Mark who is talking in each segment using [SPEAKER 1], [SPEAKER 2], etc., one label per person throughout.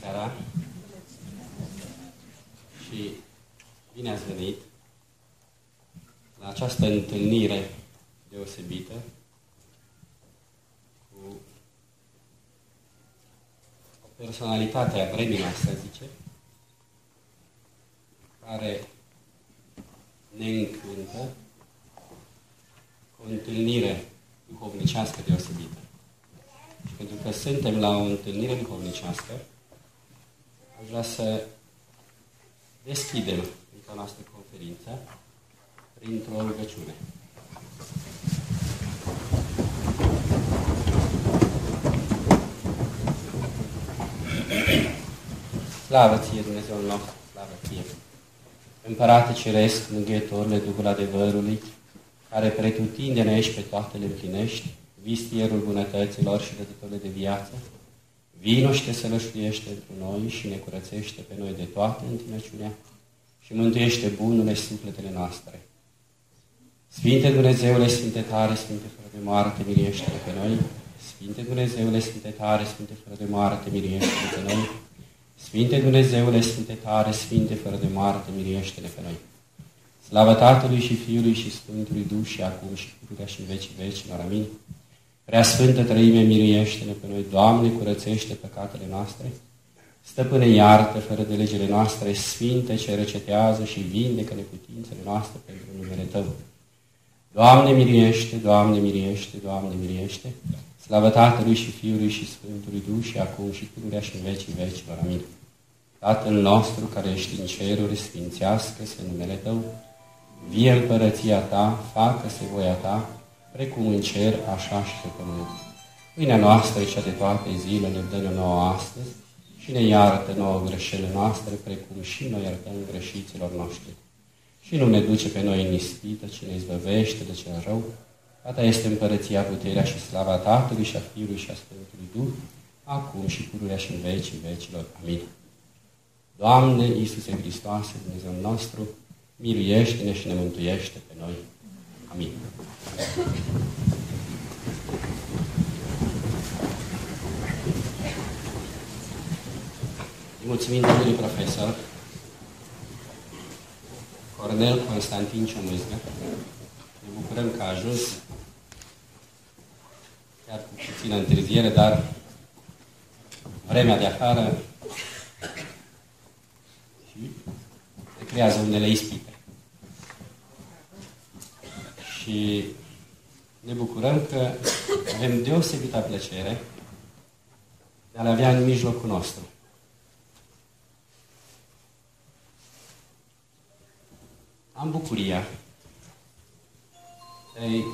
[SPEAKER 1] seara și bine ați venit la această întâlnire deosebită cu o personalitate a vremii noastre, zice, care ne încântă cu o întâlnire duhovnicească deosebită. Și pentru că suntem la o întâlnire duhovnicească, aș vrea să deschidem într-o noastră conferință printr-o rugăciune. Slavă ție, Dumnezeu nostru, slavă ție! Împărate Ceresc, Mângâietorule, Duhul adevărului, care pretutindene ești pe toate le împlinești, vistierul bunătăților și dătătorile de viață, vino și te sălășluiește într noi și ne curățește pe noi de toată întinăciunea și mântuiește bunurile sufletele noastre. Sfinte Dumnezeule, Sfinte tare, Sfinte fără de moarte, miliește pe noi. Sfinte Dumnezeule, Sfinte tare, Sfinte fără de moarte, miliește pe noi. Sfinte Dumnezeule, Sfinte tare, Sfinte fără de moarte, miliește pe noi. Slavă Tatălui și Fiului și Sfântului Duh și acum și pururea și în vecii vecilor. Amin. Prea Sfântă Trăime, miluiește-ne pe noi, Doamne, curățește păcatele noastre, Stăpâne, iartă fără de legile noastre, Sfinte, ce recetează și vindecă neputințele noastre pentru numele Tău. Doamne, miluiește, Doamne, miluiește, Doamne, miluiește, Slavă Tatălui și Fiului și Sfântului Duh și acum și pururea și în vecii vecilor. Amin. Tatăl nostru care ești în ceruri, sfințească-se numele Tău, vie împărăția Ta, facă-se voia Ta, precum în cer, așa și pe pământ. Pâinea noastră, cea de toate zile, ne dă nouă astăzi și ne iartă nouă greșelile noastre, precum și noi iertăm greșiților noștri. Și nu ne duce pe noi în ispită, ci ne izbăvește de cel rău. A Ta este împărăția, puterea și slava Tatălui și a Fiului și a Sfântului Duh, acum și pururea și în vecii vecilor. Amin. Doamne Iisuse Hristoase, Dumnezeu nostru, miluiește-ne și ne mântuiește pe noi. Amin. Mulțumim domnului profesor Cornel Constantin Ciomâzgă. Ne bucurăm că a ajuns chiar cu puțină întârziere, dar vremea de afară și creează unele ispite și ne bucurăm că avem deosebită plăcere de a-L avea în mijlocul nostru. Am bucuria să-i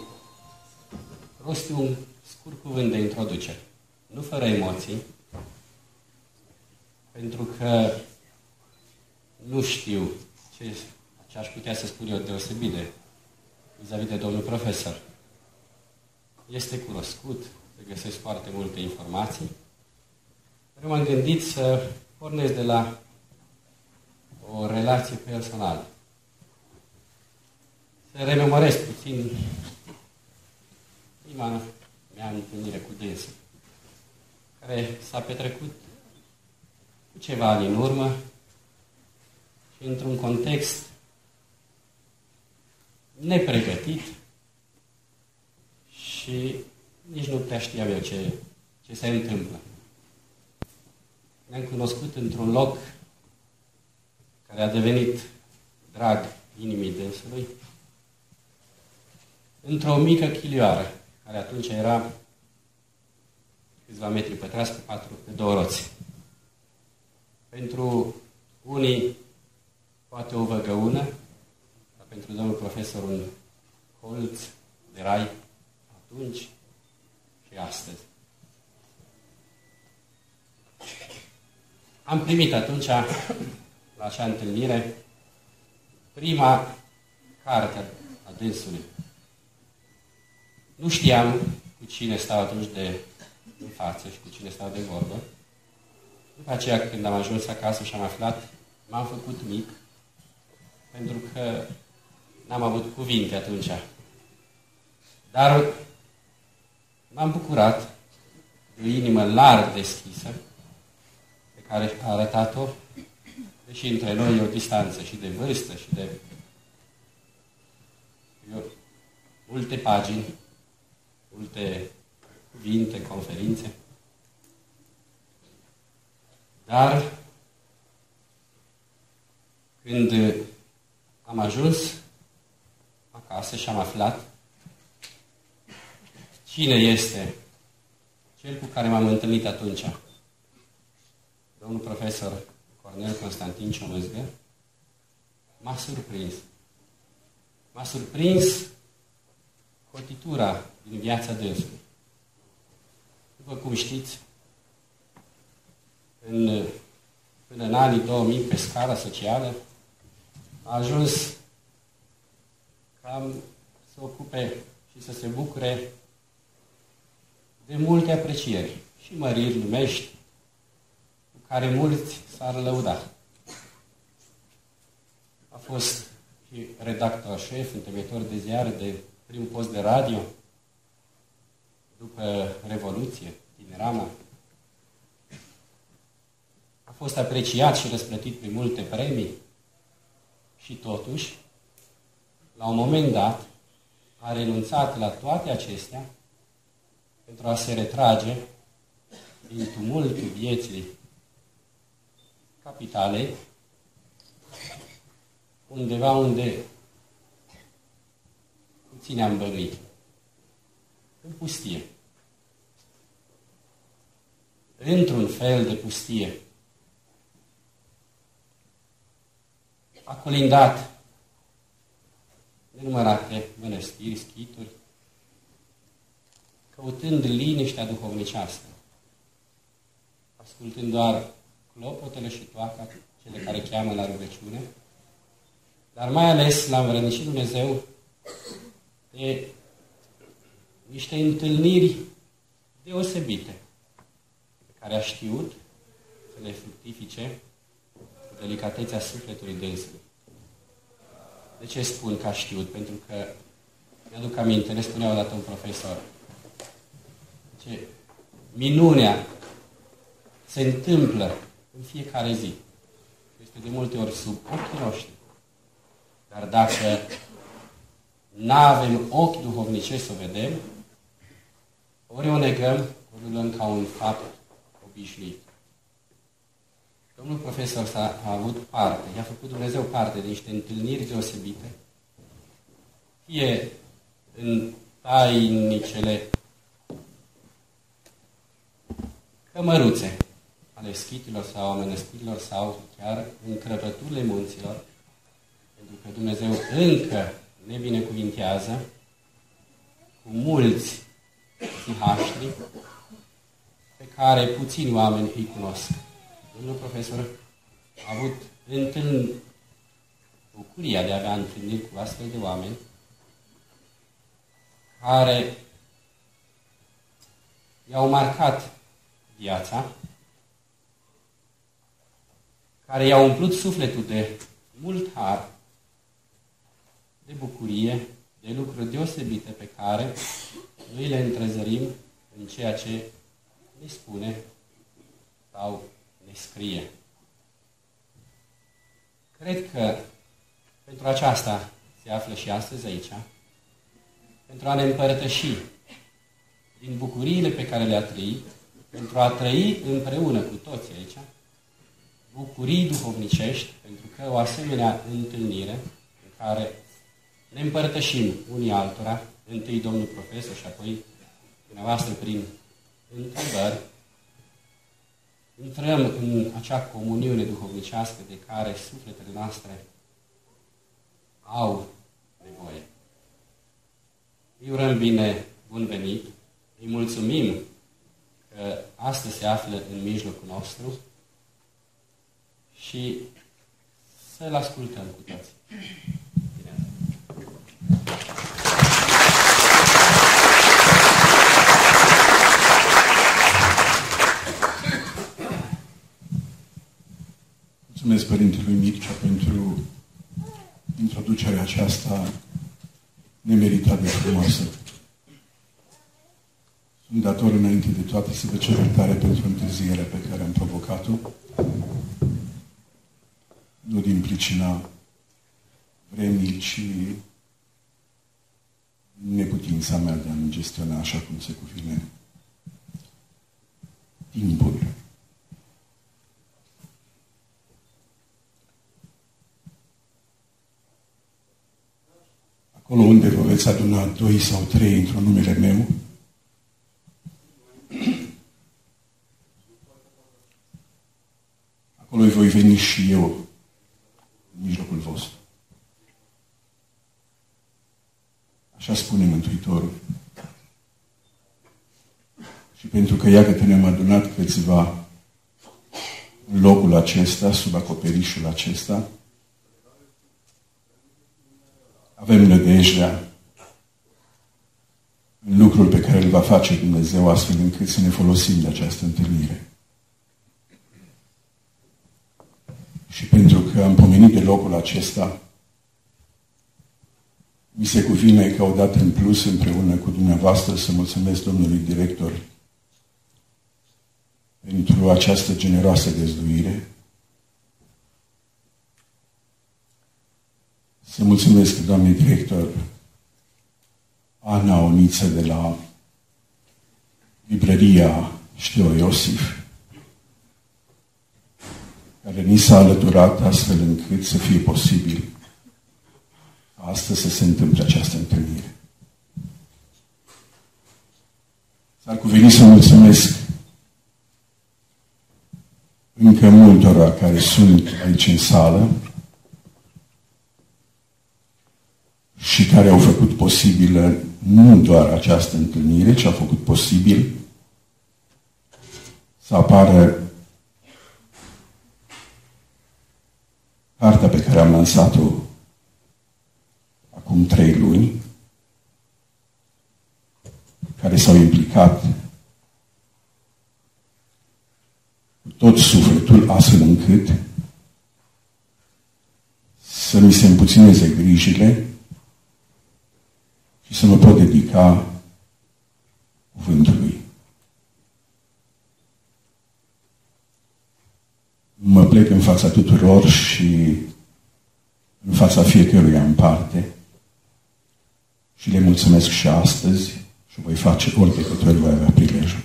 [SPEAKER 1] rosti un scurt cuvânt de introducere, nu fără emoții, pentru că nu știu ce, ce aș putea să spun eu deosebit de vis-a-vis de domnul profesor. Este cunoscut, se găsesc foarte multe informații, dar m-am gândit să pornesc de la o relație personală. Să rememorez puțin prima mea întâlnire cu dânsul, care s-a petrecut cu ceva ani în urmă și într-un context nepregătit și nici nu prea știam eu ce, ce se întâmplă. Ne-am cunoscut într-un loc care a devenit drag inimii dânsului, într-o mică chilioară, care atunci era câțiva metri pătrați pe patru, pe două roți. Pentru unii poate o văgăună, pentru domnul profesor un colț de rai atunci și astăzi. Am primit atunci, la acea întâlnire, prima carte a dânsului. Nu știam cu cine stau atunci de în față și cu cine stau de vorbă. După aceea, când am ajuns acasă și am aflat, m-am făcut mic, pentru că N-am avut cuvinte atunci. Dar m-am bucurat de o inimă larg deschisă, pe care a arătat-o, deși între noi e o distanță și de vârstă și de eu, multe pagini, multe cuvinte, conferințe. Dar când am ajuns acasă și am aflat cine este cel cu care m-am întâlnit atunci, domnul profesor Cornel Constantin Ciomâzgă, m-a surprins. M-a surprins cotitura din viața dânsului. După cum știți, în, până în anii 2000, pe scara socială, a ajuns cam să ocupe și să se bucure de multe aprecieri și măriri lumești cu care mulți s-ar lăuda. A fost și redactor șef, întemeitor de ziare, de prim post de radio, după Revoluție, din Rama. A fost apreciat și răsplătit prin multe premii și totuși, la un moment dat, a renunțat la toate acestea pentru a se retrage din tumultul vieții capitalei, undeva unde puțin am bănuit. În pustie. Într-un fel de pustie. A colindat nenumărate mănăstiri, schituri, căutând liniștea duhovnicească, ascultând doar clopotele și toaca, cele care cheamă la rugăciune, dar mai ales l-a învrednicit Dumnezeu de niște întâlniri deosebite pe care a știut să le fructifice cu delicatețea sufletului dânsului. De ce spun că a știut? Pentru că mi-aduc aminte, ne spunea odată un profesor, ce minunea se întâmplă în fiecare zi. Este de multe ori sub ochii noștri. Dar dacă nu avem ochi duhovnicești să o vedem, ori o negăm, ori o luăm ca un fapt obișnuit. Domnul profesor s-a a avut parte, i-a făcut Dumnezeu parte de niște întâlniri deosebite, fie în tainicele cămăruțe ale schitilor sau a mănăstirilor sau chiar în crăpăturile munților, pentru că Dumnezeu încă ne binecuvintează cu mulți sihaștri pe care puțini oameni îi cunosc. Domnul profesor a avut întâln bucuria de a avea întâlniri cu astfel de oameni care i-au marcat viața, care i-au umplut sufletul de mult har, de bucurie, de lucruri deosebite pe care noi le întrezărim în ceea ce ne spune sau ne scrie. Cred că pentru aceasta se află și astăzi aici, pentru a ne împărtăși din bucuriile pe care le-a trăit, pentru a trăi împreună cu toți aici, bucurii duhovnicești, pentru că o asemenea întâlnire în care ne împărtășim unii altora, întâi domnul profesor și apoi dumneavoastră prin întrebări, intrăm în acea comuniune duhovnicească de care sufletele noastre au nevoie. Îi urăm bine, bun venit, îi mulțumim că astăzi se află în mijlocul nostru și să-L ascultăm cu toții.
[SPEAKER 2] Mulțumesc Părintelui Mircea pentru introducerea aceasta nemeritat de frumoasă. Sunt dator înainte de toate să vă cer iertare pentru întârzierea pe care am provocat-o. Nu din pricina vremii, ci neputința mea de a-mi gestiona așa cum se cuvine timpul. Acolo unde vă veți aduna doi sau trei într-un numele meu, acolo voi veni și eu în mijlocul vostru. Așa spune Mântuitorul. Și pentru că iată ne-am adunat câțiva în locul acesta, sub acoperișul acesta, avem nădejdea în lucrul pe care îl va face Dumnezeu astfel încât să ne folosim de această întâlnire. Și pentru că am pomenit de locul acesta, mi se cuvine ca odată în plus împreună cu dumneavoastră să mulțumesc domnului director pentru această generoasă dezduire. Să mulțumesc doamnei director Ana Oniță de la librăria Știu Iosif, care ni s-a alăturat astfel încât să fie posibil astăzi să se întâmple această întâlnire. S-ar cuveni să mulțumesc încă multora care sunt aici în sală și care au făcut posibilă nu doar această întâlnire, ci au făcut posibil să apară cartea pe care am lansat-o acum trei luni, care s-au implicat cu tot sufletul, astfel încât să mi se împuțineze grijile și să mă pot dedica cuvântului. Mă plec în fața tuturor și în fața fiecăruia în parte și le mulțumesc și astăzi și voi face ori de câte ori voi avea prilejul.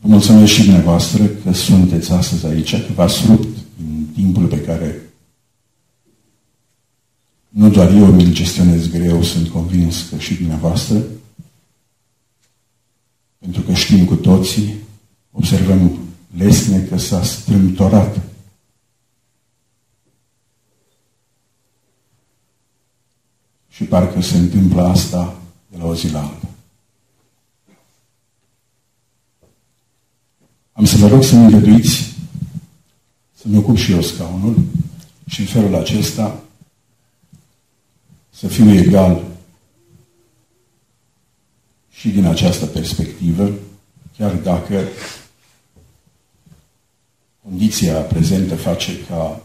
[SPEAKER 2] Vă mulțumesc și dumneavoastră că sunteți astăzi aici, că v-ați rupt în timpul pe care nu doar eu mi-l gestionez greu, sunt convins că și dumneavoastră, pentru că știm cu toții, observăm lesne că s-a strâmtorat și parcă se întâmplă asta de la o zi la alta. Am să vă rog să-mi îngăduiți să-mi ocup și eu scaunul și în felul acesta să fiu egal și din această perspectivă, chiar dacă condiția prezentă face ca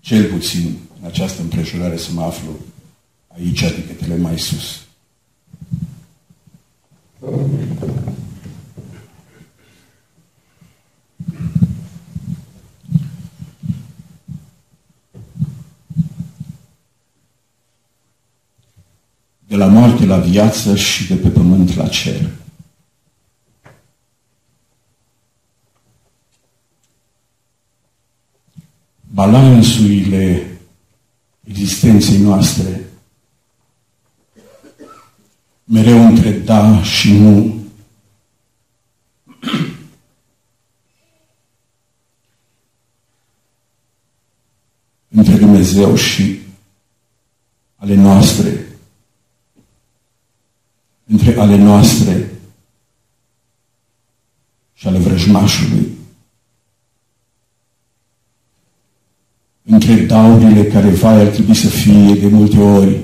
[SPEAKER 2] cel puțin în această împrejurare să mă aflu aici, adică mai sus. De la moarte la viață și de pe pământ la cer. Balansurile existenței noastre, mereu între da și nu. între Dumnezeu și ale noastre, între ale noastre și ale vrăjmașului. între daurile care, vai, ar trebui să fie de multe ori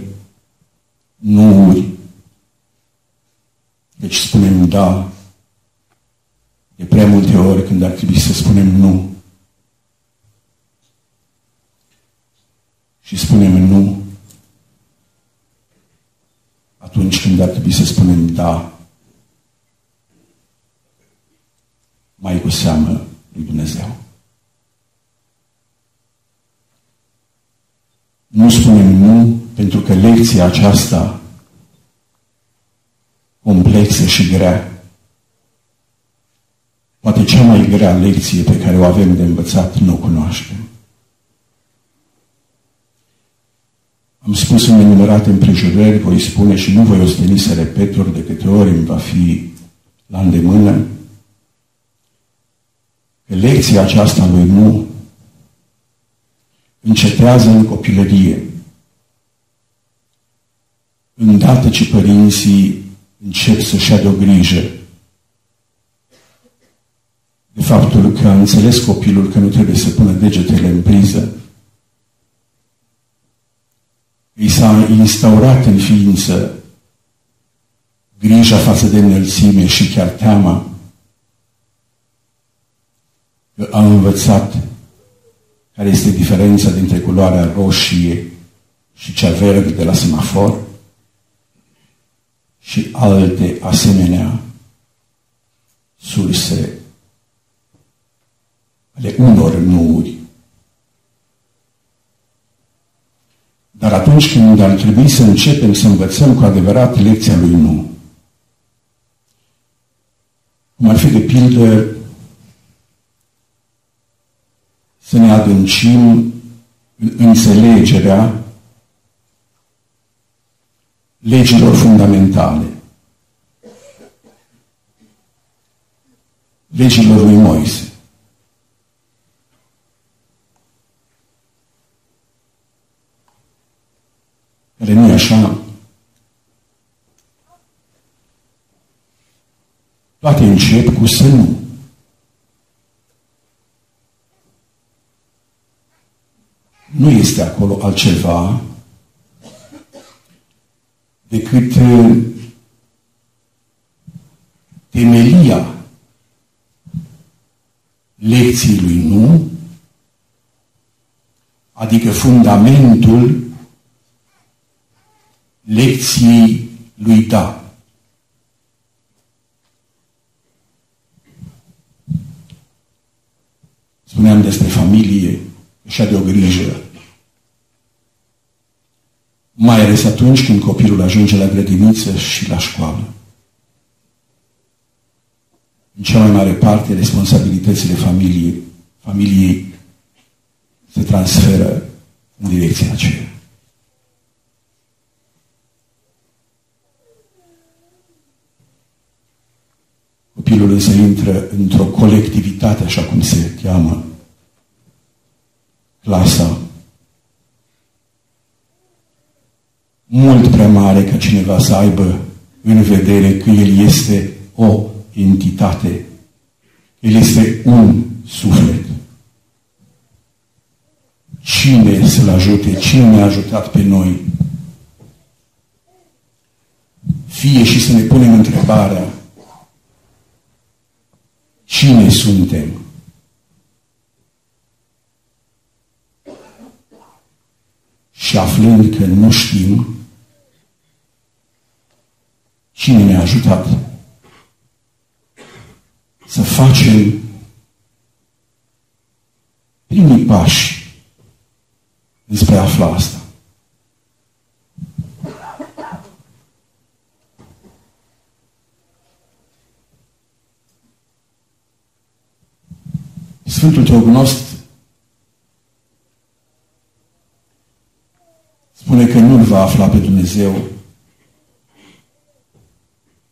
[SPEAKER 2] nuuri. Deci spunem da de prea multe ori când ar trebui să spunem nu. Și spunem nu atunci când ar trebui să spunem da, mai cu seamă lui Dumnezeu. Nu spunem nu pentru că lecția aceasta complexă și grea, poate cea mai grea lecție pe care o avem de învățat, nu o cunoaștem. Am spus în enumerate împrejurări, voi spune și nu voi osteni să repet ori de câte ori îmi va fi la îndemână, că lecția aceasta lui nu încetează în copilărie. Îndată ce părinții încep să-și aibă grijă de faptul că a înțeles copilul că nu trebuie să pună degetele în priză, i s-a instaurat în ființă grija față de înălțime și chiar teama că a învățat care este diferența dintre culoarea roșie și cea verde de la semafor și alte asemenea surse ale unor nuuri. Dar atunci când ar trebui să începem să învățăm cu adevărat lecția lui nu, cum ar fi de pildă să ne adâncim în înțelegerea legilor fundamentale, legilor lui Moise. Care nu e așa. Toate încep cu să nu. nu este acolo altceva decât uh, temelia lecției lui nu, adică fundamentul lecției lui da. Spuneam despre familie, și de o grijă. Mai ales atunci când copilul ajunge la grădiniță și la școală. În cea mai mare parte, responsabilitățile familiei, familiei se transferă în direcția aceea. Copilul însă intră într-o colectivitate, așa cum se cheamă, clasa mult prea mare ca cineva să aibă în vedere că el este o entitate. El este un suflet. Cine să-l ajute? Cine ne-a ajutat pe noi? Fie și să ne punem întrebarea cine suntem? și aflând că nu știm cine ne-a ajutat să facem primii pași despre a afla asta. Sfântul Teognost spune că nu-L va afla pe Dumnezeu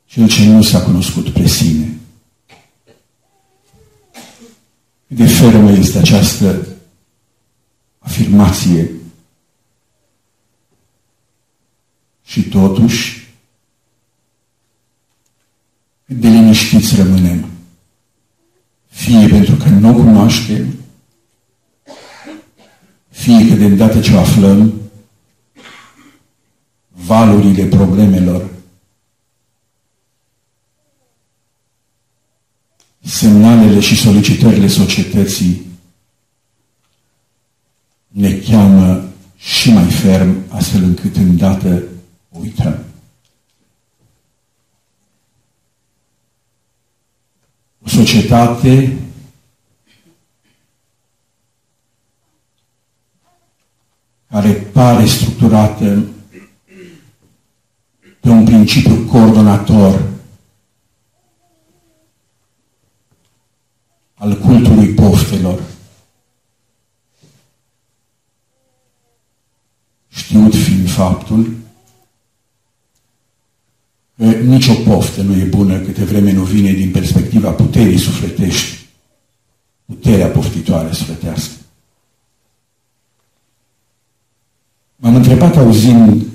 [SPEAKER 2] cel ce nu s-a cunoscut pe sine. Cât de fermă este această afirmație și totuși cât de liniștiți rămânem. Fie pentru că nu cunoaștem, fie că de îndată ce o aflăm, valurile problemelor. Semnalele și solicitările societății ne cheamă și mai ferm, astfel încât îndată uităm. Societate care pare structurată pe un principiu coordonator al cultului poftelor. Știut fiind faptul că nicio poftă nu e bună câte vreme nu vine din perspectiva puterii sufletești, puterea poftitoare sufletească. M-am întrebat auzind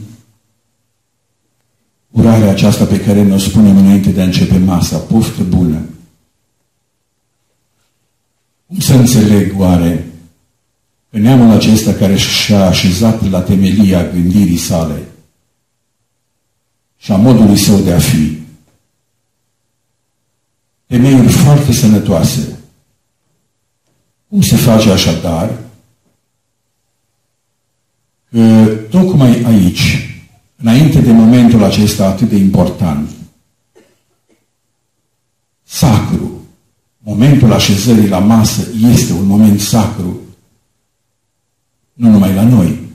[SPEAKER 2] urarea aceasta pe care ne-o spunem înainte de a începe masa, poftă bună. Cum să înțeleg oare că neamul acesta care și-a așezat la temelia gândirii sale și a modului său de a fi, temeiuri foarte sănătoase, cum se face așadar că tocmai aici, înainte de momentul acesta atât de important, sacru, momentul așezării la masă este un moment sacru, nu numai la noi.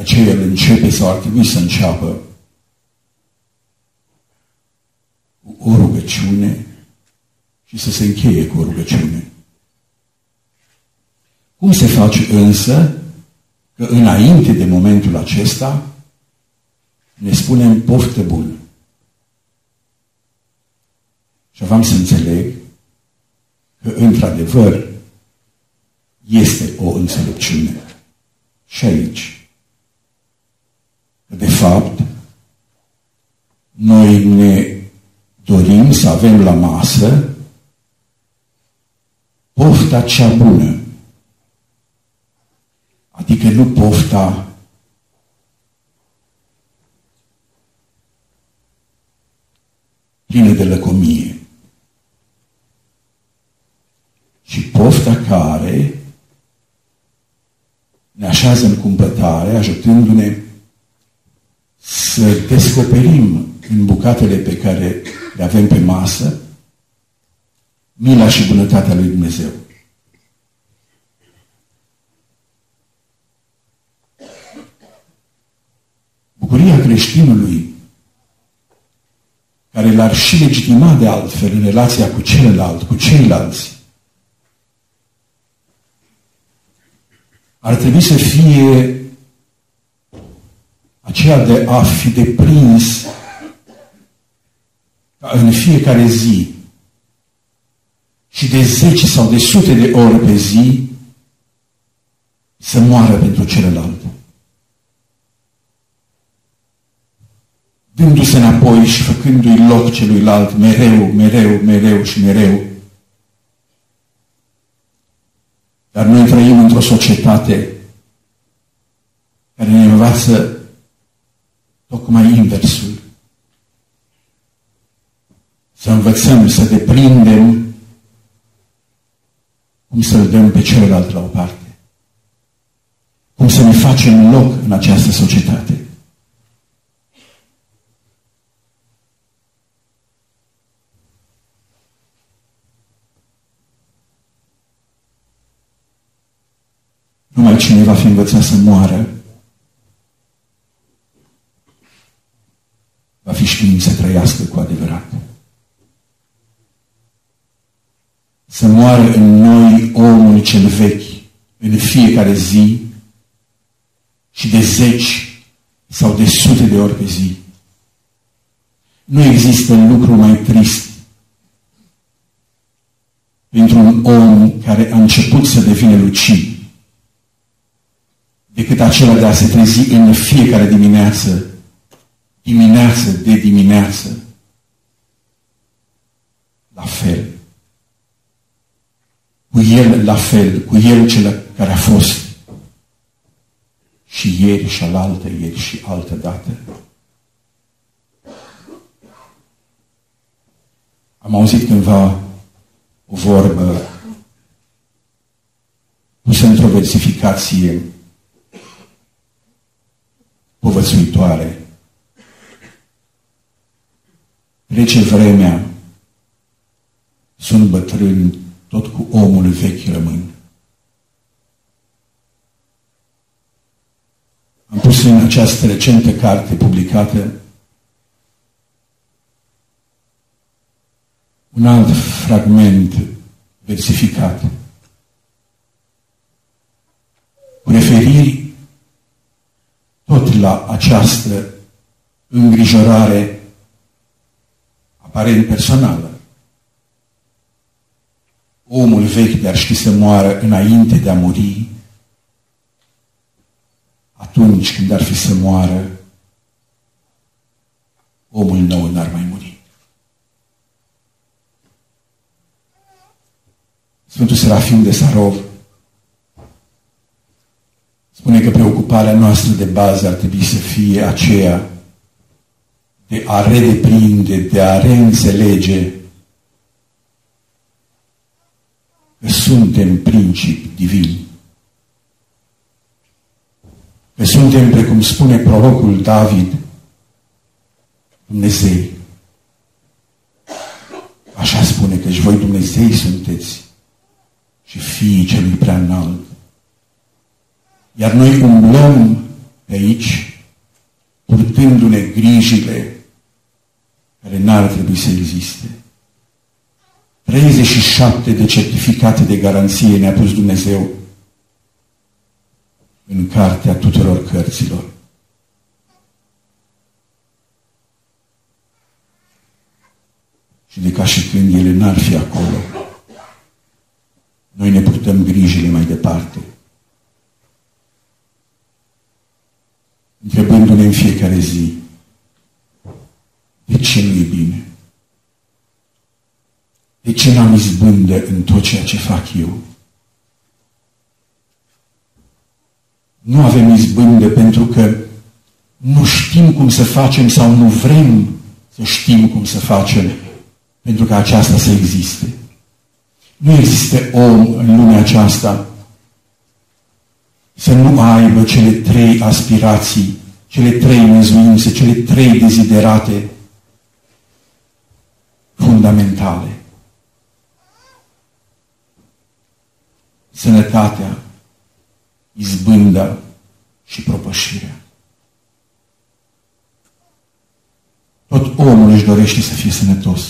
[SPEAKER 2] De aceea el începe sau ar trebui să înceapă cu o rugăciune și să se încheie cu o rugăciune. Cum se face însă că înainte de momentul acesta ne spunem poftă bună? Și aveam să înțeleg că într-adevăr este o înțelepciune. Și aici. Că de fapt, noi ne dorim să avem la masă pofta cea bună. Adică nu pofta plină de lăcomie, ci pofta care ne așează în cumpătare, ajutându-ne să descoperim în bucatele pe care le avem pe masă mila și bunătatea lui Dumnezeu. Bucuria creștinului care l-ar și legitima de altfel în relația cu celălalt, cu ceilalți, ar trebui să fie aceea de a fi deprins ca în fiecare zi și de zece sau de sute de ori pe zi să moară pentru celălalt. Dându-se înapoi și făcându-i loc celuilalt mereu, mereu, mereu și mereu. Dar noi trăim într-o societate care ne învață tocmai inversul. Să învățăm să deprindem cum să-l dăm pe celălalt la o parte. Cum să ne facem loc în această societate. Numai cine va fi învățat să moară, va fi știind să trăiască cu adevărat. Să moară în noi omul cel vechi în fiecare zi și de zeci sau de sute de ori pe zi. Nu există lucru mai trist pentru un om care a început să devină lucid decât acela de a se trezi în fiecare dimineață, dimineață de dimineață, la fel. Cu el la fel, cu el cel care a fost și ieri și alaltă ieri și altă dată. Am auzit cândva o vorbă pusă într-o versificație povățuitoare. Trece vremea, sunt bătrâni, tot cu omul vechi rămân. Am pus în această recentă carte publicată un alt fragment versificat cu referiri tot la această îngrijorare aparent personală. Omul vechi de-ar ști să moară înainte de a muri, atunci când ar fi să moară, omul nou n-ar mai muri. Sfântul Serafim de Sarov spune că preocuparea noastră de bază ar trebui să fie aceea de a redeprinde, de a reînțelege că suntem principi divini. Că suntem, precum spune prorocul David, Dumnezei. Așa spune că și voi Dumnezei sunteți și fiii celui prea înalt. Iar noi umblăm pe aici, purtându-ne grijile care n-ar trebui să existe. 37 de certificate de garanție ne-a pus Dumnezeu în cartea tuturor cărților. Și de ca și când ele n-ar fi acolo, noi ne purtăm grijile mai departe. Întrebându-ne în fiecare zi, de ce nu e bine? De ce n-am izbândă în tot ceea ce fac eu? Nu avem izbândă pentru că nu știm cum să facem sau nu vrem să știm cum să facem pentru că aceasta să existe. Nu există om în lumea aceasta să nu aibă cele trei aspirații, cele trei năzuințe, cele trei deziderate fundamentale. Sănătatea, izbânda și propășirea. Tot omul își dorește să fie sănătos.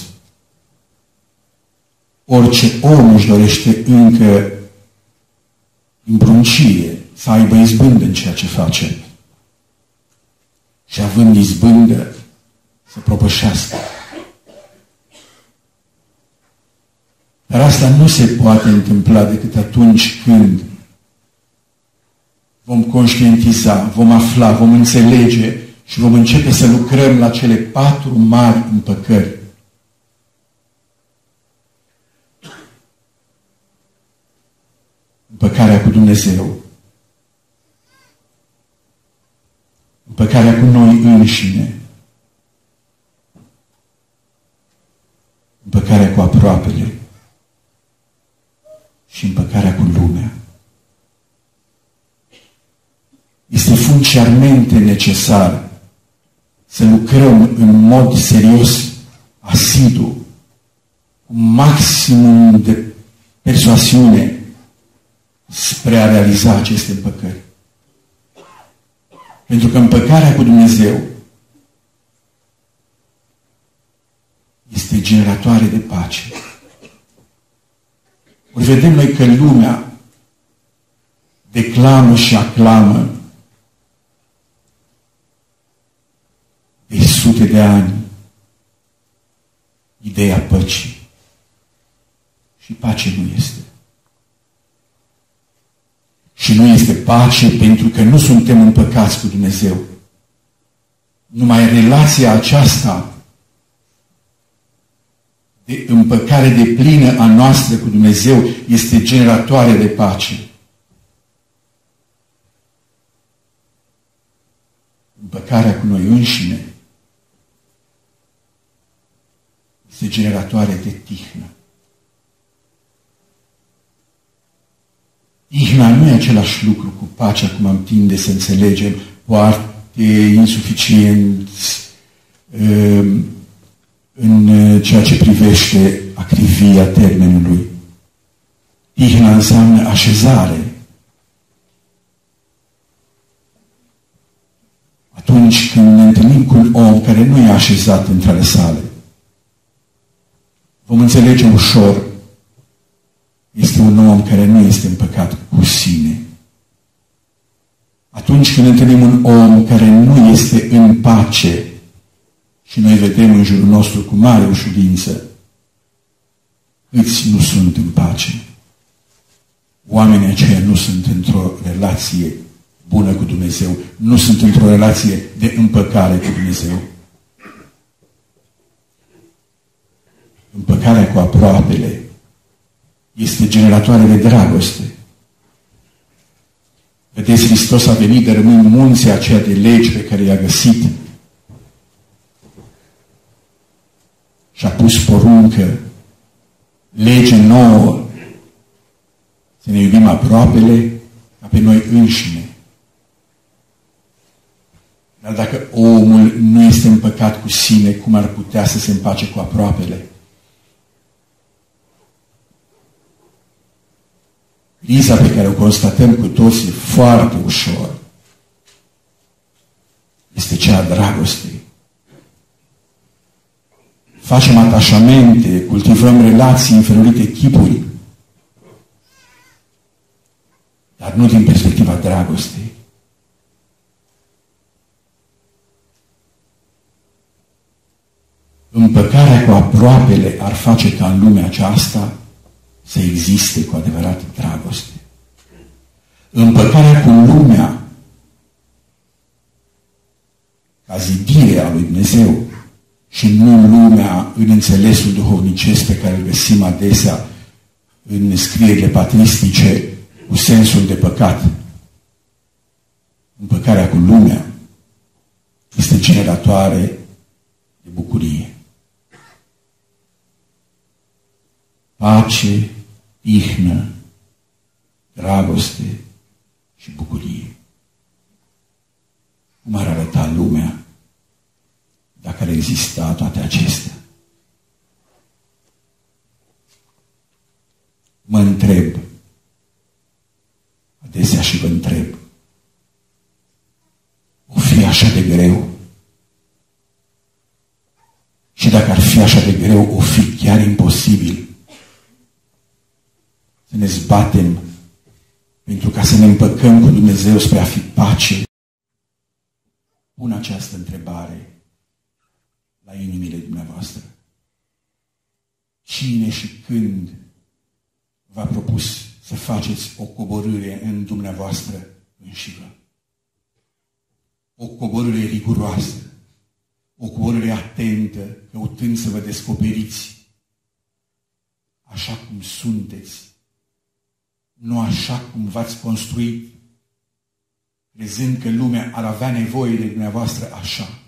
[SPEAKER 2] Orice om își dorește încă în pruncie să aibă izbândă în ceea ce face. Și având izbândă, să propășească. Dar asta nu se poate întâmpla decât atunci când vom conștientiza, vom afla, vom înțelege și vom începe să lucrăm la cele patru mari împăcări. Împăcarea cu Dumnezeu, împăcarea cu noi înșine, împăcarea cu aproapele și împăcarea cu lumea. Este funciarmente necesar să lucrăm în mod serios, asidu, cu maximum de persoasiune spre a realiza aceste împăcări. Pentru că împăcarea cu Dumnezeu este generatoare de pace. Ori vedem noi că lumea declamă și aclamă de sute de ani ideea păcii. Și pace nu este. Și nu este pace pentru că nu suntem împăcați cu Dumnezeu. Numai relația aceasta de împăcare de plină a noastră cu Dumnezeu este generatoare de pace. Împăcarea cu noi înșine este generatoare de tihnă. Ihna nu e același lucru cu pacea, cum am tinde să înțelegem, foarte insuficient, um, în uh, ceea ce privește acrivia termenului. Ihna înseamnă așezare. Atunci când ne întâlnim cu un om care nu e așezat între ale sale, vom înțelege ușor este un om care nu este împăcat cu sine. Atunci când întâlnim un om care nu este în pace și noi vedem în jurul nostru cu mare ușurință, câți nu sunt în pace. Oamenii aceia nu sunt într-o relație bună cu Dumnezeu, nu sunt într-o relație de împăcare cu Dumnezeu. Împăcarea cu aproapele este generatoare de dragoste. Vedeți, Hristos a venit de rămâni munții aceea de legi pe care i-a găsit și a pus poruncă, lege nouă, să ne iubim aproapele ca pe noi înșine. Dar dacă omul nu este împăcat cu sine, cum ar putea să se împace cu aproapele? Criza pe care o constatăm cu toții foarte ușor este cea a dragostei. Facem atașamente, cultivăm relații în felurite chipuri, dar nu din perspectiva dragostei. Împăcarea cu aproapele ar face ca în lumea aceasta să existe cu adevărat dragoste. Împăcarea cu lumea ca zidire a lui Dumnezeu și nu lumea în înțelesul duhovnicesc pe care îl găsim adesea în scrierile patristice cu sensul de păcat. Împăcarea cu lumea este generatoare de bucurie. Pace, ihnă, dragoste și bucurie. Cum ar arăta lumea dacă ar exista toate acestea? Mă întreb, adesea și vă întreb, o fi așa de greu? Și dacă ar fi așa de greu, o fi chiar imposibil să ne zbatem pentru ca să ne împăcăm cu Dumnezeu spre a fi pace? Pun această întrebare la inimile dumneavoastră. Cine și când v-a propus să faceți o coborâre în dumneavoastră înșivă? O coborâre riguroasă, o coborâre atentă, căutând să vă descoperiți așa cum sunteți nu așa cum v-ați construit, crezând că lumea ar avea nevoie de dumneavoastră așa.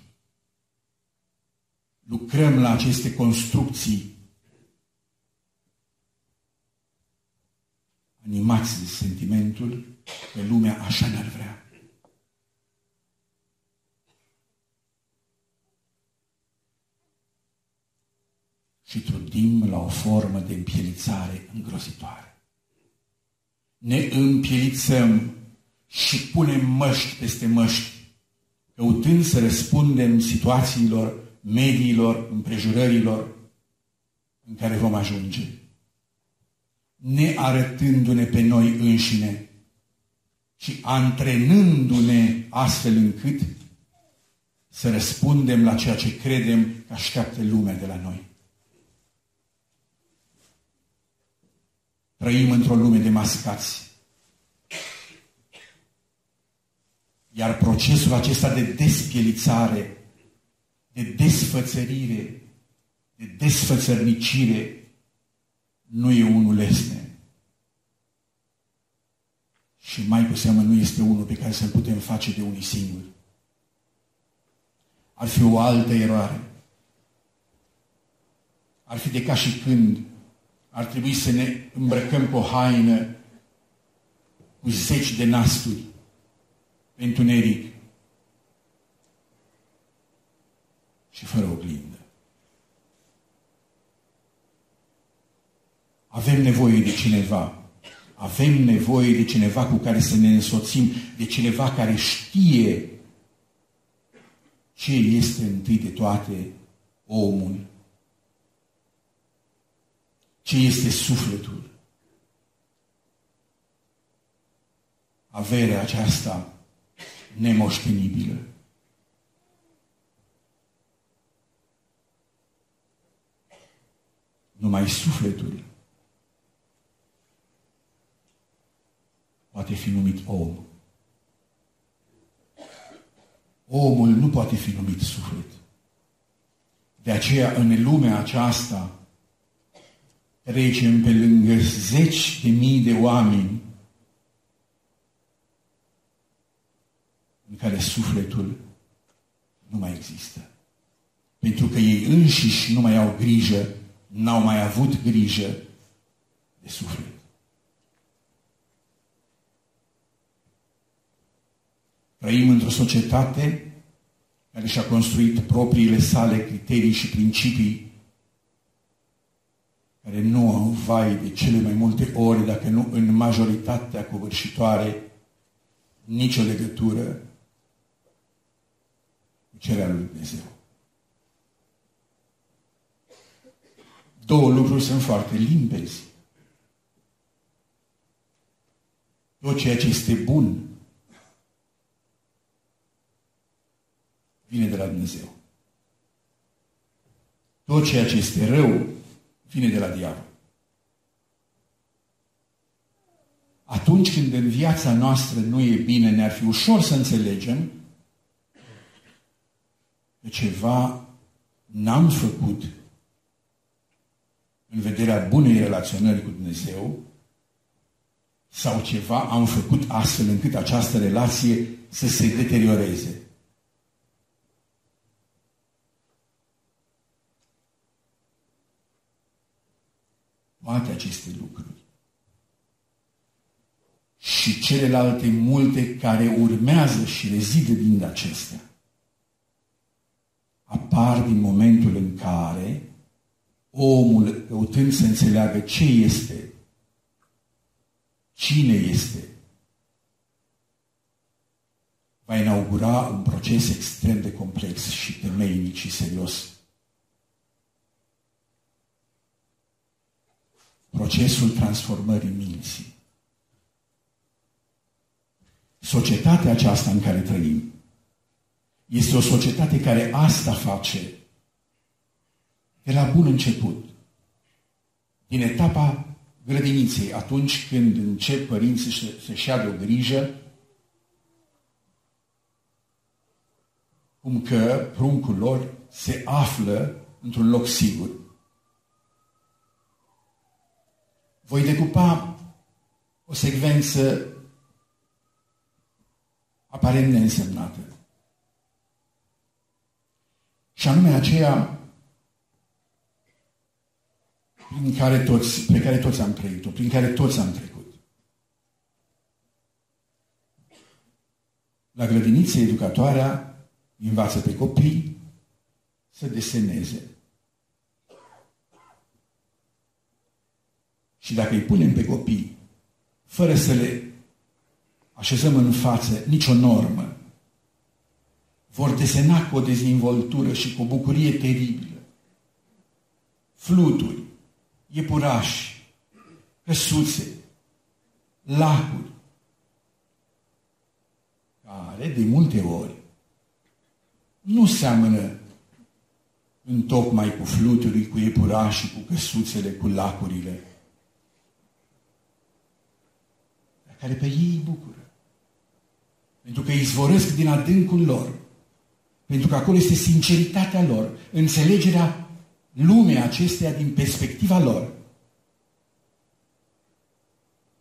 [SPEAKER 2] Lucrăm la aceste construcții animați de sentimentul că lumea așa ne-ar vrea. Și trudim la o formă de împielițare îngrozitoare ne împielițăm și punem măști peste măști, căutând să răspundem situațiilor, mediilor, împrejurărilor în care vom ajunge. Ne arătându-ne pe noi înșine și antrenându-ne astfel încât să răspundem la ceea ce credem că așteaptă lumea de la noi. Trăim într-o lume de mascați. Iar procesul acesta de despielițare, de desfățărire, de desfățărnicire, nu e unul lesne. Și mai cu seamă nu este unul pe care să-l putem face de unii singuri. Ar fi o altă eroare. Ar fi de ca și când ar trebui să ne îmbrăcăm cu o haină cu zeci de nasturi pentru neric și fără oglindă. Avem nevoie de cineva. Avem nevoie de cineva cu care să ne însoțim, de cineva care știe ce este întâi de toate omul, ce este sufletul. Averea aceasta nemoștenibilă. Numai sufletul poate fi numit om. Omul nu poate fi numit suflet. De aceea, în lumea aceasta, trecem pe lângă zeci de mii de oameni în care sufletul nu mai există. Pentru că ei înșiși nu mai au grijă, n-au mai avut grijă de suflet. Trăim într-o societate care și-a construit propriile sale criterii și principii care nu au vai de cele mai multe ori, dacă nu în majoritatea covârșitoare, nicio legătură cu cerea lui Dumnezeu. Două lucruri sunt foarte limpezi. Tot ceea ce este bun vine de la Dumnezeu. Tot ceea ce este rău vine de la diavol. Atunci când în viața noastră nu e bine, ne-ar fi ușor să înțelegem că ceva n-am făcut în vederea bunei relaționări cu Dumnezeu sau ceva am făcut astfel încât această relație să se deterioreze. toate aceste lucruri. Și celelalte multe care urmează și rezidă din acestea apar din momentul în care omul, căutând să înțeleagă ce este, cine este, va inaugura un proces extrem de complex și temeinic și serios. Procesul transformării minții. Societatea aceasta în care trăim este o societate care asta face de la bun început. Din etapa grădiniței, atunci când încep părinții să-și ia de o grijă, cum că pruncul lor se află într-un loc sigur. Voi decupa o secvență aparent neînsemnată. Și anume aceea prin care toți, pe care toți am trăit-o, prin care toți am trecut. La grădiniță, educatoarea învață pe copii să deseneze. Și dacă îi punem pe copii, fără să le așezăm în față nicio normă, vor desena cu o dezvoltură și cu o bucurie teribilă. Fluturi, iepurași, căsuțe, lacuri, care de multe ori nu seamănă în tocmai cu fluturii, cu iepurașii, cu căsuțele, cu lacurile, care pe ei îi bucură. Pentru că izvorăsc din adâncul lor. Pentru că acolo este sinceritatea lor, înțelegerea lumii acesteia din perspectiva lor.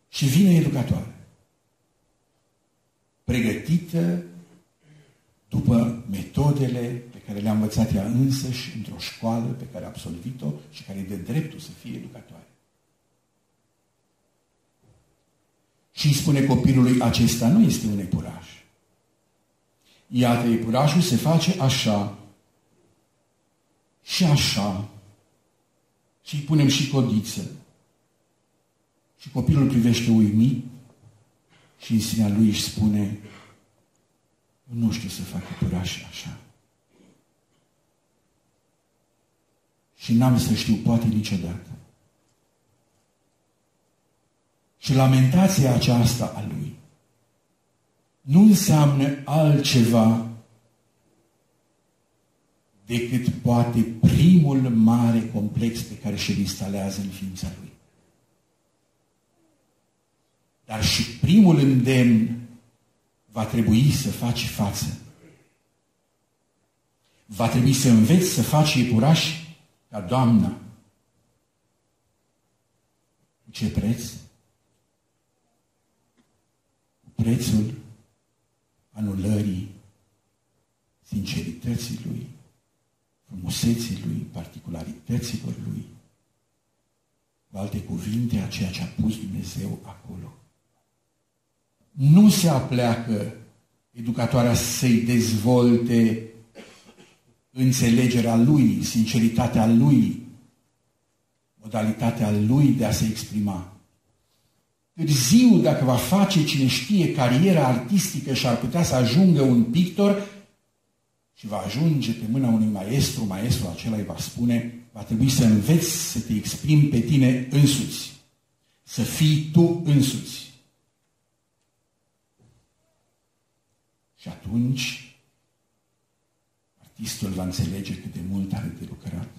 [SPEAKER 2] Și vine educatoare. Pregătită după metodele pe care le-a învățat ea însăși într-o școală pe care a absolvit-o și care e de dreptul să fie educatoare. Și îi spune copilului, acesta nu este un epuraș. Iată, epurașul se face așa și așa și îi punem și codiță Și copilul privește uimit și în sinea lui își spune, nu știu să fac iepuraș așa. Și n-am să știu poate niciodată. Și lamentația aceasta a lui nu înseamnă altceva decât poate primul mare complex pe care și-l instalează în ființa lui. Dar și primul îndemn va trebui să faci față. Va trebui să înveți să faci iepuraș ca Doamna. Cu ce preț? Cu prețul anulării sincerității lui, frumuseții lui, particularităților lui. Cu alte cuvinte, a ceea ce a pus Dumnezeu acolo. Nu se apleacă educatoarea să-i dezvolte înțelegerea lui, sinceritatea lui, modalitatea lui de a se exprima. Târziu, dacă va face cine știe cariera artistică și ar putea să ajungă un pictor și va ajunge pe mâna unui maestru, maestru acela îi va spune, va trebui să înveți să te exprimi pe tine însuți, să fii tu însuți. Și atunci artistul va înțelege cât de mult are de lucrat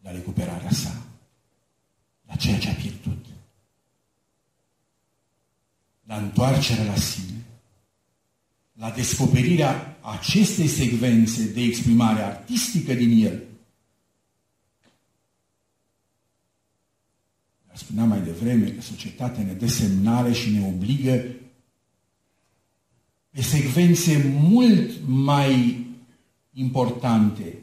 [SPEAKER 2] la recuperarea sa la ceea ce a pierdut, la întoarcerea la sine, la descoperirea acestei secvențe de exprimare artistică din el. Dar spuneam mai devreme că societatea ne dă semnale și ne obligă pe secvențe mult mai importante,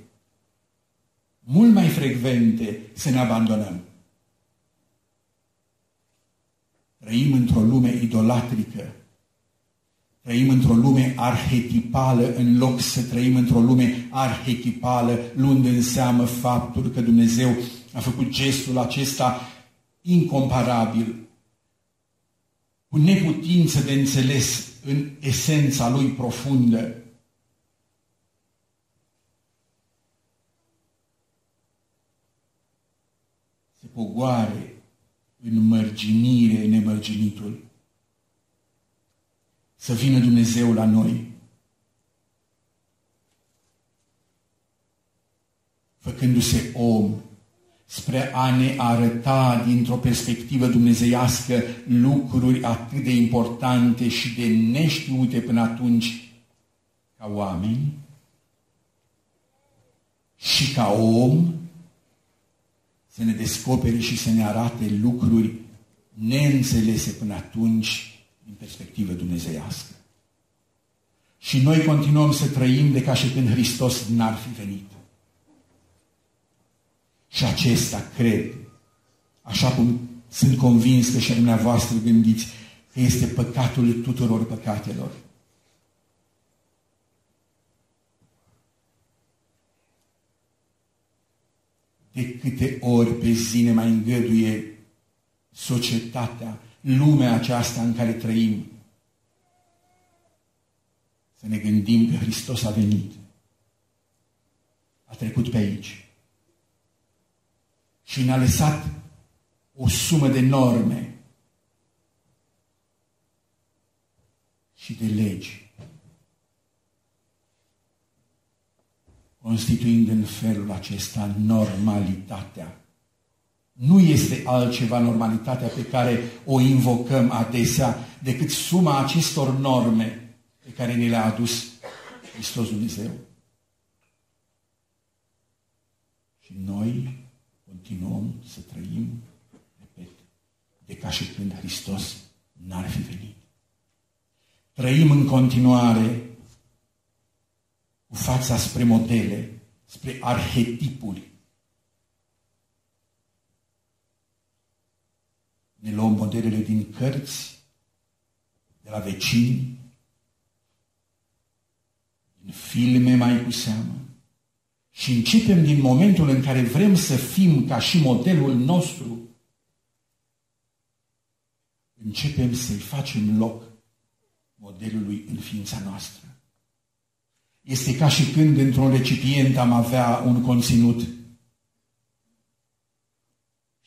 [SPEAKER 2] mult mai frecvente să ne abandonăm. Trăim într-o lume idolatrică. Trăim într-o lume arhetipală în loc să trăim într-o lume arhetipală, luând în seamă faptul că Dumnezeu a făcut gestul acesta incomparabil, cu neputință de înțeles în esența lui profundă. Se pogoare în mărginire nemărginitul. Să vină Dumnezeu la noi. Făcându-se om spre a ne arăta dintr-o perspectivă dumnezeiască lucruri atât de importante și de neștiute până atunci ca oameni și ca om să ne descopere și să ne arate lucruri neînțelese până atunci din perspectivă dumnezeiască. Și noi continuăm să trăim de ca și când Hristos n-ar fi venit. Și acesta cred, așa cum sunt convins că și dumneavoastră gândiți, că este păcatul tuturor păcatelor. de câte ori pe zi ne mai îngăduie societatea, lumea aceasta în care trăim. Să ne gândim că Hristos a venit. A trecut pe aici. Și ne-a lăsat o sumă de norme și de legi constituind în felul acesta normalitatea. Nu este altceva normalitatea pe care o invocăm adesea decât suma acestor norme pe care ne le-a adus Hristos Dumnezeu. Și noi continuăm să trăim, repet, de ca și când Hristos n-ar fi venit. Trăim în continuare cu fața spre modele, spre arhetipuri. Ne luăm modelele din cărți, de la vecini, din filme mai cu seamă, Și începem din momentul în care vrem să fim ca și modelul nostru, începem să-i facem loc modelului în ființa noastră. Este ca și când într-un recipient am avea un conținut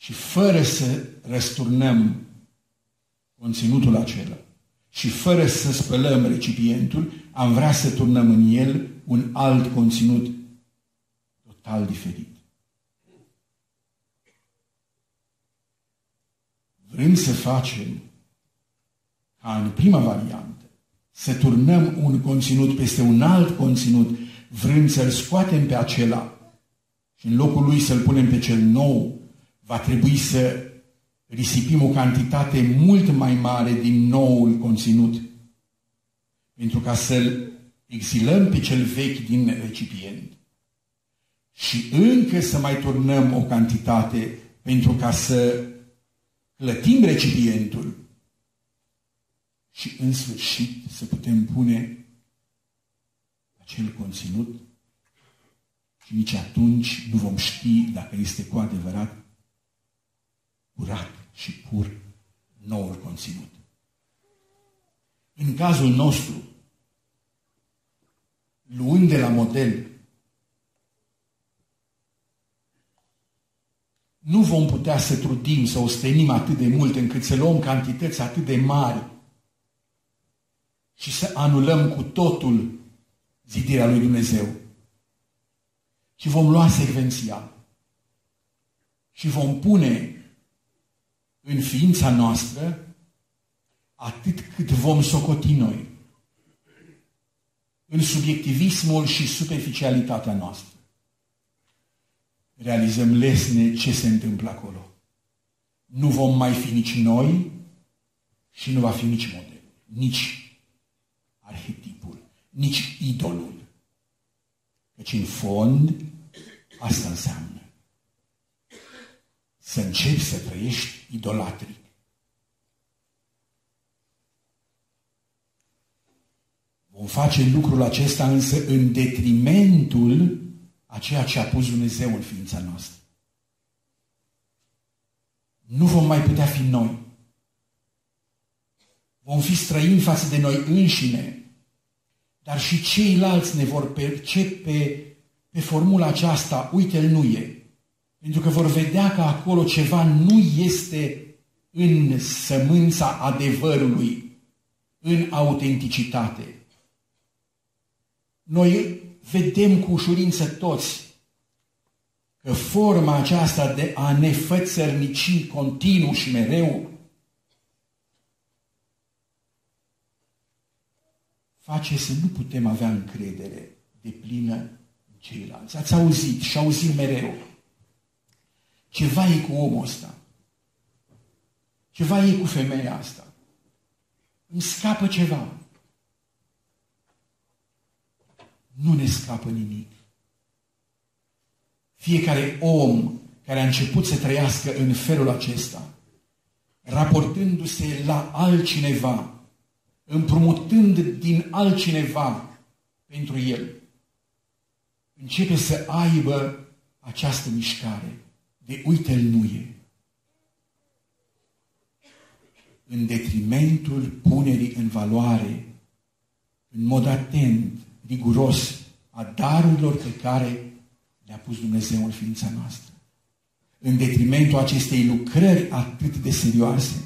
[SPEAKER 2] și fără să răsturnăm conținutul acela și fără să spălăm recipientul, am vrea să turnăm în el un alt conținut total diferit. Vrem să facem ca în prima variantă să turnăm un conținut peste un alt conținut, vrând să-l scoatem pe acela și în locul lui să-l punem pe cel nou, va trebui să risipim o cantitate mult mai mare din noul conținut pentru ca să-l exilăm pe cel vechi din recipient și încă să mai turnăm o cantitate pentru ca să clătim recipientul și în sfârșit să putem pune acel conținut și nici atunci nu vom ști dacă este cu adevărat curat și pur noul conținut. În cazul nostru, luând de la model, nu vom putea să trudim, să ostenim atât de mult încât să luăm cantități atât de mari și să anulăm cu totul zidirea lui Dumnezeu. Și vom lua secvențial și vom pune în ființa noastră atât cât vom socoti noi în subiectivismul și superficialitatea noastră. Realizăm lesne ce se întâmplă acolo. Nu vom mai fi nici noi și nu va fi nici model, nici arhetipul, nici idolul. Căci în fond asta înseamnă să începi să trăiești idolatric. Vom face lucrul acesta însă în detrimentul a ceea ce a pus Dumnezeu în ființa noastră. Nu vom mai putea fi noi. Vom fi străini față de noi înșine, dar și ceilalți ne vor percepe pe formula aceasta, uite, el nu e. Pentru că vor vedea că acolo ceva nu este în sămânța adevărului, în autenticitate. Noi vedem cu ușurință toți că forma aceasta de a ne fățărnici continuu și mereu face să nu putem avea încredere de plină în ceilalți. Ați auzit și auzit mereu. Ceva e cu omul ăsta. Ceva e cu femeia asta. Îmi scapă ceva. Nu ne scapă nimic. Fiecare om care a început să trăiască în felul acesta, raportându-se la altcineva, împrumutând din altcineva pentru el, începe să aibă această mișcare de uite-l nu e. În detrimentul punerii în valoare, în mod atent, riguros, a darurilor pe care le-a pus Dumnezeu în ființa noastră. În detrimentul acestei lucrări atât de serioase.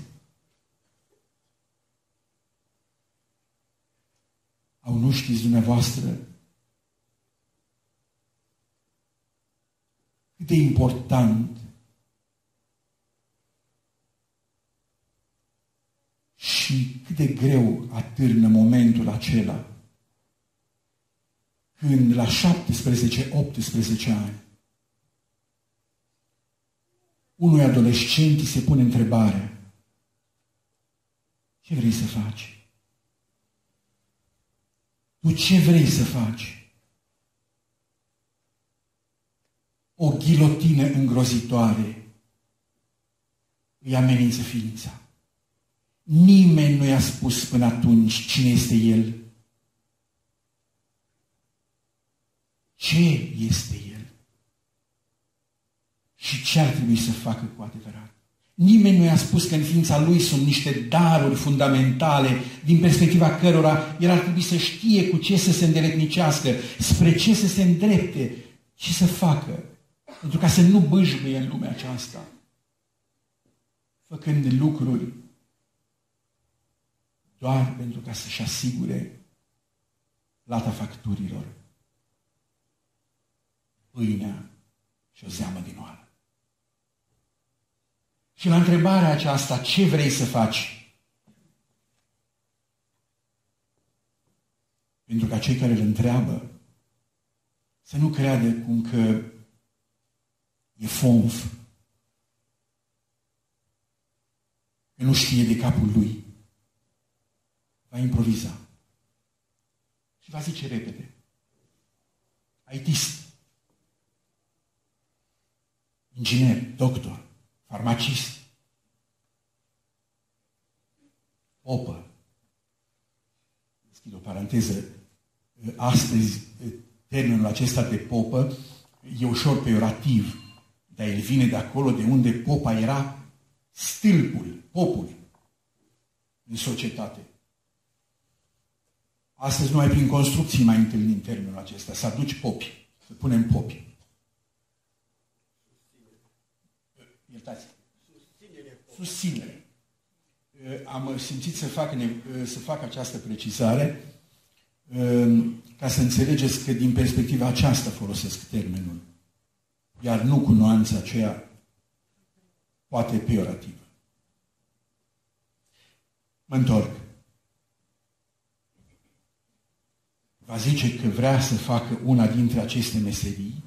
[SPEAKER 2] Au nu știți dumneavoastră cât de important și cât de greu atârnă momentul acela când la 17-18 ani unui adolescent se pune întrebarea ce vrei să faci? Tu ce vrei să faci? O ghilotină îngrozitoare îi amenință ființa. Nimeni nu i-a spus până atunci cine este el. Ce este el? ce ar trebui să facă cu adevărat. Nimeni nu i-a spus că în ființa lui sunt niște daruri fundamentale, din perspectiva cărora el ar trebui să știe cu ce să se îndeletnicească, spre ce să se îndrepte, ce să facă, pentru ca să nu bâjbuie în lumea aceasta, făcând lucruri doar pentru ca să-și asigure plata facturilor, pâinea și o zeamă din oală. Și la întrebarea aceasta, ce vrei să faci? Pentru ca cei care îl întreabă să nu creadă cum că e fomf, că nu știe de capul lui. Va improviza. Și va zice repede. ITist, inginer, doctor, farmacist, opă. Deschid o paranteză. Astăzi, termenul acesta de popă e ușor peorativ, dar el vine de acolo de unde popa era stâlpul, popul în societate. Astăzi numai prin construcții mai întâlnim termenul acesta, să aduci popi, să punem popi. iertați, susținere. susținere. Am simțit să fac, să fac această precizare ca să înțelegeți că din perspectiva aceasta folosesc termenul, iar nu cu nuanța aceea poate peorativă. Mă întorc. Va zice că vrea să facă una dintre aceste meserii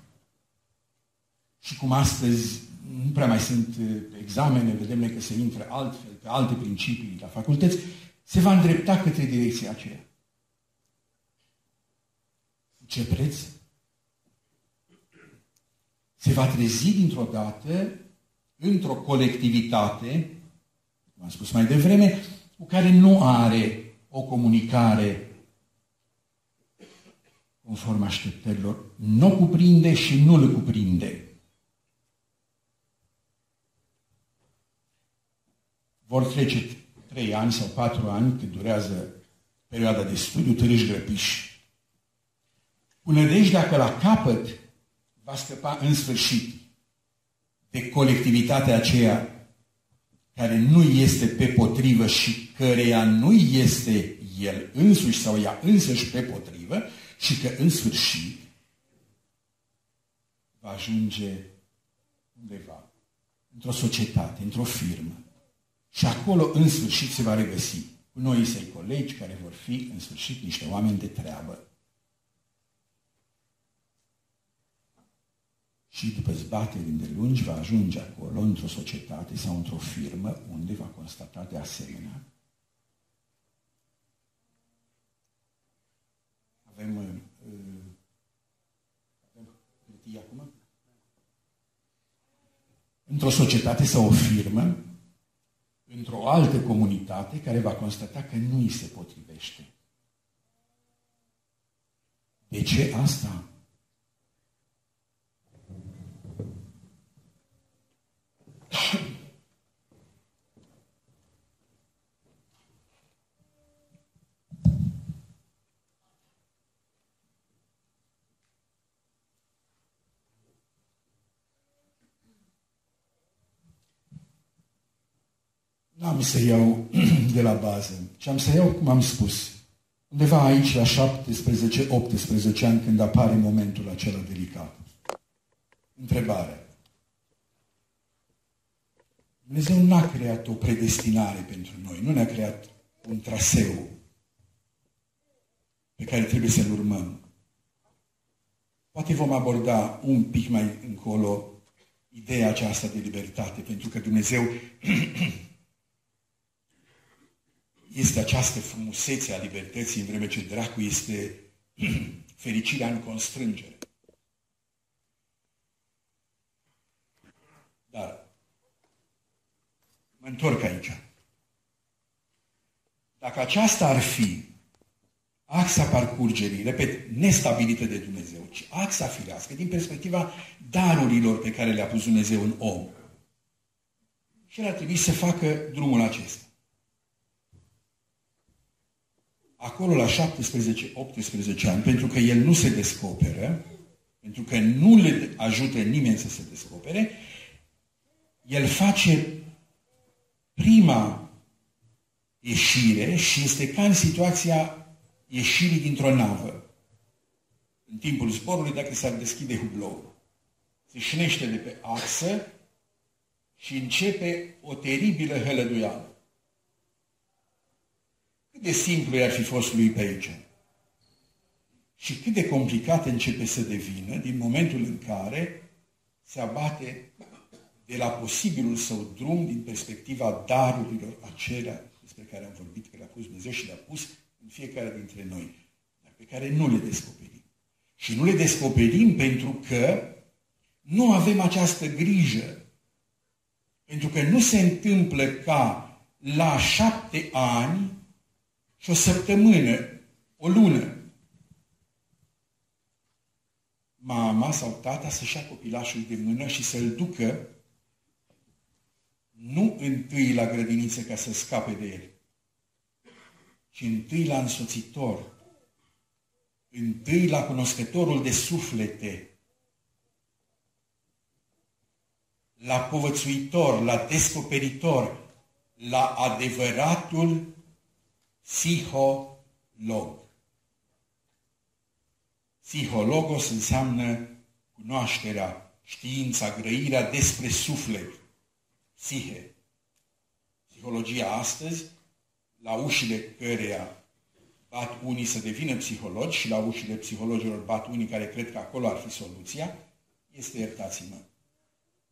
[SPEAKER 2] și cum astăzi nu prea mai sunt uh, examene, vedem că se intră altfel, pe alte principii la facultăți, se va îndrepta către direcția aceea. Ce preț? Se va trezi dintr-o dată într-o colectivitate, cum am spus mai devreme, cu care nu are o comunicare conform așteptărilor, nu o cuprinde și nu îl cuprinde. vor trece trei ani sau patru ani, cât durează perioada de studiu, târâși grăpiși. Cu nădejdea că la capăt va scăpa în sfârșit de colectivitatea aceea care nu este pe potrivă și căreia nu este el însuși sau ea însăși pe potrivă și că în sfârșit va ajunge undeva, într-o societate, într-o firmă, și acolo, în sfârșit, se va regăsi cu noi săi colegi care vor fi, în sfârșit, niște oameni de treabă. Și după zbateri îndelungi va ajunge acolo, într-o societate sau într-o firmă, unde va constata de asemenea avem, uh, avem acum? Într-o societate sau o firmă, într-o altă comunitate care va constata că nu îi se potrivește. De ce asta? N-am să iau de la bază, ci am să iau, cum am spus, undeva aici, la 17-18 ani, când apare momentul acela delicat. Întrebare. Dumnezeu n-a creat o predestinare pentru noi, nu ne-a creat un traseu pe care trebuie să-l urmăm. Poate vom aborda un pic mai încolo ideea aceasta de libertate, pentru că Dumnezeu este această frumusețe a libertății, în vreme ce dracu este fericirea în constrângere. Dar mă întorc aici. Dacă aceasta ar fi axa parcurgerii, repet, nestabilită de Dumnezeu, ci axa firească din perspectiva darurilor pe care le-a pus Dumnezeu în om. Și el ar trebui să facă drumul acesta. Acolo la 17-18 ani, pentru că el nu se descoperă, pentru că nu le ajută nimeni să se descopere, el face prima ieșire și este ca în situația ieșirii dintr-o navă. În timpul zborului, dacă s-ar deschide hublou, se șnește de pe axă și începe o teribilă hălăduială. Cât de simplu ar fi fost lui pe aici. Și cât de complicat începe să devină din momentul în care se abate de la posibilul său drum din perspectiva darurilor acelea despre care am vorbit, că le-a pus Dumnezeu și le-a pus în fiecare dintre noi, dar pe care nu le descoperim. Și nu le descoperim pentru că nu avem această grijă. Pentru că nu se întâmplă ca la șapte ani și o săptămână, o lună, mama sau tata să-și ia copilașul de mână și să-l ducă nu întâi la grădiniță ca să scape de el, ci întâi la însoțitor, întâi la cunoscătorul de suflete, la povățuitor, la descoperitor, la adevăratul psiholog. Psihologos înseamnă cunoașterea, știința, grăirea despre suflet, psihe. Psihologia astăzi, la ușile căreia bat unii să devină psihologi și la ușile psihologilor bat unii care cred că acolo ar fi soluția, este, iertați-mă,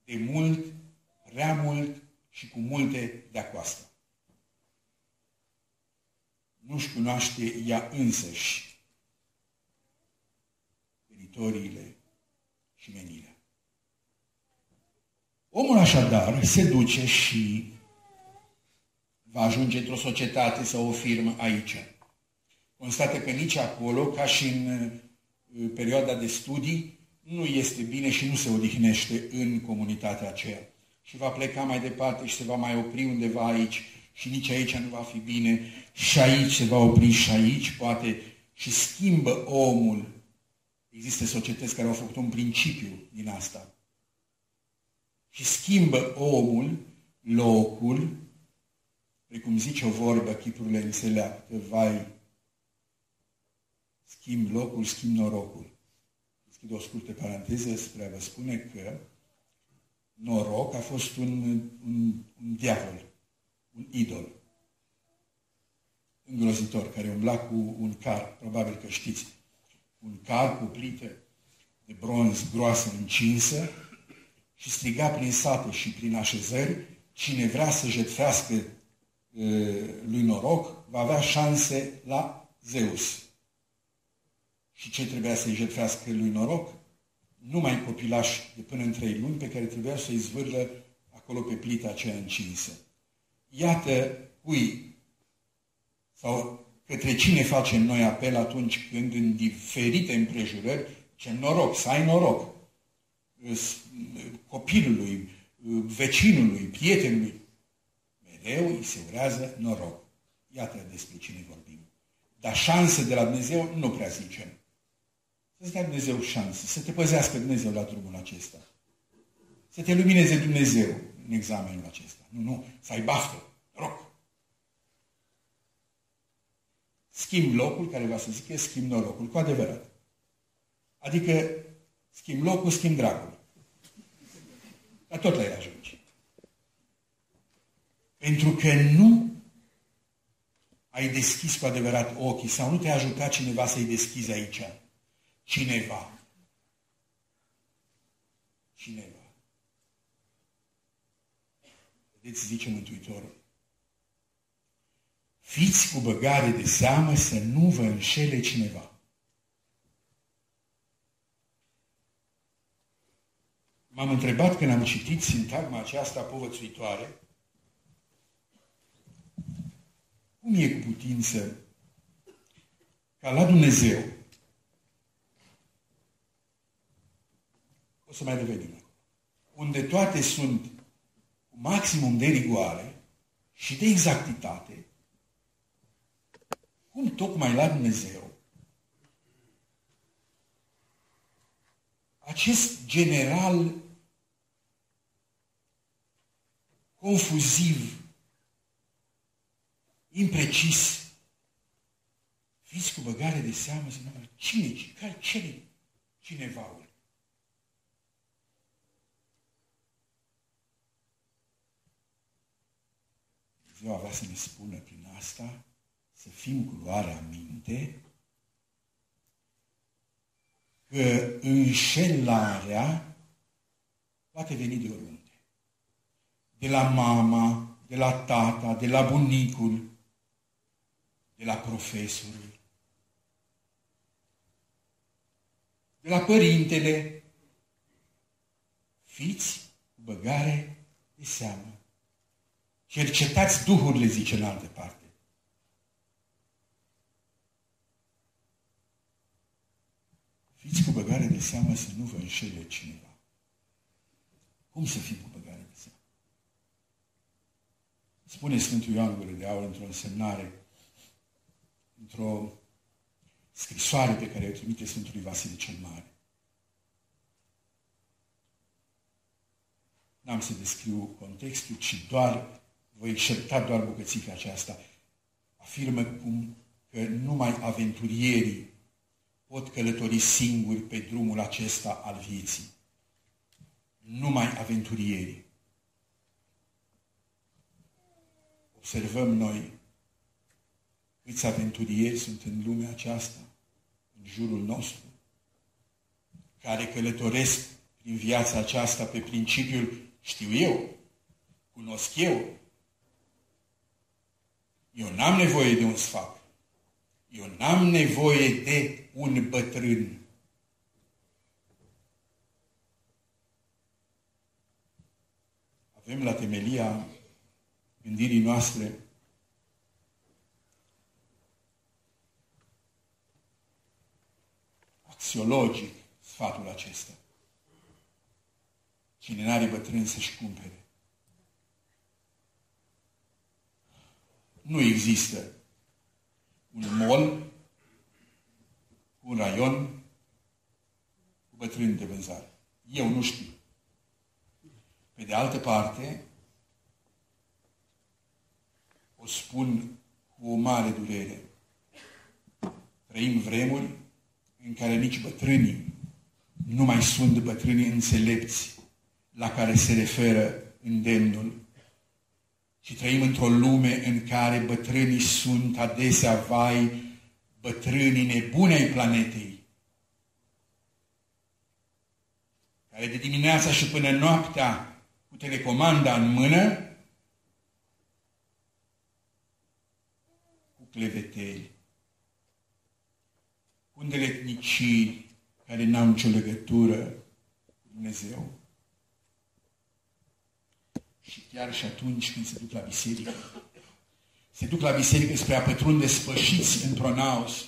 [SPEAKER 2] de mult, prea mult și cu multe de acoastă. Nu-și cunoaște ea însăși teritoriile și menirea. Omul așadar se duce și va ajunge într-o societate sau o firmă aici. Constată că nici acolo, ca și în perioada de studii, nu este bine și nu se odihnește în comunitatea aceea. Și va pleca mai departe și se va mai opri undeva aici și nici aici nu va fi bine și aici se va opri și aici poate și schimbă omul. Există societăți care au făcut un principiu din asta. Și schimbă omul locul, precum zice o vorbă, chipurile înțeleaptă, vai, schimb locul, schimb norocul. Deschid o scurtă paranteză spre a vă spune că noroc a fost un, un, un diavol, un idol îngrozitor, care umbla cu un car, probabil că știți, un car cu plită de bronz groasă încinsă și striga prin sate și prin așezări, cine vrea să jetfească lui noroc, va avea șanse la Zeus. Și ce trebuia să-i jertfească lui noroc? Numai copilași de până în trei luni pe care trebuia să-i zvârlă acolo pe plita aceea încinsă. Iată cui sau către cine facem noi apel atunci când în diferite împrejurări ce noroc, să ai noroc copilului, vecinului, prietenului. Mereu îi se urează noroc. Iată despre cine vorbim. Dar șanse de la Dumnezeu nu prea zicem. Să-ți dea Dumnezeu șanse, să te păzească Dumnezeu la drumul acesta. Să te lumineze Dumnezeu în examenul acesta. Nu, nu, să ai baftă, rog. Schimb locul, care va să zică, schimb norocul, cu adevărat. Adică schimb locul, schimb dragul. Dar tot la el ajunge. Pentru că nu ai deschis cu adevărat ochii sau nu te-a ajutat cineva să-i deschizi aici cineva. Cineva. Vedeți, zice Mântuitorul, fiți cu băgare de seamă să nu vă înșele cineva. M-am întrebat când am citit sintagma aceasta povățuitoare, cum e cu putință ca la Dumnezeu, o să mai revenim, unde toate sunt cu maximum de rigoare și de exactitate, cum tocmai la Dumnezeu, acest general confuziv, imprecis, fiți cu băgare de seamă, să cine, care, cine, cineva Dumnezeu avea să ne spună prin asta să fim cu luarea minte că înșelarea poate veni de oriunde. De la mama, de la tata, de la bunicul, de la profesorul, de la părintele. Fiți cu băgare de seamă. Cercetați duhurile, zice în altă parte. Fiți cu băgare de seamă să nu vă înșele cineva. Cum să fim cu băgare de seamă? Spune Sfântul Ioan Gură de Aur într-o însemnare, într-o scrisoare pe care o trimite Sfântului Vasile cel Mare. N-am să descriu contextul, ci doar voi excepta doar bucățica aceasta. Afirmă cum că numai aventurierii pot călători singuri pe drumul acesta al vieții. Numai aventurierii. Observăm noi câți aventurieri sunt în lumea aceasta, în jurul nostru, care călătoresc prin viața aceasta pe principiul știu eu, cunosc eu. Eu n-am nevoie de un sfat. Eu n-am nevoie de un bătrân. Avem la temelia gândirii noastre axiologic sfatul acesta. Cine n-are bătrân să-și cumpere. Nu există un mol un raion cu bătrâni de vânzare. Eu nu știu. Pe de altă parte, o spun cu o mare durere. Trăim vremuri în care nici bătrânii nu mai sunt bătrânii înțelepți la care se referă îndemnul, ci trăim într-o lume în care bătrânii sunt adesea vai bătrânii nebuni ai planetei, care de dimineața și până noaptea, cu telecomanda în mână, cleveteli, cu îndeletnicii care n-au nicio legătură cu Dumnezeu. Și chiar și atunci când se duc la biserică, se duc la biserică spre a pătrunde spășiți într-o naos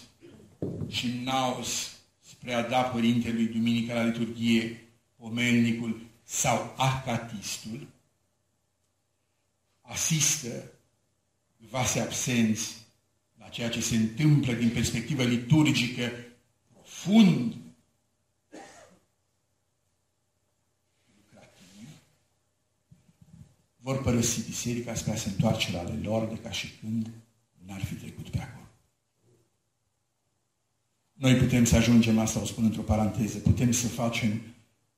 [SPEAKER 2] și în naos spre a da Părintelui Duminica la liturghie, pomelnicul sau acatistul, asistă vase absenți la ceea ce se întâmplă din perspectivă liturgică profund vor părăsi biserica spre a se întoarce la ale lor de ca și când n-ar fi trecut pe acolo. Noi putem să ajungem, asta o spun într-o paranteză, putem să facem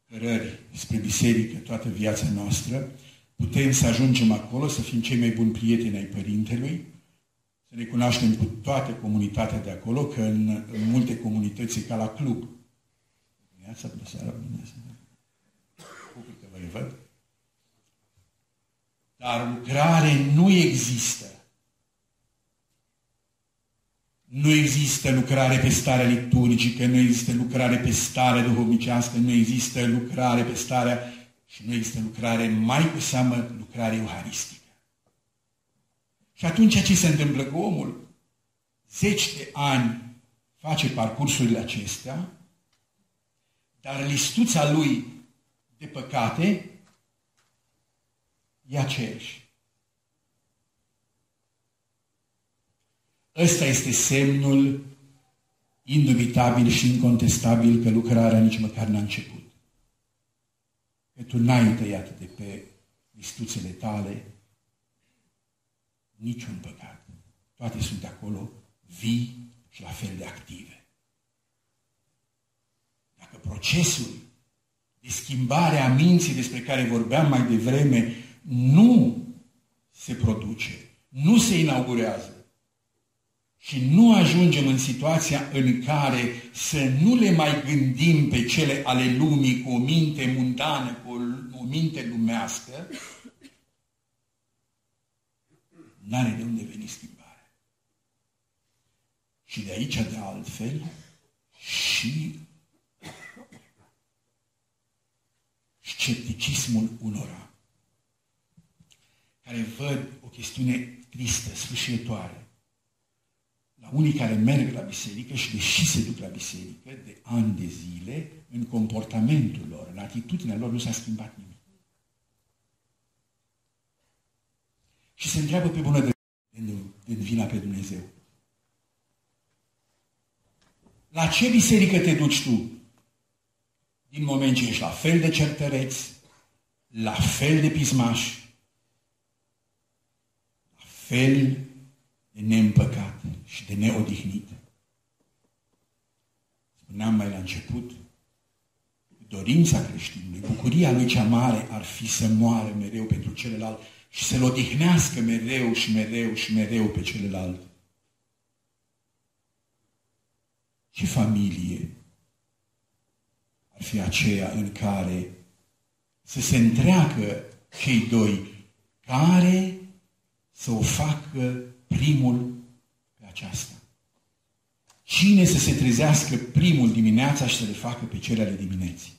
[SPEAKER 2] cărări spre biserică toată viața noastră, putem să ajungem acolo, să fim cei mai buni prieteni ai Părintelui, să ne cunoaștem cu toată comunitatea de acolo, că în, în multe comunități e ca la club. Viața, bună seara, bună seara. Bucur că vă văd. Dar lucrare nu există. Nu există lucrare pe starea liturgică, nu există lucrare pe starea duhovnicească, nu există lucrare pe starea și nu există lucrare, mai cu seamă lucrare euharistică. Și atunci ce se întâmplă cu omul? Zeci de ani face parcursurile acestea, dar listuța lui de păcate e aceeași. Ăsta este semnul indubitabil și incontestabil că lucrarea nici măcar n-a început. Că tu n-ai tăiat de pe listuțele tale niciun păcat. Toate sunt acolo vii și la fel de active. Dacă procesul de schimbare a minții despre care vorbeam mai devreme nu se produce, nu se inaugurează, și nu ajungem în situația în care să nu le mai gândim pe cele ale lumii cu o minte mundană, cu o minte lumească, n-are de unde veni schimbarea. Și de aici, de altfel, și scepticismul unora, care văd o chestiune tristă, sfârșitoare, la unii care merg la biserică și deși se duc la biserică de ani de zile, în comportamentul lor, în atitudinea lor, nu s-a schimbat nimic. Și se întreabă pe bună de din vina pe Dumnezeu. La ce biserică te duci tu? Din moment ce ești la fel de certăreț, la fel de pismaș, la fel de neîmpăcat și de neodihnit. Spuneam mai la început, dorința creștinului, bucuria lui cea mare ar fi să moară mereu pentru celălalt și să-l odihnească mereu și mereu și mereu pe celălalt. Ce familie ar fi aceea în care să se întreacă cei doi care să o facă primul pe aceasta. Cine să se trezească primul dimineața și să le facă pe cele ale dimineții?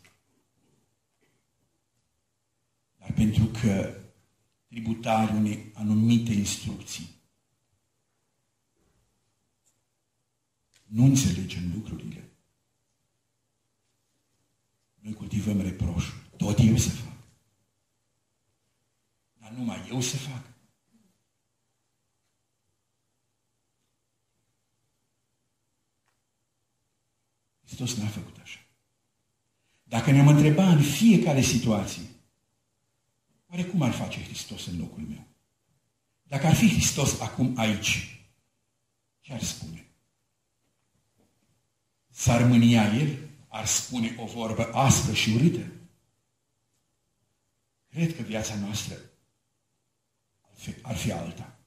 [SPEAKER 2] Dar pentru că tributari unei anumite instrucții, nu înțelegem lucrurile. Noi cultivăm reproșul. Tot eu să fac. Dar numai eu să fac. Hristos n-a făcut așa. Dacă ne-am întrebat în fiecare situație, oare cum ar face Hristos în locul meu? Dacă ar fi Hristos acum aici, ce ar spune? S-ar mânia El? Ar spune o vorbă aspră și urâtă? Cred că viața noastră ar fi, ar fi alta.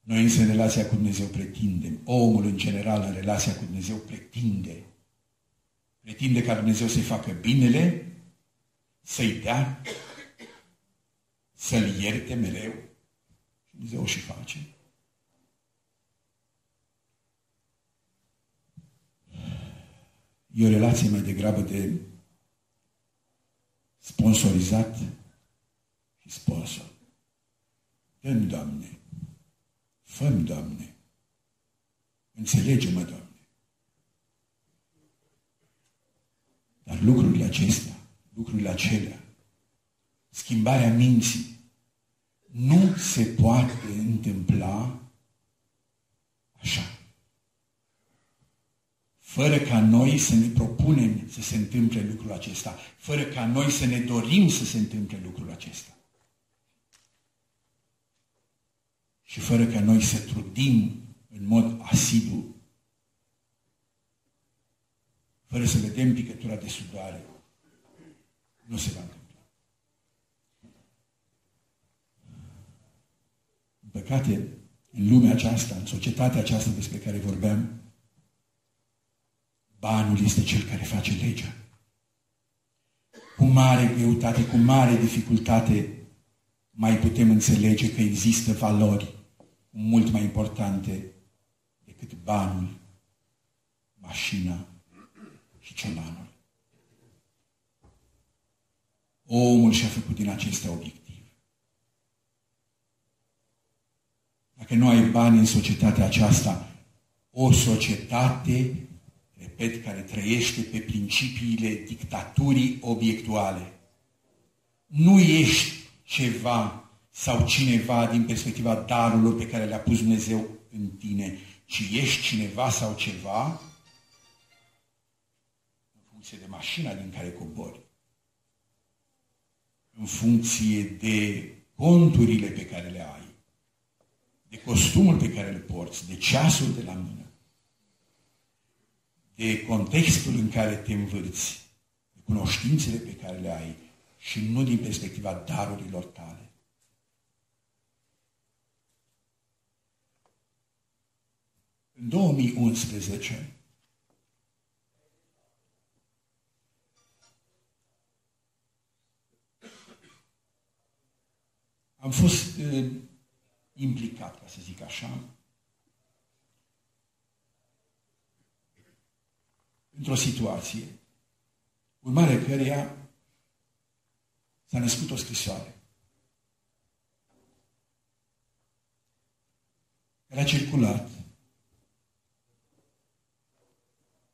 [SPEAKER 2] Noi însă în relația cu Dumnezeu pretindem, omul în general în relația cu Dumnezeu pretinde. Pretinde ca Dumnezeu să-i facă binele, să-i dea, să-l ierte mereu. Și Dumnezeu o și face. E o relație mai degrabă de sponsorizat și sponsor. Dăm, Doamne, fă Doamne. Înțelege-mă, Doamne. Dar lucrurile acestea, lucrurile acelea, schimbarea minții, nu se poate întâmpla așa. Fără ca noi să ne propunem să se întâmple lucrul acesta, fără ca noi să ne dorim să se întâmple lucrul acesta. și fără ca noi să trudim în mod asidu, fără să vedem picătura de sudoare, nu se va întâmpla. În păcate, în lumea aceasta, în societatea aceasta despre care vorbeam, banul este cel care face legea. Cu mare greutate, cu mare dificultate, mai putem înțelege că există valori mult mai importante decât banul, mașina și ciolanul. Omul și-a făcut din acestea obiectiv. Dacă nu ai bani în societatea aceasta, o societate, repet, care trăiește pe principiile dictaturii obiectuale. Nu ești ceva sau cineva din perspectiva darurilor pe care le-a pus Dumnezeu în tine, ci ești cineva sau ceva în funcție de mașina din care cobori, în funcție de conturile pe care le ai, de costumul pe care îl porți, de ceasul de la mână, de contextul în care te învârți, de cunoștințele pe care le ai și nu din perspectiva darurilor tale. În 2011, am fost uh, implicat, ca să zic așa, într-o situație, urmare căreia s-a născut o scrisoare care a circulat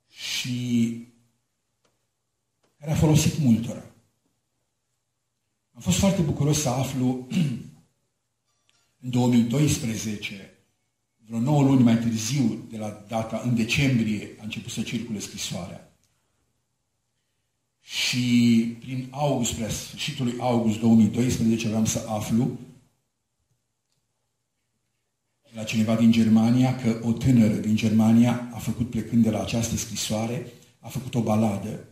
[SPEAKER 2] și care a folosit multora. Am fost foarte bucuros să aflu în 2012, vreo 9 luni mai târziu, de la data în decembrie, a început să circule scrisoarea. Și prin august, spre sfârșitul lui august 2012, aveam să aflu la cineva din Germania că o tânără din Germania a făcut, plecând de la această scrisoare, a făcut o baladă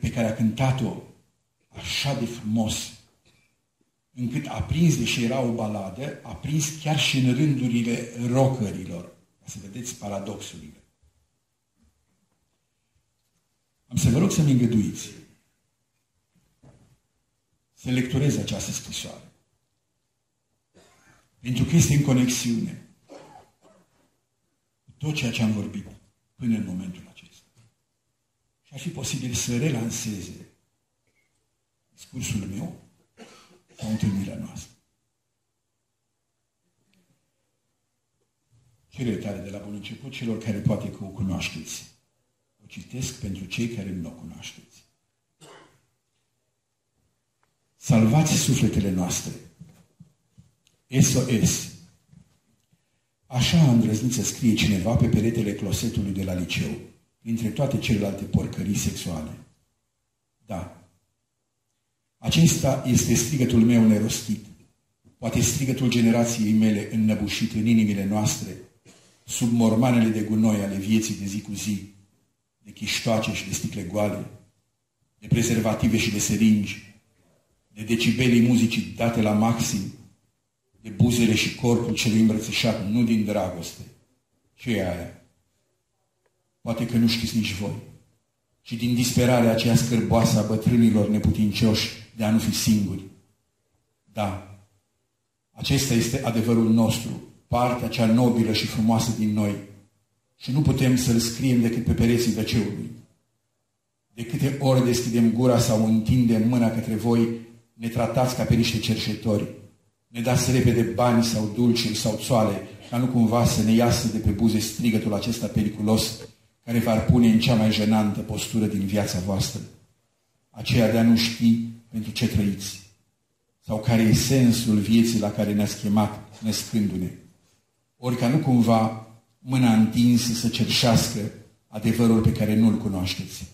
[SPEAKER 2] pe care a cântat-o așa de frumos, încât a prins, deși era o baladă, a prins chiar și în rândurile rockerilor. Ca să vedeți paradoxurile. Am să vă rog să-mi îngăduiți să lecturez această scrisoare. Pentru că este în conexiune cu tot ceea ce am vorbit până în momentul acesta. Și ar fi posibil să relanseze discursul meu la întâlnirea noastră. Cele tare de la bun început, celor care poate că o cunoașteți. O citesc pentru cei care nu o cunoașteți. Salvați sufletele noastre. SOS. Așa a îndrăznit să scrie cineva pe peretele closetului de la liceu, dintre toate celelalte porcării sexuale. Da, acesta este strigătul meu nerostit. Poate strigătul generației mele înnăbușit în inimile noastre, sub mormanele de gunoi ale vieții de zi cu zi, de chiștoace și de sticle goale, de prezervative și de seringi, de decibelii muzicii date la maxim, de buzele și corpul celui îmbrățișat, nu din dragoste. ce e aia? Poate că nu știți nici voi, ci din disperarea aceea scârboasă a bătrânilor neputincioși de a nu fi singuri. Da, acesta este adevărul nostru, partea cea nobilă și frumoasă din noi. Și nu putem să-l scriem decât pe pereții veceului. De câte ori deschidem gura sau întindem mâna către voi, ne tratați ca pe niște cerșetori. Ne dați repede bani sau dulciuri sau țoale, ca nu cumva să ne iasă de pe buze strigătul acesta periculos, care v-ar pune în cea mai jenantă postură din viața voastră. Aceea de a nu ști pentru ce trăiți? Sau care e sensul vieții la care ne-ați chemat născându-ne? Ori ca nu cumva mâna întinsă să cerșească adevărul pe care nu-l cunoașteți.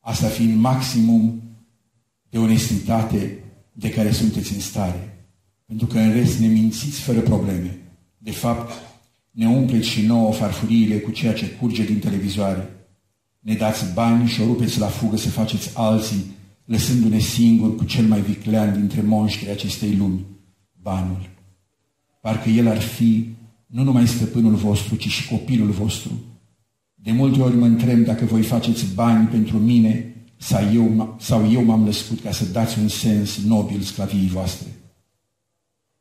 [SPEAKER 2] Asta fiind maximum de onestitate de care sunteți în stare. Pentru că în rest ne mințiți fără probleme. De fapt, ne umpleți și nouă farfuriile cu ceea ce curge din televizoare. Ne dați bani și o rupeți la fugă să faceți alții lăsându-ne singuri cu cel mai viclean dintre monștrii acestei lumi, banul. Parcă el ar fi nu numai stăpânul vostru, ci și copilul vostru. De multe ori mă întreb dacă voi faceți bani pentru mine sau eu, sau eu m-am născut ca să dați un sens nobil sclaviei voastre.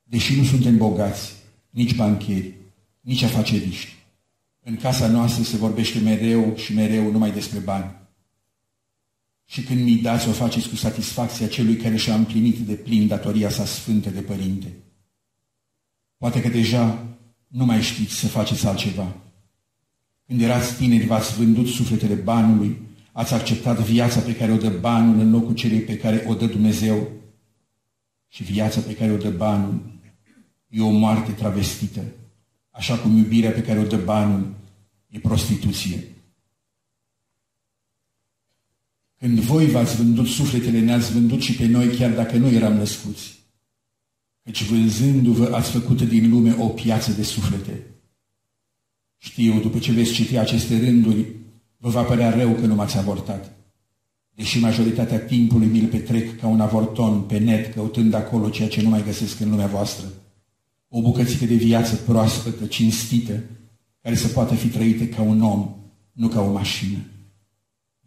[SPEAKER 2] Deși nu suntem bogați, nici bancheri, nici afaceriști, în casa noastră se vorbește mereu și mereu numai despre bani. Și când mi dați, o faceți cu satisfacția celui care și-a împlinit de plin datoria sa sfântă de părinte. Poate că deja nu mai știți să faceți altceva. Când erați tineri, v-ați vândut sufletele banului, ați acceptat viața pe care o dă banul în locul celei pe care o dă Dumnezeu. Și viața pe care o dă banul e o moarte travestită, așa cum iubirea pe care o dă banul e prostituție. Când voi v-ați vândut sufletele, ne-ați vândut și pe noi, chiar dacă nu eram născuți. Căci vânzându-vă, ați făcut din lume o piață de suflete. Știu, după ce veți citi aceste rânduri, vă va părea rău că nu m-ați avortat. Deși majoritatea timpului mi-l petrec ca un avorton pe net, căutând acolo ceea ce nu mai găsesc în lumea voastră. O bucățică de viață proaspătă, cinstită, care să poată fi trăită ca un om, nu ca o mașină.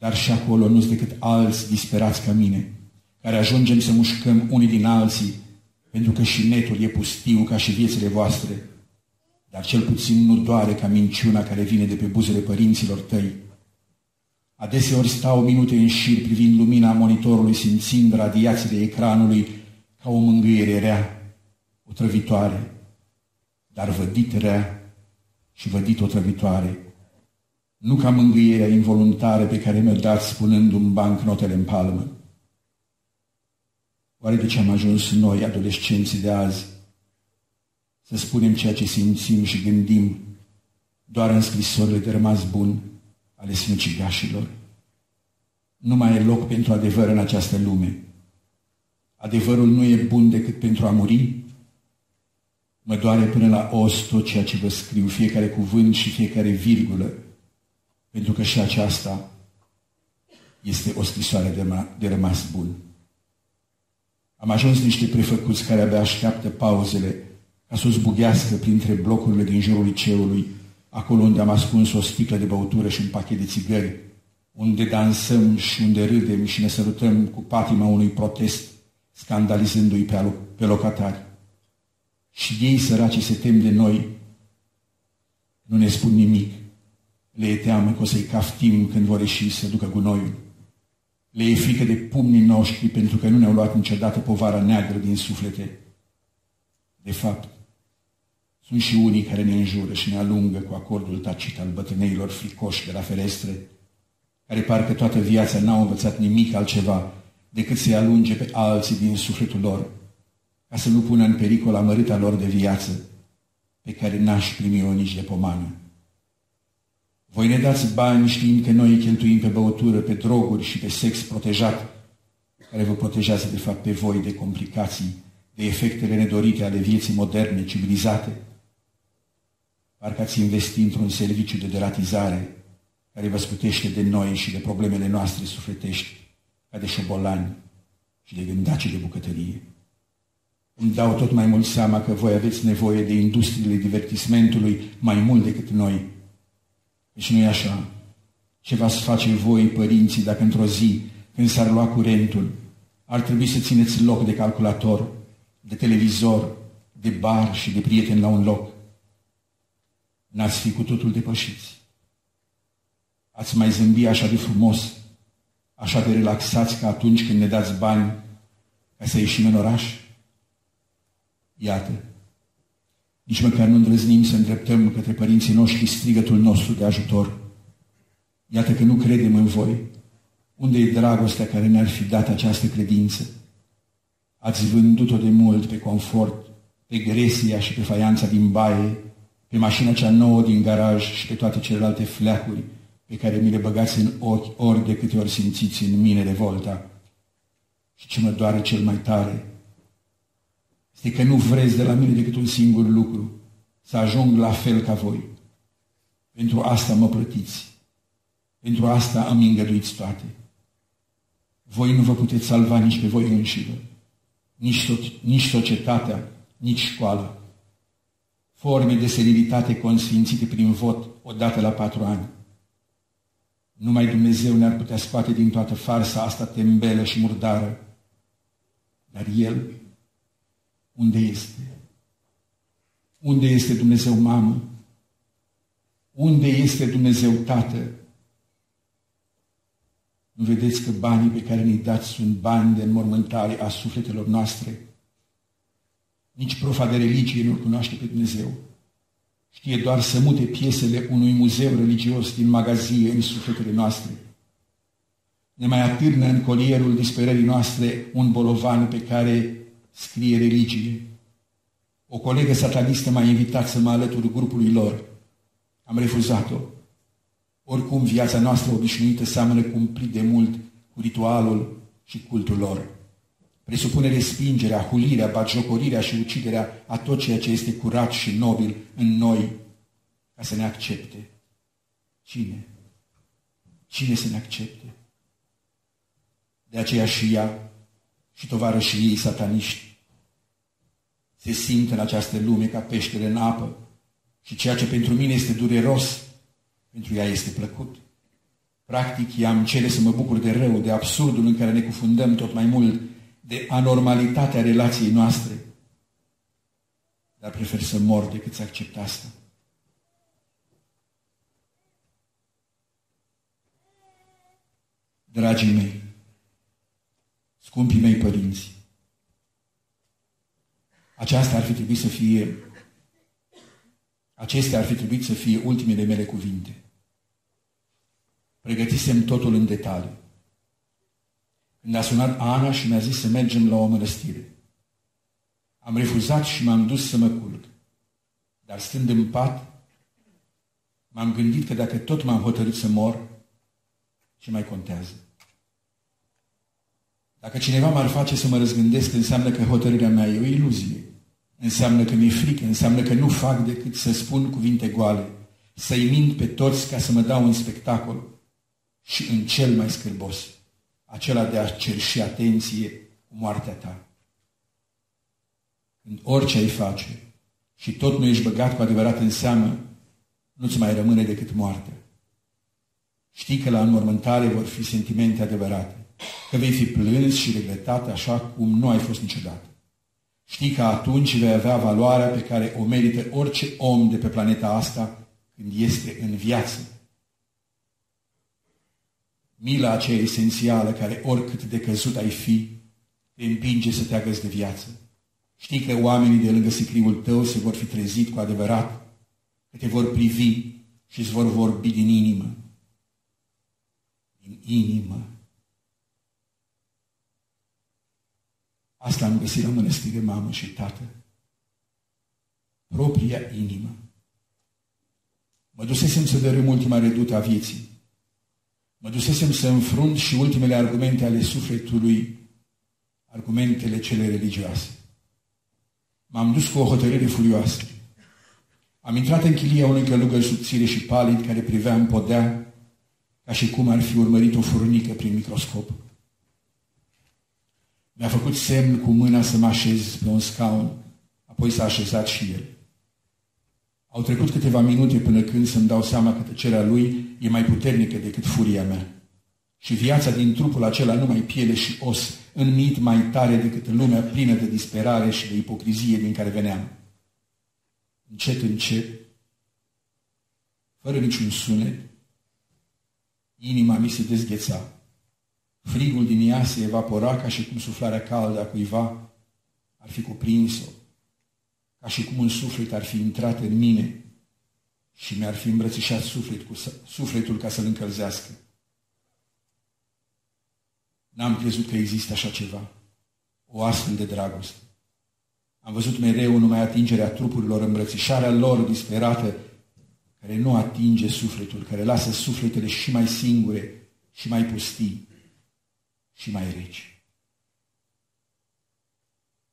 [SPEAKER 2] Dar și acolo nu sunt decât alți disperați ca mine, care ajungem să mușcăm unii din alții, pentru că și netul e pustiu ca și viețile voastre, dar cel puțin nu doare ca minciuna care vine de pe buzele părinților tăi. Adeseori stau minute în șir privind lumina monitorului, simțind radiațiile ecranului ca o mângâiere rea, otrăvitoare, dar vădit rea și vădit otrăvitoare, nu ca mângâierea involuntară pe care mi-o dați spunând un banc notele în palmă. Oare de ce am ajuns noi, adolescenții de azi, să spunem ceea ce simțim și gândim doar în scrisorile de rămas bun ale sinucigașilor? Nu mai e loc pentru adevăr în această lume. Adevărul nu e bun decât pentru a muri. Mă doare până la os tot ceea ce vă scriu, fiecare cuvânt și fiecare virgulă, pentru că și aceasta este o scrisoare de, de rămas bun. Am ajuns niște prefăcuți care abia așteaptă pauzele ca să o zbughească printre blocurile din jurul liceului, acolo unde am ascuns o sticlă de băutură și un pachet de țigări, unde dansăm și unde râdem și ne sărutăm cu patima unui protest, scandalizându-i pe, pe locatari. Și ei, săraci, se tem de noi, nu ne spun nimic. Le e teamă că o să-i caftim când vor ieși să ducă gunoiul. Le e frică de pumnii noștri pentru că nu ne-au luat niciodată povara neagră din suflete. De fapt, sunt și unii care ne înjură și ne alungă cu acordul tacit al bătrâneilor fricoși de la ferestre, care parcă toată viața n-au învățat nimic altceva decât să-i alunge pe alții din sufletul lor, ca să nu pună în pericol amărâta lor de viață, pe care n-aș primi-o nici de pomană. Voi ne dați bani știind că noi îi cheltuim pe băutură, pe droguri și pe sex protejat, care vă protejează de fapt pe voi de complicații, de efectele nedorite ale vieții moderne, civilizate. Parcă ați investi într-un serviciu de deratizare care vă scutește de noi și de problemele noastre sufletești, ca de șobolani și de gândaci de bucătărie. Îmi dau tot mai mult seama că voi aveți nevoie de industriile divertismentului mai mult decât noi, deci nu e așa. Ce v să face voi, părinții, dacă într-o zi, când s-ar lua curentul, ar trebui să țineți loc de calculator, de televizor, de bar și de prieteni la un loc? N-ați fi cu totul depășiți. Ați mai zâmbi așa de frumos, așa de relaxați ca atunci când ne dați bani ca să ieșim în oraș? Iată, nici măcar nu îndrăznim să îndreptăm către părinții noștri strigătul nostru de ajutor. Iată că nu credem în voi. Unde e dragostea care ne-ar fi dat această credință? Ați vândut-o de mult pe confort, pe gresia și pe faianța din baie, pe mașina cea nouă din garaj și pe toate celelalte fleacuri pe care mi le băgați în ochi ori de câte ori simțiți în mine revolta. Și ce mă doare cel mai tare este că nu vreți de la mine decât un singur lucru, să ajung la fel ca voi. Pentru asta mă plătiți. Pentru asta îmi îngăduiți toate. Voi nu vă puteți salva nici pe voi înșivă, nici, so- nici societatea, nici școala. Forme de serilitate consfințite prin vot odată la patru ani. Numai Dumnezeu ne-ar putea scoate din toată farsa asta tembelă și murdară. Dar El unde este? Unde este Dumnezeu mamă? Unde este Dumnezeu tată? Nu vedeți că banii pe care ne-i dați sunt bani de înmormântare a sufletelor noastre? Nici profa de religie nu-L cunoaște pe Dumnezeu. Știe doar să mute piesele unui muzeu religios din magazie în sufletele noastre. Ne mai atârnă în colierul disperării noastre un bolovan pe care scrie religie. O colegă satanistă m-a invitat să mă alătur grupului lor. Am refuzat-o. Oricum, viața noastră obișnuită seamănă cumplit de mult cu ritualul și cultul lor. Presupune respingerea, hulirea, batjocorirea și uciderea a tot ceea ce este curat și nobil în noi ca să ne accepte. Cine? Cine să ne accepte? De aceea și ea și tovarășii ei sataniști se simt în această lume ca peștele în apă și ceea ce pentru mine este dureros, pentru ea este plăcut. Practic, ea îmi cere să mă bucur de rău, de absurdul în care ne cufundăm tot mai mult, de anormalitatea relației noastre. Dar prefer să mor decât să accept asta. Dragii mei, scumpii mei părinți, aceasta ar fi trebuit să fie, acestea ar fi trebuit să fie ultimele mele cuvinte. Pregătisem totul în detaliu. Când a sunat Ana și mi-a zis să mergem la o mănăstire. Am refuzat și m-am dus să mă culc. Dar stând în pat, m-am gândit că dacă tot m-am hotărât să mor, ce mai contează? Dacă cineva m-ar face să mă răzgândesc, înseamnă că hotărârea mea e o iluzie. Înseamnă că mi-e frică, înseamnă că nu fac decât să spun cuvinte goale, să-i mint pe toți ca să mă dau un spectacol și în cel mai scârbos, acela de a cerși atenție cu moartea ta. Când orice ai face și tot nu ești băgat cu adevărat în seamă, nu-ți mai rămâne decât moartea. Știi că la înmormântare vor fi sentimente adevărate, că vei fi plâns și regretat așa cum nu ai fost niciodată. Știi că atunci vei avea valoarea pe care o merită orice om de pe planeta asta când este în viață. Mila aceea esențială care oricât de căzut ai fi, te împinge să te agăzi de viață. Știi că oamenii de lângă sicriul tău se vor fi trezit cu adevărat, că te vor privi și îți vor vorbi din inimă. Din inimă. Asta am găsit la mănăstire mamă și tată. Propria inimă. Mă dusesem să dărâm ultima redută a vieții. Mă dusesem să înfrunt și ultimele argumente ale sufletului, argumentele cele religioase. M-am dus cu o hotărâre furioasă. Am intrat în chilia unui călugăr subțire și palid care privea în podea ca și cum ar fi urmărit o furnică prin microscop. Mi-a făcut semn cu mâna să mă așez pe un scaun, apoi s-a așezat și el. Au trecut câteva minute până când să-mi dau seama că tăcerea lui e mai puternică decât furia mea. Și viața din trupul acela nu mai piele și os, în mit mai tare decât lumea plină de disperare și de ipocrizie din care veneam. Încet, încet, fără niciun sunet, inima mi se dezgheța. Frigul din ea se evapora ca și cum suflarea caldă a cuiva ar fi cuprins-o, ca și cum un suflet ar fi intrat în mine și mi-ar fi îmbrățișat suflet cu, sufletul ca să-l încălzească. N-am crezut că există așa ceva, o astfel de dragoste. Am văzut mereu numai atingerea trupurilor, îmbrățișarea lor disperată, care nu atinge sufletul, care lasă sufletele și mai singure și mai pustii și mai reci.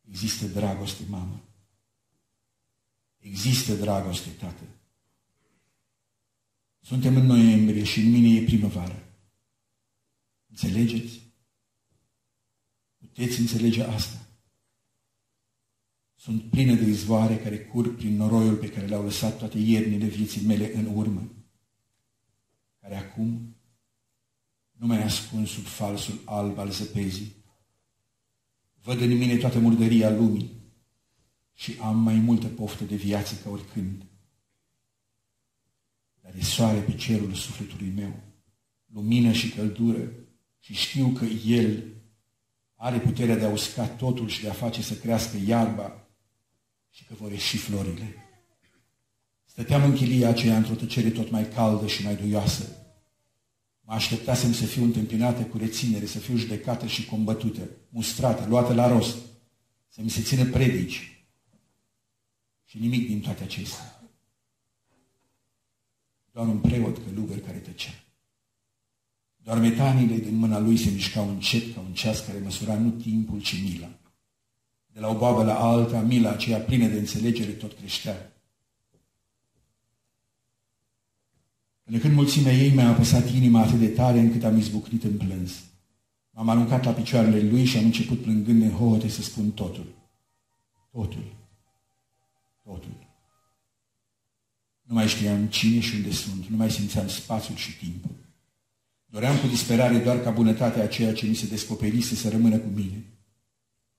[SPEAKER 2] Există dragoste, mamă. Există dragoste, tată. Suntem în noiembrie și în mine e primăvară. Înțelegeți? Puteți înțelege asta. Sunt pline de izvoare care curg prin noroiul pe care le-au lăsat toate iernile vieții mele în urmă, care acum nu mai ascund sub falsul alb al zăpezii. Văd în mine toată murdăria lumii și am mai multă poftă de viață ca oricând. Dar e soare pe cerul sufletului meu, lumină și căldură și știu că El are puterea de a usca totul și de a face să crească iarba și că vor ieși florile. Stăteam în chilia aceea într-o tăcere tot mai caldă și mai duioasă. Mă așteptasem să fiu întâmpinată cu reținere, să fiu judecată și combătută, mustrată, luată la rost, să mi se țină predici. Și nimic din toate acestea. Doar un preot călugăr care tăcea. Doar metanile din mâna lui se mișcau încet ca un ceas care măsura nu timpul, ci mila. De la o boabă la alta, mila aceea plină de înțelegere tot creștea. Până când mulțimea ei mi-a apăsat inima atât de tare încât am izbucnit în plâns. M-am aruncat la picioarele lui și am început plângând în hohote să spun totul. Totul. Totul. Nu mai știam cine și unde sunt, nu mai simțeam spațiul și timpul. Doream cu disperare doar ca bunătatea aceea ce mi se descoperise să rămână cu mine.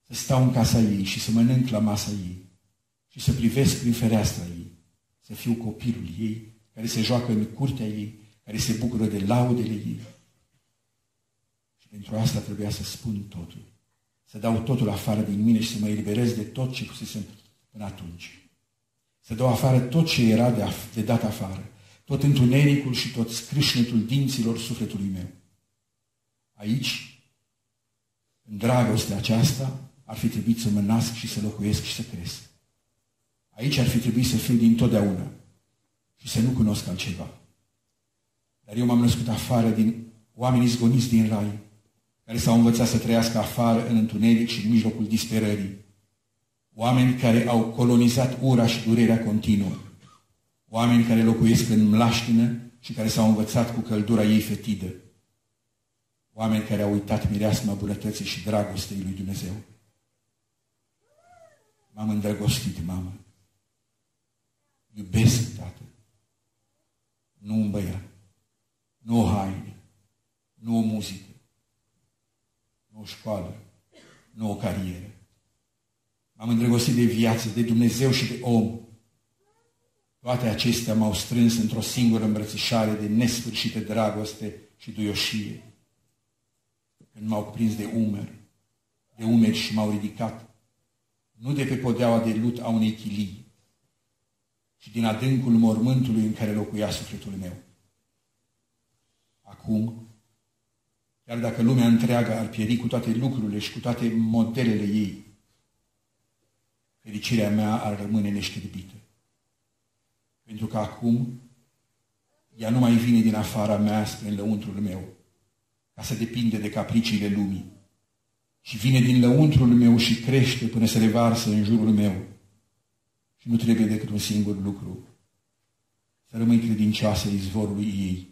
[SPEAKER 2] Să stau în casa ei și să mănânc la masa ei și să privesc prin fereastra ei, să fiu copilul ei care se joacă în curtea ei, care se bucură de laudele ei. Și pentru asta trebuia să spun totul, să dau totul afară din mine și să mă eliberez de tot ce fusesem până atunci. Să dau afară tot ce era de, af- de dat afară, tot întunericul și tot scrâșnetul dinților sufletului meu. Aici, în dragostea aceasta, ar fi trebuit să mă nasc și să locuiesc și să cresc. Aici ar fi trebuit să fiu din totdeauna și să nu cunosc altceva. Dar eu m-am născut afară din oameni izgoniți din rai, care s-au învățat să trăiască afară în întuneric și în mijlocul disperării. Oameni care au colonizat ura și durerea continuă. Oameni care locuiesc în mlaștină și care s-au învățat cu căldura ei fetidă. Oameni care au uitat mireasma bunătății și dragostei lui Dumnezeu. M-am îndrăgostit, mamă. Iubesc, tată. Nu un băiat. Nu o haine. Nu o muzică. Nu o școală. Nu o carieră. M-am îndrăgostit de viață, de Dumnezeu și de om. Toate acestea m-au strâns într-o singură îmbrățișare de nesfârșită dragoste și duioșie. Când m-au prins de umeri, de umeri și m-au ridicat, nu de pe podeaua de lut a unei chilii, ci din adâncul mormântului în care locuia sufletul meu. Acum, chiar dacă lumea întreagă ar pieri cu toate lucrurile și cu toate modelele ei, fericirea mea ar rămâne neștirbită. Pentru că acum ea nu mai vine din afara mea spre lăuntrul meu, ca să depinde de capriciile lumii, și vine din lăuntrul meu și crește până se revarsă în jurul meu. Și nu trebuie decât un singur lucru, să rămâi credincioasă izvorului ei,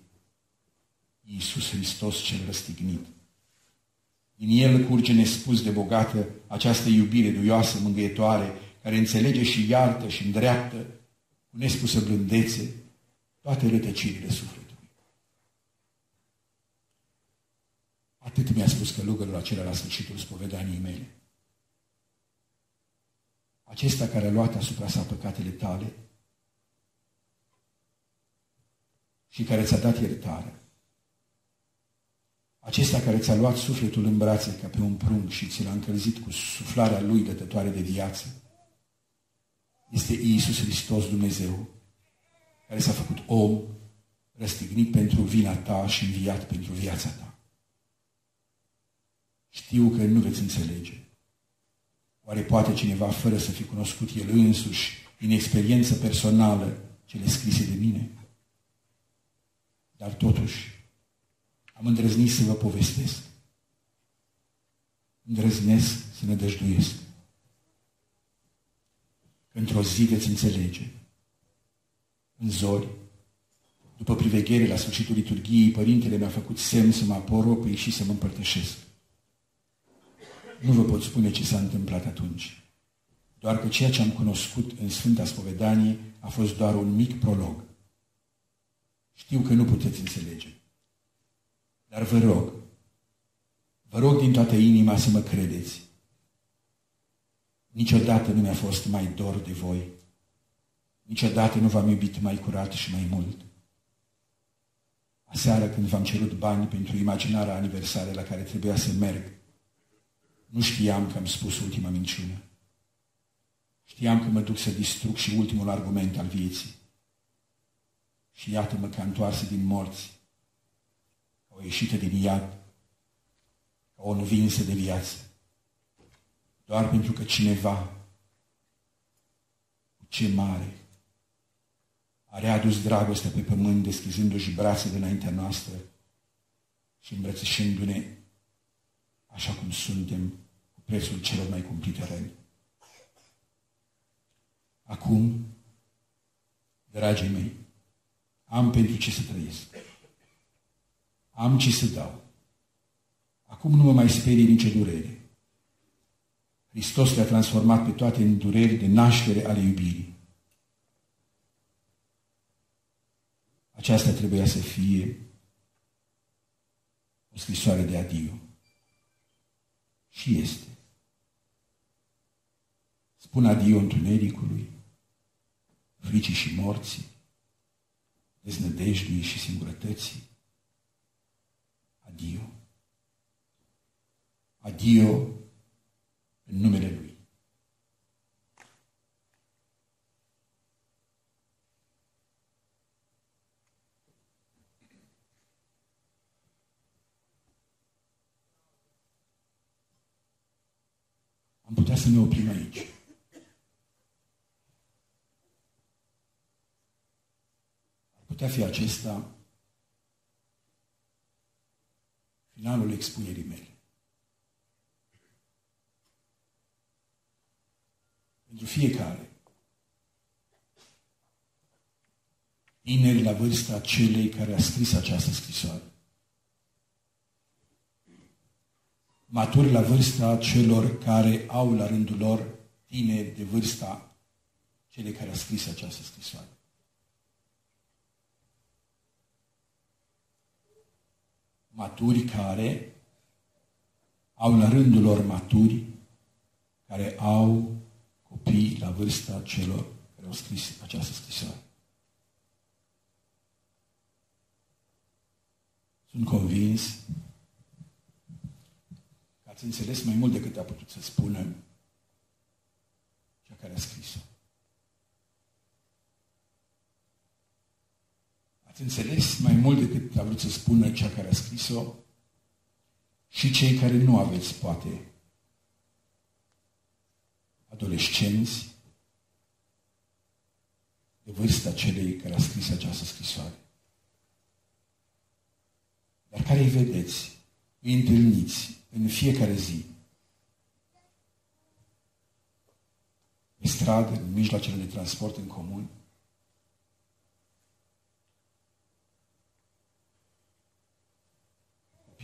[SPEAKER 2] Iisus Hristos cel răstignit. Din el curge nespus de bogată această iubire duioasă, mângâietoare, care înțelege și iartă și îndreaptă cu nespusă blândețe toate rătăcirile sufletului. Atât mi-a spus călugărul acela la sfârșitul spovedaniei mele. Acesta care a luat asupra sa păcatele tale și care ți-a dat iertare. Acesta care ți-a luat sufletul în brațe ca pe un prunc și ți l-a încălzit cu suflarea lui dătătoare de viață, este Iisus Hristos Dumnezeu, care s-a făcut om, răstignit pentru vina ta și înviat pentru viața ta. Știu că nu veți înțelege. Oare poate cineva, fără să fi cunoscut el însuși, din experiență personală, cele scrise de mine? Dar totuși, am îndrăznit să vă povestesc. Îndrăznesc să ne dăjduiesc. Într-o zi veți înțelege. În zori, după priveghere la sfârșitul liturghiei, părintele mi-a făcut semn să mă aporopui și să mă împărtășesc. Nu vă pot spune ce s-a întâmplat atunci. Doar că ceea ce am cunoscut în Sfânta Spovedanie a fost doar un mic prolog. Știu că nu puteți înțelege. Dar vă rog, vă rog din toată inima să mă credeți. Niciodată nu mi-a fost mai dor de voi. Niciodată nu v-am iubit mai curat și mai mult. Aseară când v-am cerut bani pentru imaginarea aniversare la care trebuia să merg, nu știam că am spus ultima minciună. Știam că mă duc să distrug și ultimul argument al vieții. și iată-mă ca întoarsă din morți, ca o ieșită din iad, ca o învinsă de viață, doar pentru că cineva, cu ce mare, a readus dragostea pe pământ, deschizându-și brațele înaintea noastră și îmbrățișându-ne așa cum suntem, cu prețul celor mai cumplite răni. Acum, dragii mei, am pentru ce să trăiesc. Am ce să dau. Acum nu mă mai sperie nicio durere. Hristos le-a transformat pe toate în dureri de naștere ale iubirii. Aceasta trebuia să fie o scrisoare de adio. Și este. Spun adio întunericului, fricii și morții, deznădejdii și singurătății. Adio. Adio în numele Lui. Am putea să ne oprim aici. Putea fi acesta finalul expunerii mele. Pentru fiecare, tineri la vârsta celei care a scris această scrisoare, maturi la vârsta celor care au la rândul lor tineri de vârsta celei care a scris această scrisoare. Maturi care au la rândul lor maturi care au copii la vârsta celor care au scris această scrisoare. Sunt convins Ați înțeles mai mult decât a putut să spună cea care a scris-o. Ați înțeles mai mult decât a vrut să spună cea care a scris-o și cei care nu aveți, poate, adolescenți de vârsta celei care a scris această scrisoare. Dar care îi vedeți, îi întâlniți, în fiecare zi. Pe stradă, în mijloacele de transport în comun.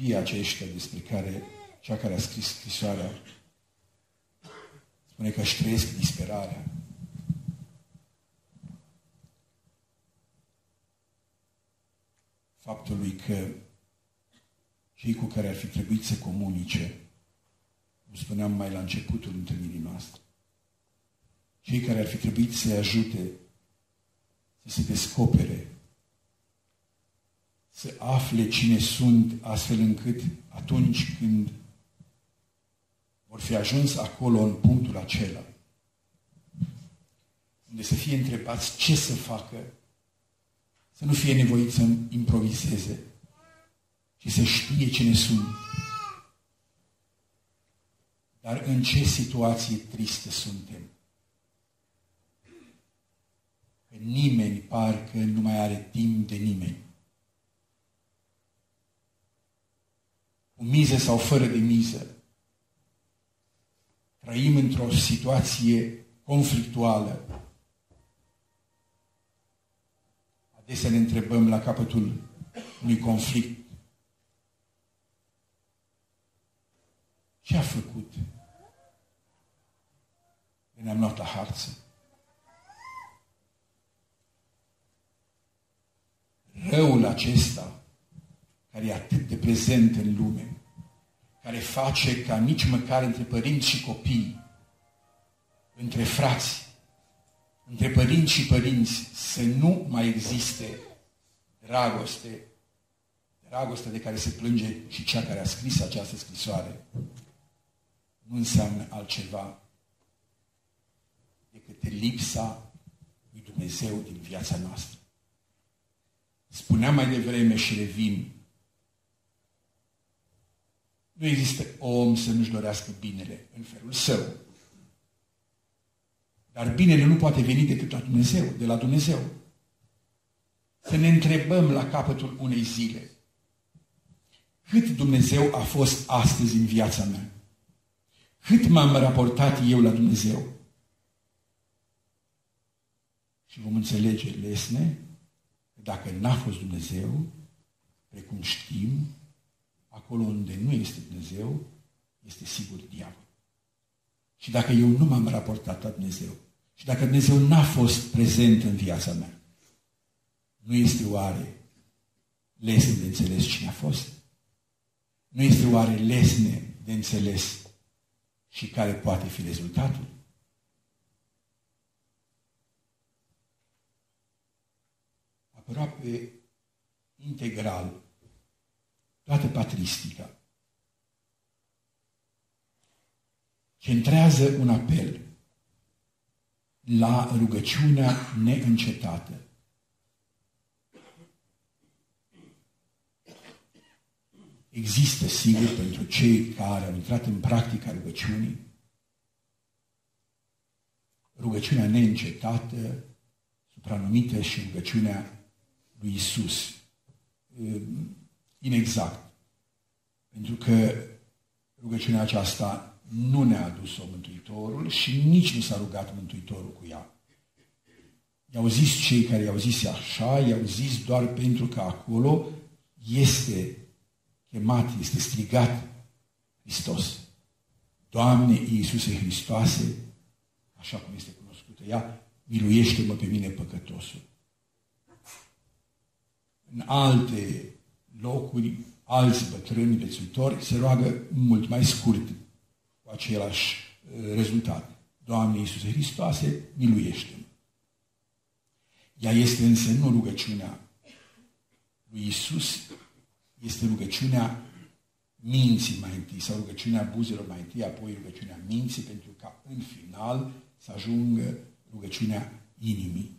[SPEAKER 2] Copiii aceștia despre care cea care a scris scrisoarea spune că își trăiesc disperarea. Faptului că cei cu care ar fi trebuit să comunice, cum spuneam mai la începutul întâlnirii noastre, cei care ar fi trebuit să-i ajute să se descopere, să afle cine sunt, astfel încât atunci când vor fi ajuns acolo în punctul acela, unde să fie întrebați ce să facă, să nu fie nevoit să improvizeze, și să știe cine sunt. Dar în ce situație tristă suntem? Că nimeni parcă nu mai are timp de nimeni. Cu miză sau fără de miză. Trăim într-o situație conflictuală. Adesea ne întrebăm la capătul unui conflict Ce a făcut? Ne-am luat la harță. Răul acesta, care e atât de prezent în lume, care face ca nici măcar între părinți și copii, între frați, între părinți și părinți, să nu mai existe dragoste, dragoste de care se plânge și cea care a scris această scrisoare, nu înseamnă altceva decât lipsa lui Dumnezeu din viața noastră. Spuneam mai devreme și revin. Nu există om să nu-și dorească binele în felul său. Dar binele nu poate veni decât la Dumnezeu, de la Dumnezeu. Să ne întrebăm la capătul unei zile. Cât Dumnezeu a fost astăzi în viața mea? Cât m-am raportat eu la Dumnezeu? Și vom înțelege lesne că dacă n-a fost Dumnezeu, precum știm, acolo unde nu este Dumnezeu, este sigur diavol. Și dacă eu nu m-am raportat la Dumnezeu, și dacă Dumnezeu n-a fost prezent în viața mea, nu este oare lesne de înțeles cine a fost? Nu este oare lesne de înțeles și care poate fi rezultatul? Aproape integral toată patristica centrează un apel la rugăciunea neîncetată. Există, sigur, pentru cei care au intrat în practica rugăciunii, rugăciunea neîncetată, supranumită și rugăciunea lui Isus. Inexact. Pentru că rugăciunea aceasta nu ne-a adus-o Mântuitorul și nici nu s-a rugat Mântuitorul cu ea. I-au zis cei care i-au zis așa, i-au zis doar pentru că acolo este chemat, este strigat Hristos. Doamne Iisuse Hristoase, așa cum este cunoscută ea, miluiește-mă pe mine păcătosul. În alte locuri, alți bătrâni vețuitori se roagă mult mai scurt același uh, rezultat. Doamne Iisuse Hristoase, miluiește-mă. Ea este însă nu rugăciunea lui Iisus, este rugăciunea minții mai întâi, sau rugăciunea buzelor mai întâi, apoi rugăciunea minții, pentru ca în final să ajungă rugăciunea inimii.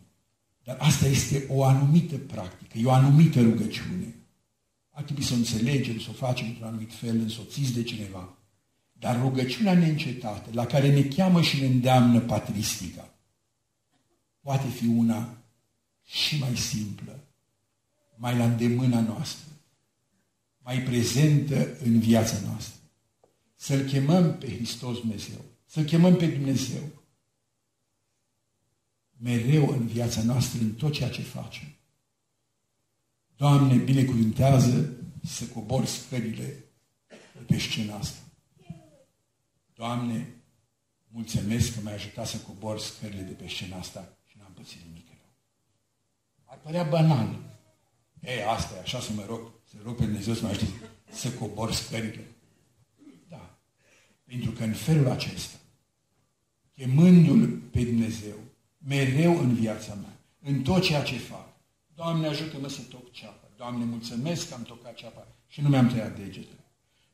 [SPEAKER 2] Dar asta este o anumită practică, e o anumită rugăciune. Ar trebui să o înțelegem, să o facem într-un anumit fel, însoțiți de cineva. Dar rugăciunea neîncetată, la care ne cheamă și ne îndeamnă patristica, poate fi una și mai simplă, mai la îndemâna noastră, mai prezentă în viața noastră. Să-L chemăm pe Hristos Dumnezeu, să-L chemăm pe Dumnezeu mereu în viața noastră, în tot ceea ce facem. Doamne, binecuvântează să cobor scările pe scena asta. Doamne, mulțumesc că m-ai ajutat să cobor scările de pe scena asta și n-am pățit nimic rău. Ar părea banal. Ei, asta e, așa să mă rog, să rog pe Dumnezeu să mă ajute să cobor scările. Da. Pentru că în felul acesta, chemându-L pe Dumnezeu, mereu în viața mea, în tot ceea ce fac, Doamne, ajută-mă să toc ceapa. Doamne, mulțumesc că am tocat ceapa și nu mi-am tăiat degetele.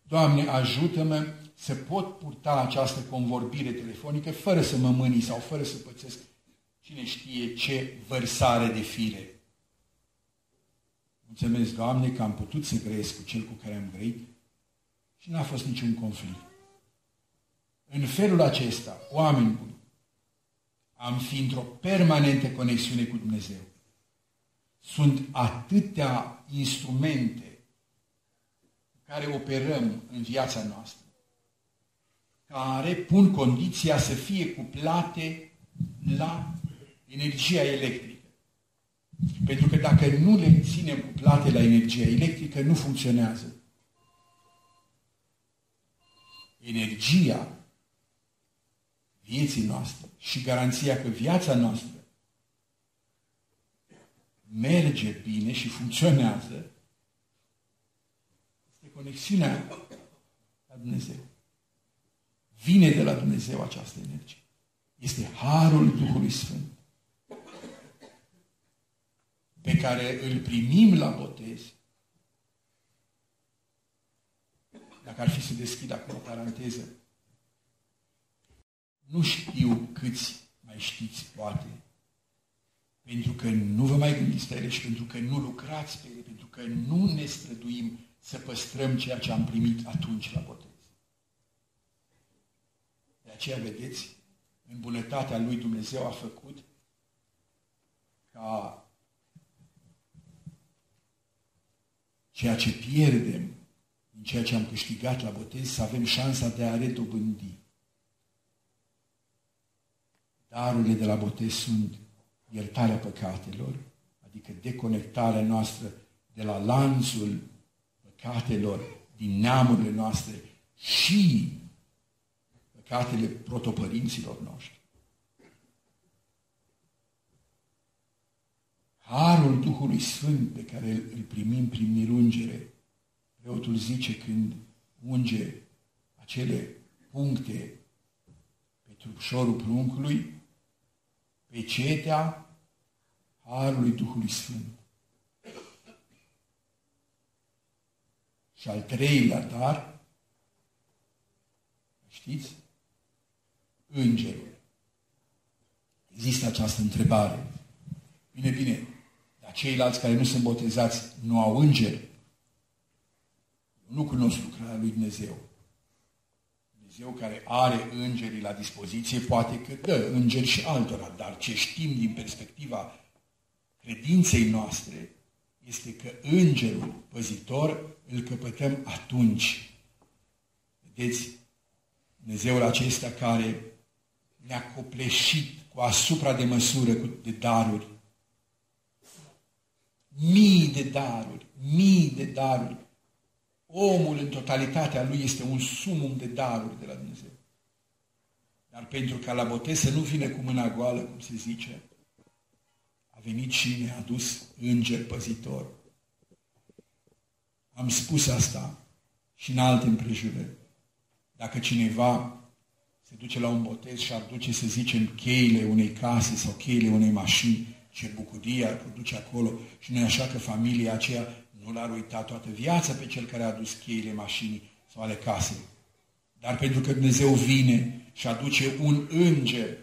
[SPEAKER 2] Doamne, ajută-mă să pot purta această convorbire telefonică fără să mă mâni sau fără să pățesc cine știe ce vărsare de fire. Mulțumesc, Doamne, că am putut să grăiesc cu cel cu care am grăit și n-a fost niciun conflict. În felul acesta, oameni buni, am fi într-o permanentă conexiune cu Dumnezeu. Sunt atâtea instrumente care operăm în viața noastră, care pun condiția să fie cuplate la energia electrică. Pentru că dacă nu le ținem cuplate la energia electrică, nu funcționează. Energia vieții noastre și garanția că viața noastră merge bine și funcționează conexiunea la Dumnezeu. Vine de la Dumnezeu această energie. Este harul Duhului Sfânt pe care îl primim la botez. Dacă ar fi să deschid acum o paranteză, nu știu câți mai știți, poate, pentru că nu vă mai gândiți pe ele și pentru că nu lucrați pe ele, pentru că nu ne străduim să păstrăm ceea ce am primit atunci la botez. De aceea, vedeți, în bunătatea lui Dumnezeu a făcut ca ceea ce pierdem în ceea ce am câștigat la botez să avem șansa de a redobândi. Darurile de la botez sunt iertarea păcatelor, adică deconectarea noastră de la lanțul păcatelor din neamurile noastre și păcatele protopărinților noștri. Harul Duhului Sfânt pe care îl primim prin mirungere, preotul zice când unge acele puncte pe trupșorul pruncului, pe cetea Harului Duhului Sfânt. Și al treilea dar, știți, îngerul. Există această întrebare. Bine, bine, dar ceilalți care nu sunt botezați nu au îngeri? Nu cunosc lucrarea lui Dumnezeu. Dumnezeu care are îngerii la dispoziție, poate că dă îngeri și altora, dar ce știm din perspectiva credinței noastre este că îngerul păzitor îl căpătăm atunci. Vedeți, Dumnezeul acesta care ne-a copleșit cu asupra de măsură de daruri. Mii de daruri, mii de daruri. Omul în totalitatea lui este un sumum de daruri de la Dumnezeu. Dar pentru ca la botez să nu vină cu mâna goală, cum se zice, a venit și ne-a adus înger păzitor. Am spus asta și în alte împrejurări. Dacă cineva se duce la un botez și ar duce, să zicem, cheile unei case sau cheile unei mașini, ce bucurie ar produce acolo și nu e așa că familia aceea nu l-ar uita toată viața pe cel care a adus cheile mașinii sau ale casei. Dar pentru că Dumnezeu vine și aduce un înger,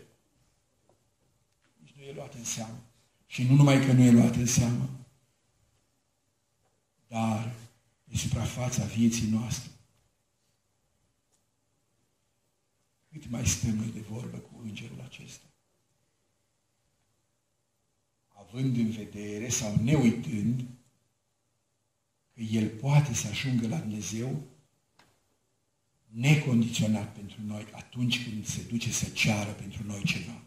[SPEAKER 2] nici nu e luat în seamă. Și nu numai că nu e luat în seamă, dar e suprafața vieții noastre. Cât mai stăm noi de vorbă cu îngerul acesta? Având în vedere sau ne uitând că El poate să ajungă la Dumnezeu necondiționat pentru noi atunci când se duce să ceară pentru noi ceva.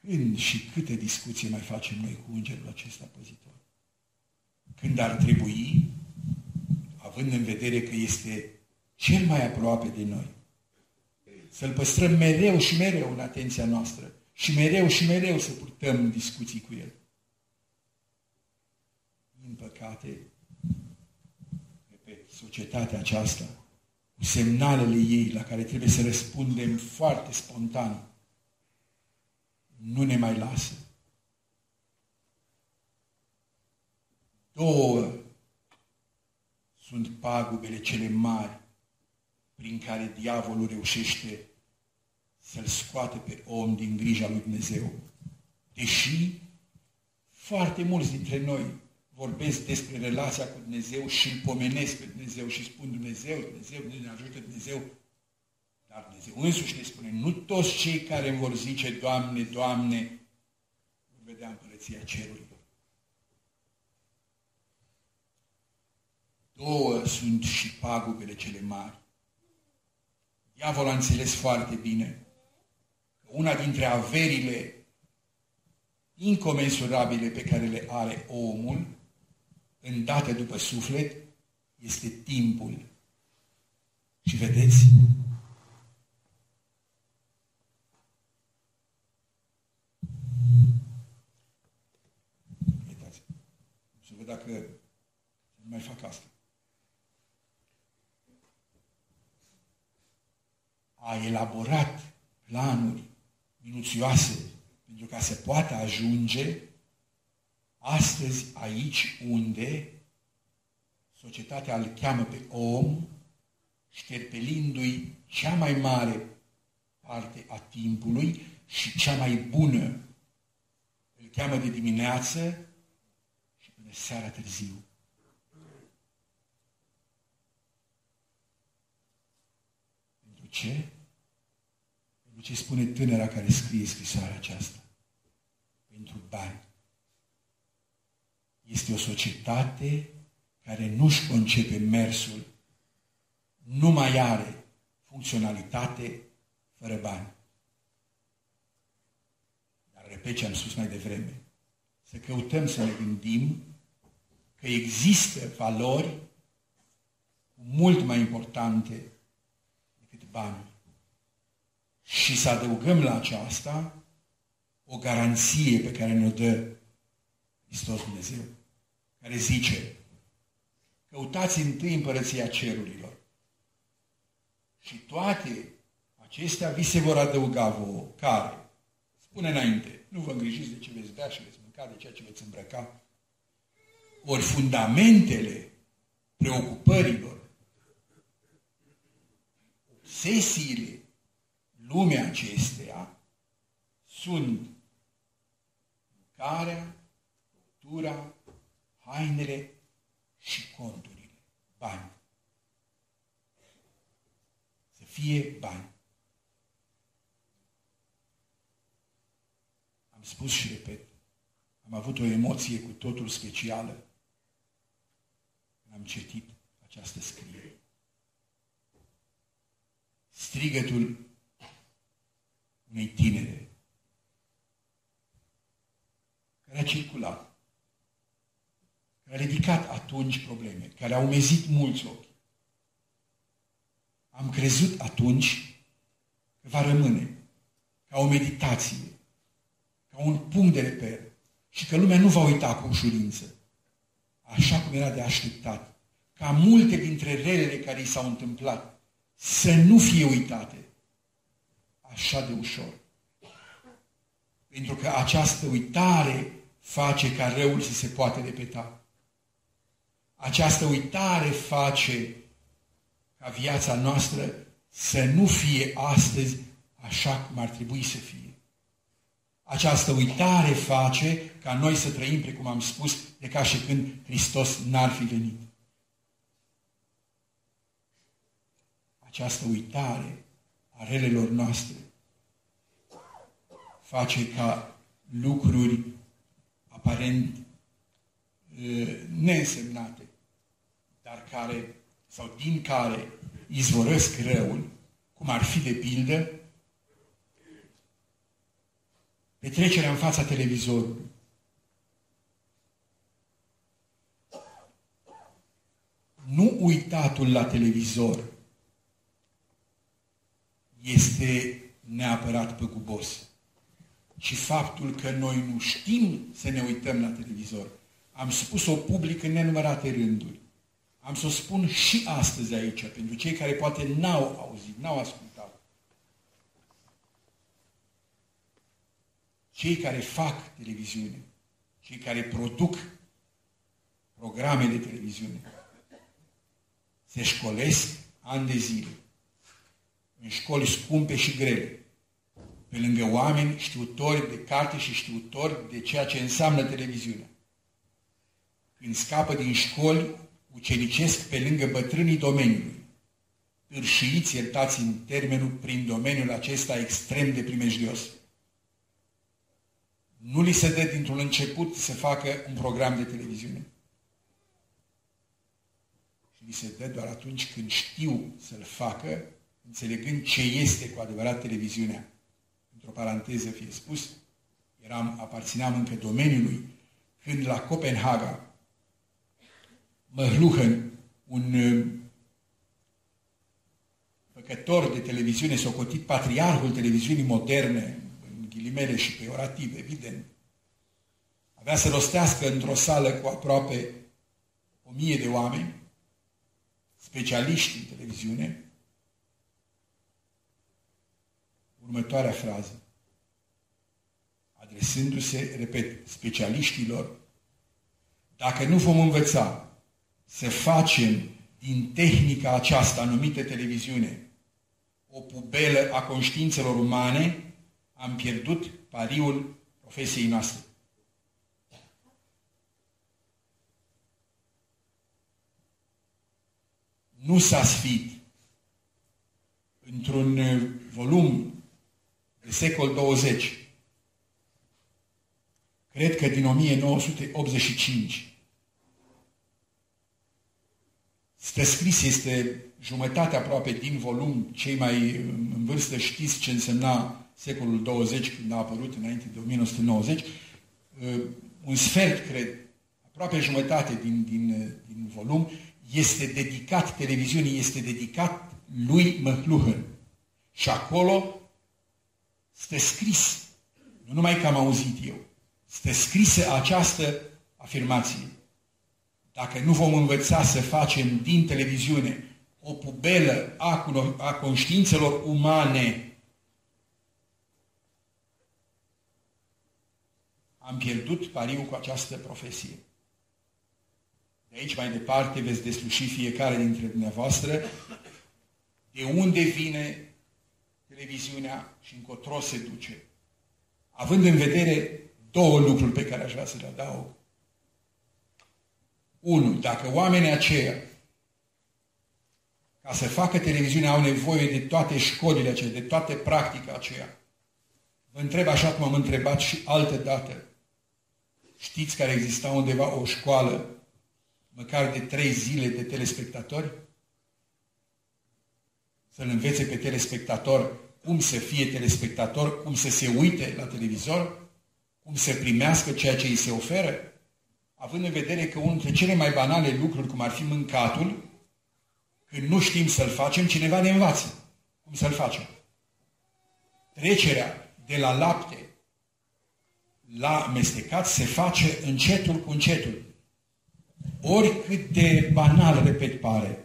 [SPEAKER 2] Când și câte discuții mai facem noi cu îngerul acesta păzitor? Când ar trebui având în vedere că este cel mai aproape de noi. Să-L păstrăm mereu și mereu în atenția noastră și mereu și mereu să purtăm discuții cu El. Din păcate, repet, societatea aceasta, cu semnalele ei la care trebuie să răspundem foarte spontan, nu ne mai lasă. Două sunt pagubele cele mari prin care diavolul reușește să-l scoată pe om din grija lui Dumnezeu. Deși foarte mulți dintre noi vorbesc despre relația cu Dumnezeu și îl pomenesc pe Dumnezeu și spun Dumnezeu, Dumnezeu, Dumnezeu ne ajută Dumnezeu. Dar Dumnezeu însuși ne spune, nu toți cei care îmi vor zice, Doamne, Doamne, vor vedea împărăția cerurilor. Două sunt și pagubele cele mari. Diavol a înțeles foarte bine că una dintre averile incomensurabile pe care le are omul, îndată după suflet, este timpul. Și vedeți? Uitați. Să văd dacă mai fac asta. a elaborat planuri minuțioase pentru ca să poată ajunge astăzi aici unde societatea îl cheamă pe om, șterpelindu-i cea mai mare parte a timpului și cea mai bună îl cheamă de dimineață și până seara târziu. Pentru ce? Pentru ce spune tânăra care scrie scrisoarea aceasta? Pentru bani. Este o societate care nu-și concepe mersul, nu mai are funcționalitate fără bani. Dar repet ce am spus mai devreme, să căutăm să ne gândim că există valori mult mai importante decât banii. Și să adăugăm la aceasta o garanție pe care ne-o dă Hristos Dumnezeu, care zice, căutați întâi împărăția cerurilor și toate acestea vi se vor adăuga vouă. Care? Spune înainte, nu vă îngrijiți de ce veți bea și veți mânca, de ceea ce veți îmbrăca. Ori fundamentele preocupărilor, obsesiile lumea acesteia sunt mâncarea, cultura, hainele și conturile, bani. Să fie bani. Am spus și repet, am avut o emoție cu totul specială când am citit această scriere. Strigătul unei tinere care a circulat, care a ridicat atunci probleme, care au umezit mulți ochi. Am crezut atunci că va rămâne ca o meditație, ca un punct de reper și că lumea nu va uita cu ușurință, așa cum era de așteptat, ca multe dintre relele care i s-au întâmplat să nu fie uitate așa de ușor. Pentru că această uitare face ca răul să se poate repeta. Această uitare face ca viața noastră să nu fie astăzi așa cum ar trebui să fie. Această uitare face ca noi să trăim, precum am spus, de ca și când Hristos n-ar fi venit. Această uitare a relelor noastre face ca lucruri aparent neînsemnate, dar care, sau din care izvorăsc răul, cum ar fi de pildă Petrecerea în fața televizorului. Nu uitatul la televizor este neapărat păgubos. Și faptul că noi nu știm să ne uităm la televizor. Am spus-o public în nenumărate rânduri. Am să o spun și astăzi aici, pentru cei care poate n-au auzit, n-au ascultat. cei care fac televiziune, cei care produc programe de televiziune, se școlesc ani de zile, în școli scumpe și grele, pe lângă oameni știutori de carte și știutori de ceea ce înseamnă televiziunea. Când scapă din școli, ucenicesc pe lângă bătrânii domeniului, târșiiți, iertați în termenul, prin domeniul acesta extrem de primejdios. Nu li se dă dintr-un început să facă un program de televiziune. Și li se dă doar atunci când știu să-l facă, înțelegând ce este cu adevărat televiziunea. Într-o paranteză fie spus, eram, aparțineam încă domeniului, când la Copenhaga, Măhluhen, un uh, făcător de televiziune, socotit patriarhul televiziunii moderne, ghilimele și peorativ, evident, avea să rostească într-o sală cu aproape o mie de oameni, specialiști în televiziune, următoarea frază, adresându-se, repet, specialiștilor, dacă nu vom învăța să facem din tehnica aceasta numită televiziune o pubelă a conștiințelor umane, am pierdut pariul profesiei noastre. Nu s-a sfit într-un volum de secol 20, cred că din 1985, Stă scris, este jumătate aproape din volum, cei mai în vârstă știți ce însemna secolul 20 când a apărut înainte de 1990, uh, un sfert, cred, aproape jumătate din, din, din volum, este dedicat televiziunii, este dedicat lui McLuhan. Și acolo stă scris, nu numai că am auzit eu, stă scrisă această afirmație. Dacă nu vom învăța să facem din televiziune o pubelă a, a conștiințelor umane, am pierdut pariul cu această profesie. De aici mai departe veți desluși fiecare dintre dumneavoastră de unde vine televiziunea și încotro se duce. Având în vedere două lucruri pe care aș vrea să le adaug. Unu, dacă oamenii aceia, ca să facă televiziune, au nevoie de toate școlile acelea, de toate practica aceea, vă întreb așa cum am întrebat și altă dată. Știți că ar exista undeva o școală, măcar de trei zile de telespectatori? Să-l învețe pe telespectator cum să fie telespectator, cum să se uite la televizor, cum să primească ceea ce îi se oferă? având în vedere că unul dintre cele mai banale lucruri, cum ar fi mâncatul, când nu știm să-l facem, cineva ne învață cum să-l facem. Trecerea de la lapte la mestecat se face încetul cu încetul. Oricât de banal, repet, pare,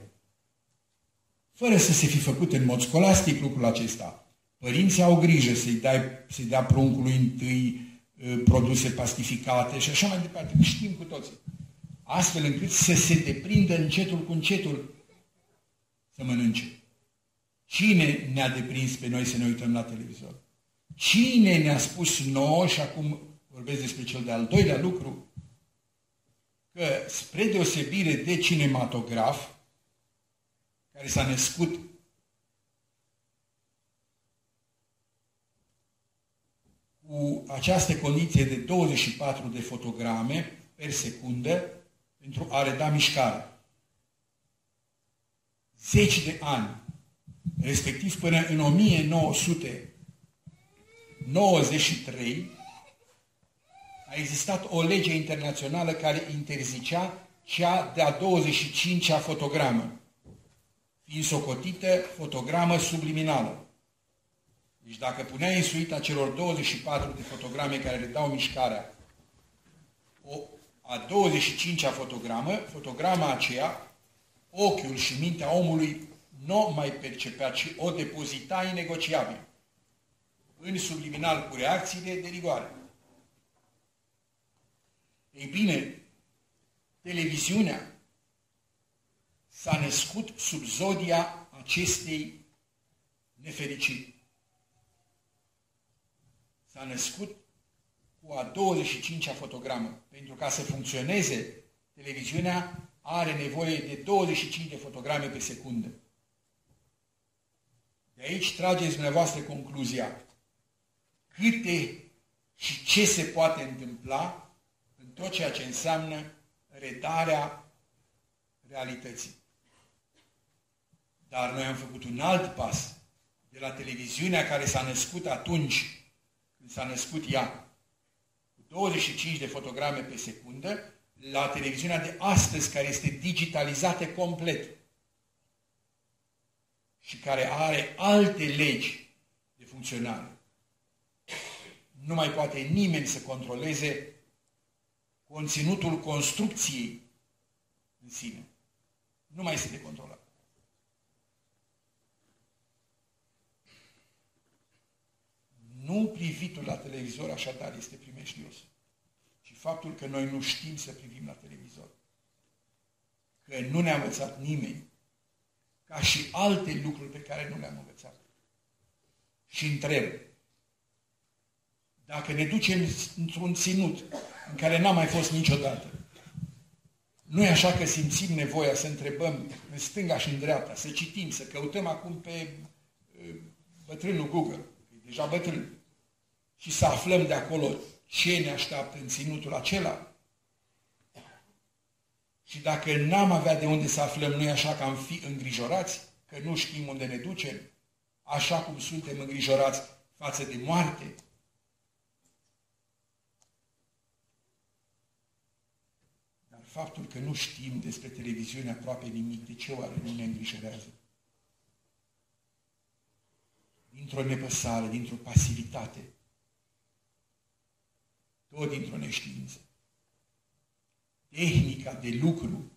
[SPEAKER 2] fără să se fi făcut în mod scolastic lucrul acesta. Părinții au grijă să-i, dai, să dea pruncului întâi Uh, produse pastificate și așa mai departe. Știm cu toții. Astfel încât să se deprindă încetul cu încetul să mănânce. Cine ne-a deprins pe noi să ne uităm la televizor? Cine ne-a spus nouă, și acum vorbesc despre cel de-al doilea lucru, că spre deosebire de cinematograf, care s-a născut cu această condiție de 24 de fotograme per secundă pentru a reda mișcare. Zeci de ani, respectiv până în 1993, a existat o lege internațională care interzicea cea de-a 25-a fotogramă, fiind socotită fotogramă subliminală. Deci dacă puneai în suita celor 24 de fotograme care le dau mișcarea, o, a 25-a fotogramă, fotograma aceea, ochiul și mintea omului nu mai percepea, ci o depozita inegociabil în subliminal cu reacțiile de rigoare. Ei bine, televiziunea s-a născut sub zodia acestei nefericiri s-a născut cu a 25-a fotogramă. Pentru ca să funcționeze, televiziunea are nevoie de 25 de fotograme pe secundă. De aici trageți dumneavoastră concluzia. Câte și ce se poate întâmpla în tot ceea ce înseamnă redarea realității. Dar noi am făcut un alt pas de la televiziunea care s-a născut atunci când s-a născut ea, cu 25 de fotograme pe secundă, la televiziunea de astăzi, care este digitalizată complet și care are alte legi de funcționare. Nu mai poate nimeni să controleze conținutul construcției în sine. Nu mai este de controlat. Nu privitul la televizor așadar este primejdios, ci faptul că noi nu știm să privim la televizor. Că nu ne-a învățat nimeni, ca și alte lucruri pe care nu le-am învățat. și întreb, dacă ne ducem într-un ținut în care n-am mai fost niciodată, nu e așa că simțim nevoia să întrebăm în stânga și în dreapta, să citim, să căutăm acum pe bătrânul Google, e deja bătrân, și să aflăm de acolo ce ne așteaptă în ținutul acela. Și dacă n-am avea de unde să aflăm, nu e așa că am fi îngrijorați, că nu știm unde ne ducem, așa cum suntem îngrijorați față de moarte. Dar faptul că nu știm despre televiziune aproape nimic, de ce oare nu ne îngrijorează? Dintr-o nepăsare, dintr-o pasivitate, tot dintr-o neștiință. Tehnica de lucru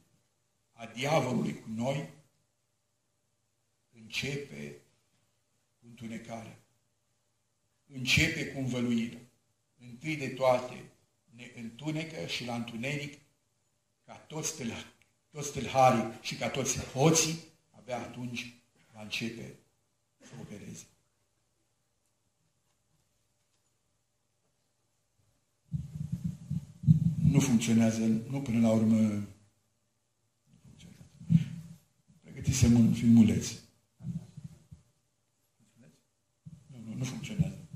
[SPEAKER 2] a diavolului cu noi începe cu întunecarea. Începe cu învăluirea. Întâi de toate ne întunecă și la întuneric ca toți, tâlh- toți tâlharii și ca toți hoții, abia atunci va începe să opereze. Nu funcționează, nu până la urmă nu funcționează. Pregătisem un filmuleț. Nu, nu, nu funcționează.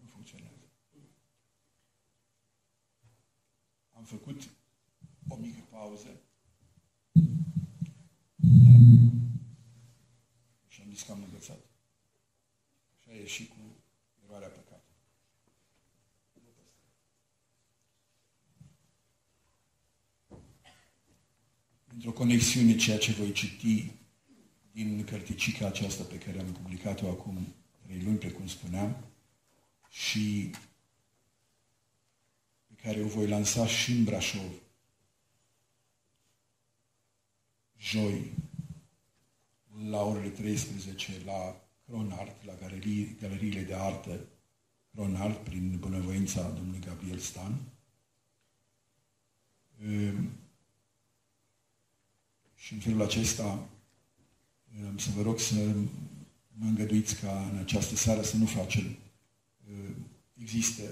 [SPEAKER 2] Nu funcționează. Am făcut o mică pauză și am zis că am învățat. Și a ieșit cu eroarea păcatului. Într-o conexiune ceea ce voi citi din cărticica aceasta pe care am publicat-o acum trei luni, precum spuneam, și pe care o voi lansa și în Brașov. Joi, la orele 13, la Cronart, la galerii, galeriile de artă Cronart, prin bunăvoința domnului Gabriel Stan. Ehm, și în felul acesta am să vă rog să mă îngăduiți ca în această seară să nu facem. Există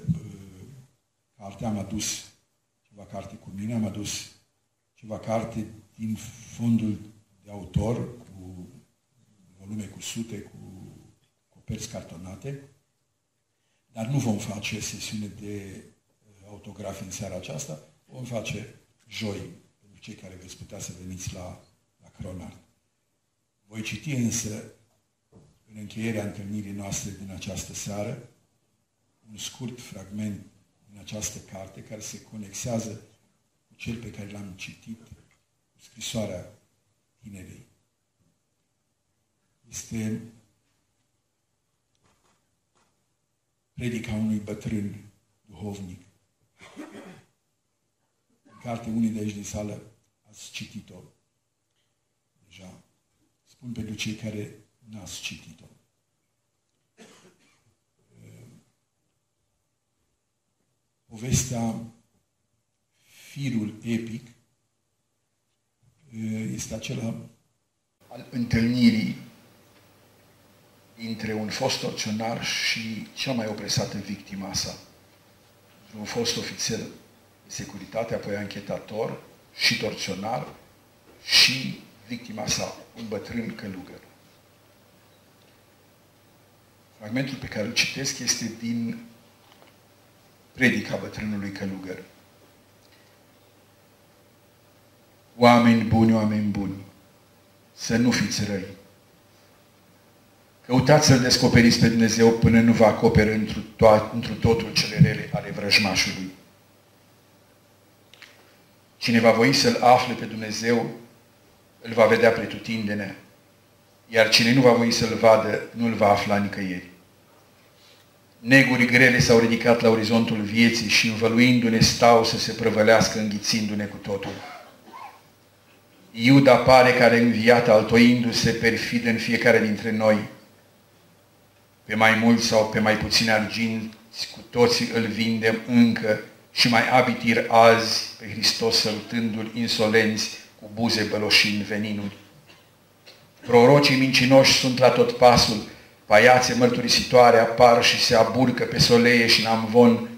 [SPEAKER 2] carte, am adus ceva carte cu mine, am adus ceva carte din fondul de autor, cu volume cu sute, cu coperți cartonate, dar nu vom face sesiune de autografi în seara aceasta, vom face joi cei care veți putea să veniți la, la Cronart. Voi citi însă, în încheierea întâlnirii noastre din această seară, un scurt fragment din această carte care se conexează cu cel pe care l-am citit, cu scrisoarea tinerei. Este predica unui bătrân duhovnic carte, unii de aici din sală ați citit-o deja. Spun pentru cei care n-ați citit-o. Povestea Firul epic este acela al întâlnirii dintre un fost torționar și cea mai opresată victima sa. Un fost ofițer securitate, apoi anchetator și torționar și victima sa, un bătrân călugăr. Fragmentul pe care îl citesc este din predica bătrânului călugăr. Oameni buni, oameni buni, să nu fiți răi. Căutați să-L descoperiți pe Dumnezeu până nu vă acoperă întru, to- întru totul cele rele ale vrăjmașului. Cine va voi să-L afle pe Dumnezeu, îl va vedea pretutindene, iar cine nu va voi să-L vadă, nu îl va afla nicăieri. Neguri grele s-au ridicat la orizontul vieții și învăluindu-ne stau să se prăvălească înghițindu-ne cu totul. Iuda pare care înviat altoindu-se perfid în fiecare dintre noi. Pe mai mulți sau pe mai puțini arginți, cu toții îl vindem încă și mai abitir azi pe Hristos săltându-L insolenți cu buze băloșind veninul. Prorocii mincinoși sunt la tot pasul, paiațe mărturisitoare apar și se aburcă pe soleie și în amvon,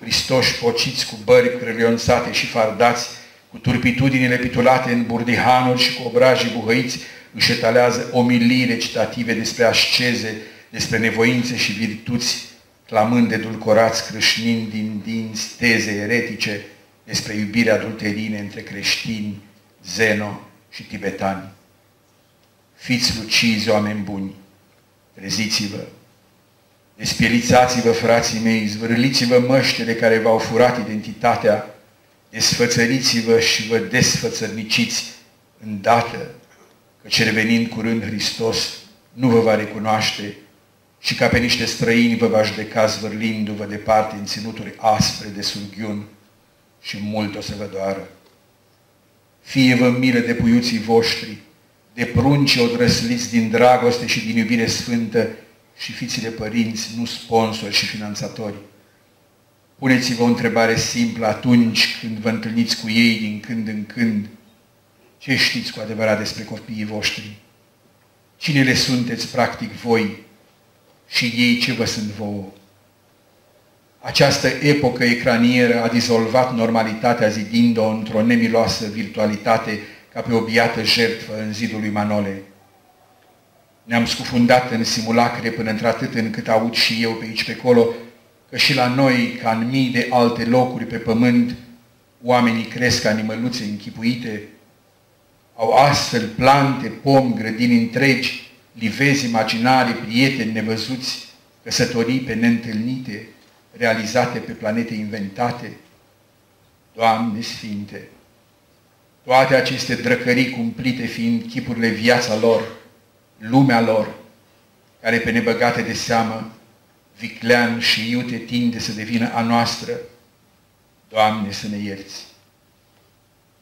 [SPEAKER 2] Hristoși pociți cu bări crălionțate și fardați, cu turpitudinile pitulate în burdihanuri și cu obrajii buhăiți, își etalează omilii recitative despre asceze, despre nevoințe și virtuți, clamând de dulcorați crâșnind din dinți teze eretice despre iubirea adulterine între creștini, zeno și tibetani. Fiți lucizi, oameni buni, treziți-vă, despielițați-vă, frații mei, zvârliți-vă măștele care v-au furat identitatea, desfățăriți-vă și vă desfățărniciți îndată, căci revenind curând Hristos, nu vă va recunoaște și ca pe niște străini vă va judeca zvârlindu-vă departe în ținuturi aspre de surghiun și mult o să vă doară. Fie-vă milă de puiuții voștri, de prunci odrăsliți din dragoste și din iubire sfântă și fiți de părinți, nu sponsori și finanțatori. Puneți-vă o întrebare simplă atunci când vă întâlniți cu ei din când în când. Ce știți cu adevărat despre copiii voștri? Cine le sunteți practic voi și ei ce vă sunt vouă? Această epocă ecranieră a dizolvat normalitatea zidind-o într-o nemiloasă virtualitate ca pe o biată jertfă în zidul lui Manole. Ne-am scufundat în simulacre până într-atât încât aud și eu pe aici pe acolo că și la noi, ca în mii de alte locuri pe pământ, oamenii cresc animăluțe închipuite, au astfel plante, pom, grădini întregi, livezi imaginare, prieteni nevăzuți, căsătorii pe neîntâlnite, realizate pe planete inventate. Doamne Sfinte, toate aceste drăcării cumplite fiind chipurile viața lor, lumea lor, care pe nebăgate de seamă, viclean și iute tinde să devină a noastră, Doamne să ne ierți.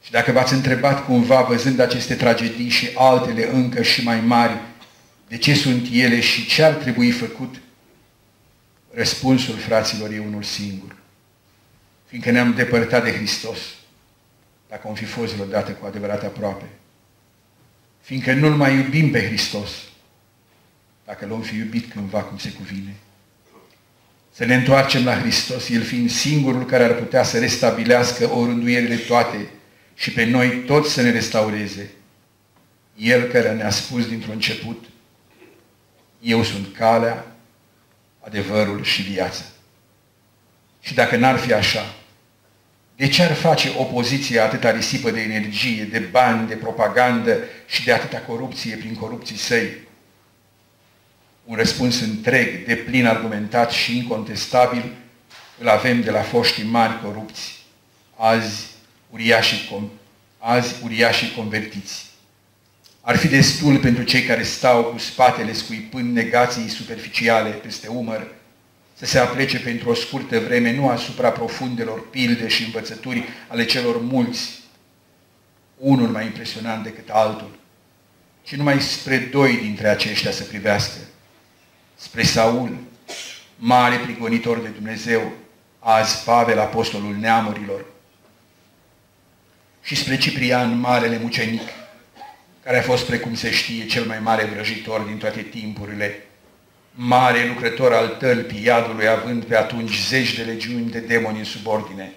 [SPEAKER 2] Și dacă v-ați întrebat cumva, văzând aceste tragedii și altele încă și mai mari, de ce sunt ele și ce ar trebui făcut, răspunsul fraților e unul singur. Fiindcă ne-am depărtat de Hristos, dacă am fi fost vreodată cu adevărat aproape. Fiindcă nu-L mai iubim pe Hristos, dacă l-om fi iubit cândva cum se cuvine. Să ne întoarcem la Hristos, El fiind singurul care ar putea să restabilească orânduierile toate și pe noi toți să ne restaureze. El care ne-a spus dintr-un început, eu sunt calea, adevărul și viața. Și dacă n-ar fi așa, de ce ar face opoziția atâta risipă de energie, de bani, de propagandă și de atâta corupție prin corupții săi? Un răspuns întreg, de plin argumentat și incontestabil îl avem de la foștii mari corupți, azi uriașii, azi uriașii convertiți. Ar fi destul pentru cei care stau cu spatele scuipând negații superficiale peste umăr, să se aplece pentru o scurtă vreme nu asupra profundelor pilde și învățături ale celor mulți, unul mai impresionant decât altul, ci numai spre doi dintre aceștia să privească, spre Saul, mare prigonitor de Dumnezeu, azi Pavel, apostolul neamurilor, și spre Ciprian, marele mucenic, care a fost, precum se știe, cel mai mare vrăjitor din toate timpurile, mare lucrător al tălpii iadului, având pe atunci zeci de legiuni de demoni în subordine.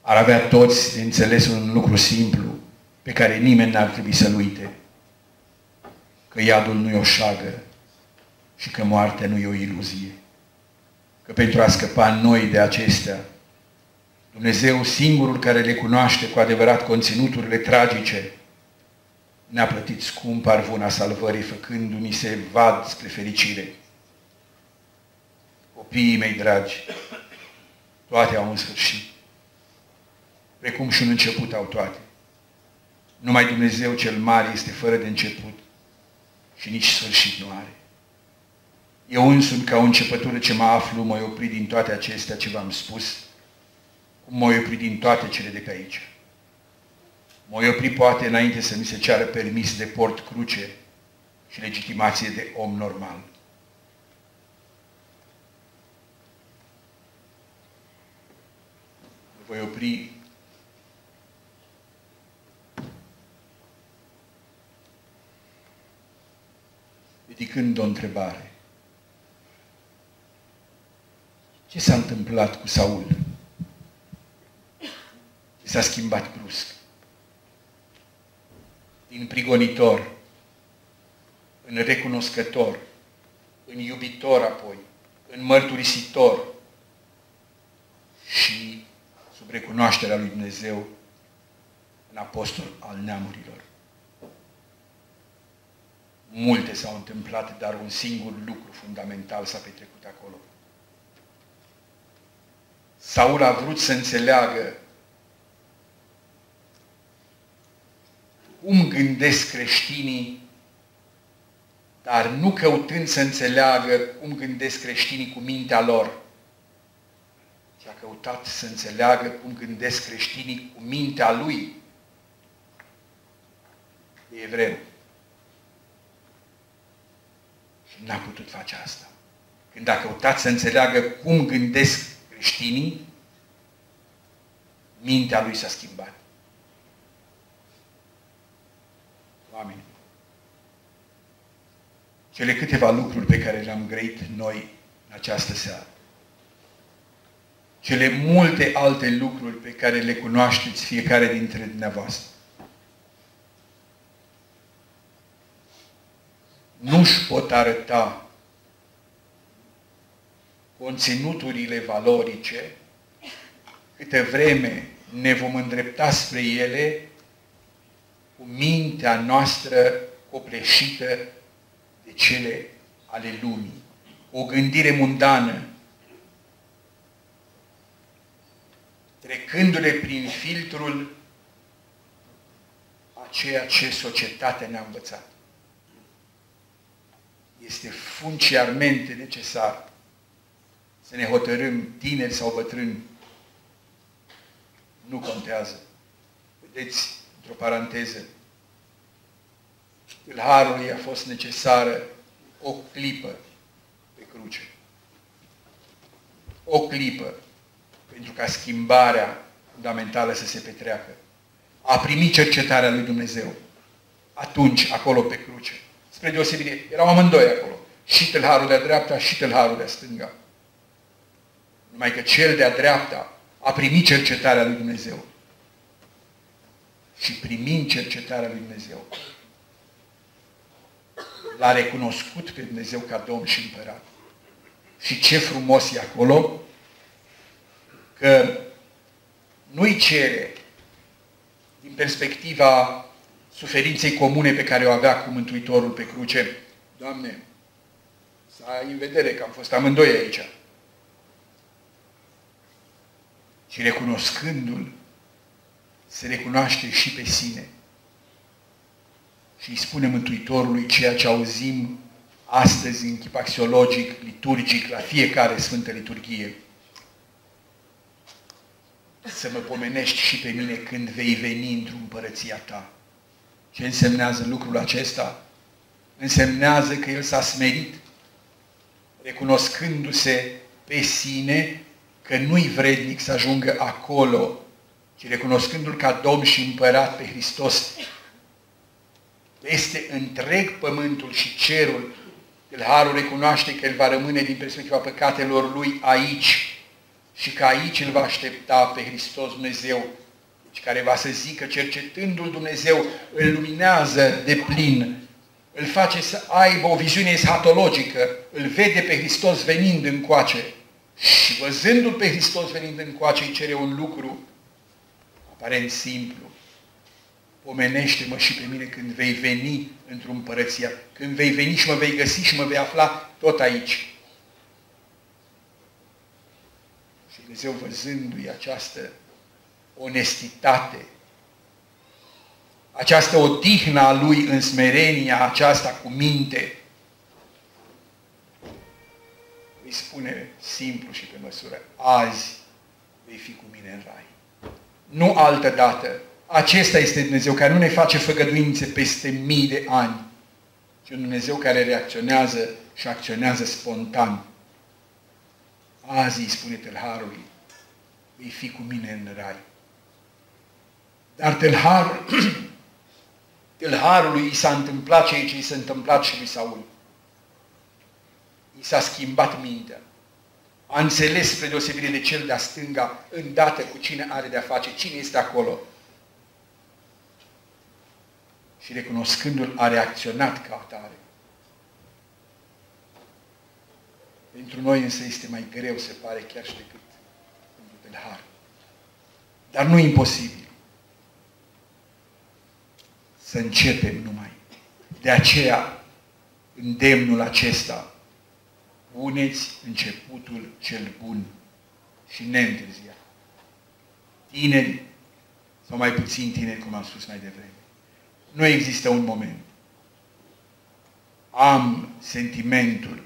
[SPEAKER 2] Ar avea toți de înțeles un lucru simplu, pe care nimeni n-ar trebui să-l uite. Că iadul nu e o șagă și că moartea nu e o iluzie. Că pentru a scăpa noi de acestea, Dumnezeu singurul care le cunoaște cu adevărat conținuturile tragice, ne-a plătit scump arvuna salvării, făcându-mi se vad spre fericire. Copiii mei dragi, toate au un sfârșit, precum și un început au toate. Numai Dumnezeu cel mare este fără de început și nici sfârșit nu are. Eu însumi, ca o începătură ce mă aflu, mă opri din toate acestea ce v-am spus, cum mă opri din toate cele de pe aici. Mă opri poate înainte să mi se ceară permis de port cruce și legitimație de om normal. Mă voi opri ridicând o întrebare. Ce s-a întâmplat cu Saul? S-a schimbat brusc. Din prigonitor în recunoscător, în iubitor apoi, în mărturisitor și sub recunoașterea lui Dumnezeu în apostol al neamurilor. Multe s-au întâmplat, dar un singur lucru fundamental s-a petrecut acolo. Saul a vrut să înțeleagă cum gândesc creștinii, dar nu căutând să înțeleagă cum gândesc creștinii cu mintea lor, ci a căutat să înțeleagă cum gândesc creștinii cu mintea lui, de evreu. Și n-a putut face asta. Când a căutat să înțeleagă cum gândesc creștinii, mintea lui s-a schimbat. Oameni, cele câteva lucruri pe care le-am grăit noi în această seară, cele multe alte lucruri pe care le cunoașteți fiecare dintre dumneavoastră, nu-și pot arăta conținuturile valorice câte vreme ne vom îndrepta spre ele cu mintea noastră copleșită de cele ale lumii. O gândire mundană, trecându-le prin filtrul a ceea ce societatea ne-a învățat. Este funciarmente necesar să ne hotărâm, tineri sau bătrâni, nu contează. Vedeți, într-o paranteză, Harului a fost necesară o clipă pe cruce. O clipă pentru ca schimbarea fundamentală să se petreacă. A primit cercetarea lui Dumnezeu. Atunci, acolo pe cruce. Spre deosebire, erau amândoi acolo. Și tâlharul de-a dreapta și tâlharul de-a stânga. Numai că cel de-a dreapta a primit cercetarea lui Dumnezeu. Și primind cercetarea lui Dumnezeu, l-a recunoscut pe Dumnezeu ca Domn și Împărat. Și ce frumos e acolo, că nu-i cere, din perspectiva suferinței comune pe care o avea cu Mântuitorul pe cruce, Doamne, să ai în vedere că am fost amândoi aici. Și recunoscându-L, se recunoaște și pe sine și îi spune Mântuitorului ceea ce auzim astăzi în chip axiologic, liturgic, la fiecare Sfântă Liturghie. Să mă pomenești și pe mine când vei veni într-o împărăția ta. Ce însemnează lucrul acesta? Însemnează că El s-a smerit, recunoscându-se pe sine că nu-i vrednic să ajungă acolo, ci recunoscându-L ca Domn și Împărat pe Hristos, este întreg pământul și cerul. El harul recunoaște că el va rămâne din perspectiva păcatelor lui aici și că aici îl va aștepta pe Hristos Dumnezeu, deci care va să zică, cercetându-l Dumnezeu, îl luminează de plin, îl face să aibă o viziune eschatologică, îl vede pe Hristos venind încoace și văzându-l pe Hristos venind încoace îi cere un lucru aparent simplu, pomenește-mă și pe mine când vei veni într-o împărăția, când vei veni și mă vei găsi și mă vei afla tot aici. Și Dumnezeu văzându-i această onestitate, această odihnă a Lui în smerenia aceasta cu minte, îi spune simplu și pe măsură, azi vei fi cu mine în rai. Nu altă dată, acesta este Dumnezeu care nu ne face făgăduințe peste mii de ani, ci un Dumnezeu care reacționează și acționează spontan. Azi îi spune tâlharului, vei fi cu mine în rai. Dar tâlharul, tâlharului i s-a întâmplat ceea ce i s-a întâmplat și lui Saul. i s-a schimbat mintea. A înțeles, spre deosebire de cel de-a stânga, îndată cu cine are de-a face, cine este acolo. Și recunoscându-l, a reacționat ca atare. Pentru noi însă este mai greu, se pare, chiar și decât pentru Belhar. Dar nu imposibil. Să începem numai. De aceea, îndemnul acesta, puneți începutul cel bun și neîntârziat. Tineri, sau mai puțin tineri, cum am spus mai devreme. Nu există un moment. Am sentimentul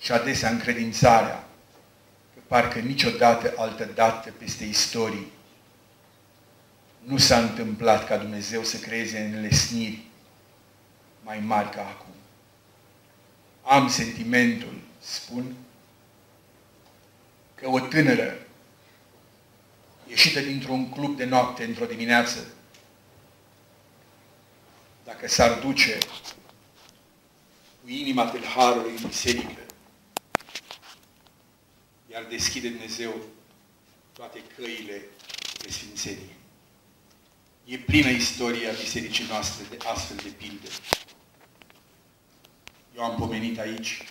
[SPEAKER 2] și adesea încredințarea că parcă niciodată altă dată peste istorie nu s-a întâmplat ca Dumnezeu să creeze înlesniri mai mari ca acum. Am sentimentul, spun, că o tânără ieșită dintr-un club de noapte într-o dimineață, dacă s-ar duce cu inima tâlharului în biserică, iar deschide Dumnezeu toate căile de sfințenie. E plină istoria bisericii noastre de astfel de pilde. Eu am pomenit aici,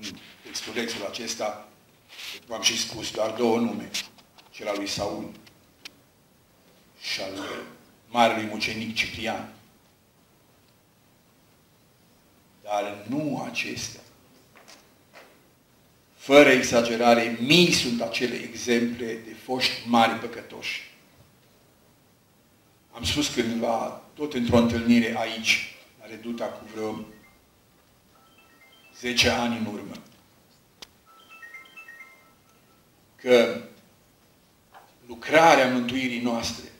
[SPEAKER 2] în textul acesta, v-am și spus, doar două nume, cel al lui Saul și al marelui mucenic Ciprian. Dar nu acestea. Fără exagerare, mii sunt acele exemple de foști mari păcătoși. Am spus cândva, tot într-o întâlnire aici, la Reduta cu vreo 10 ani în urmă, că lucrarea mântuirii noastre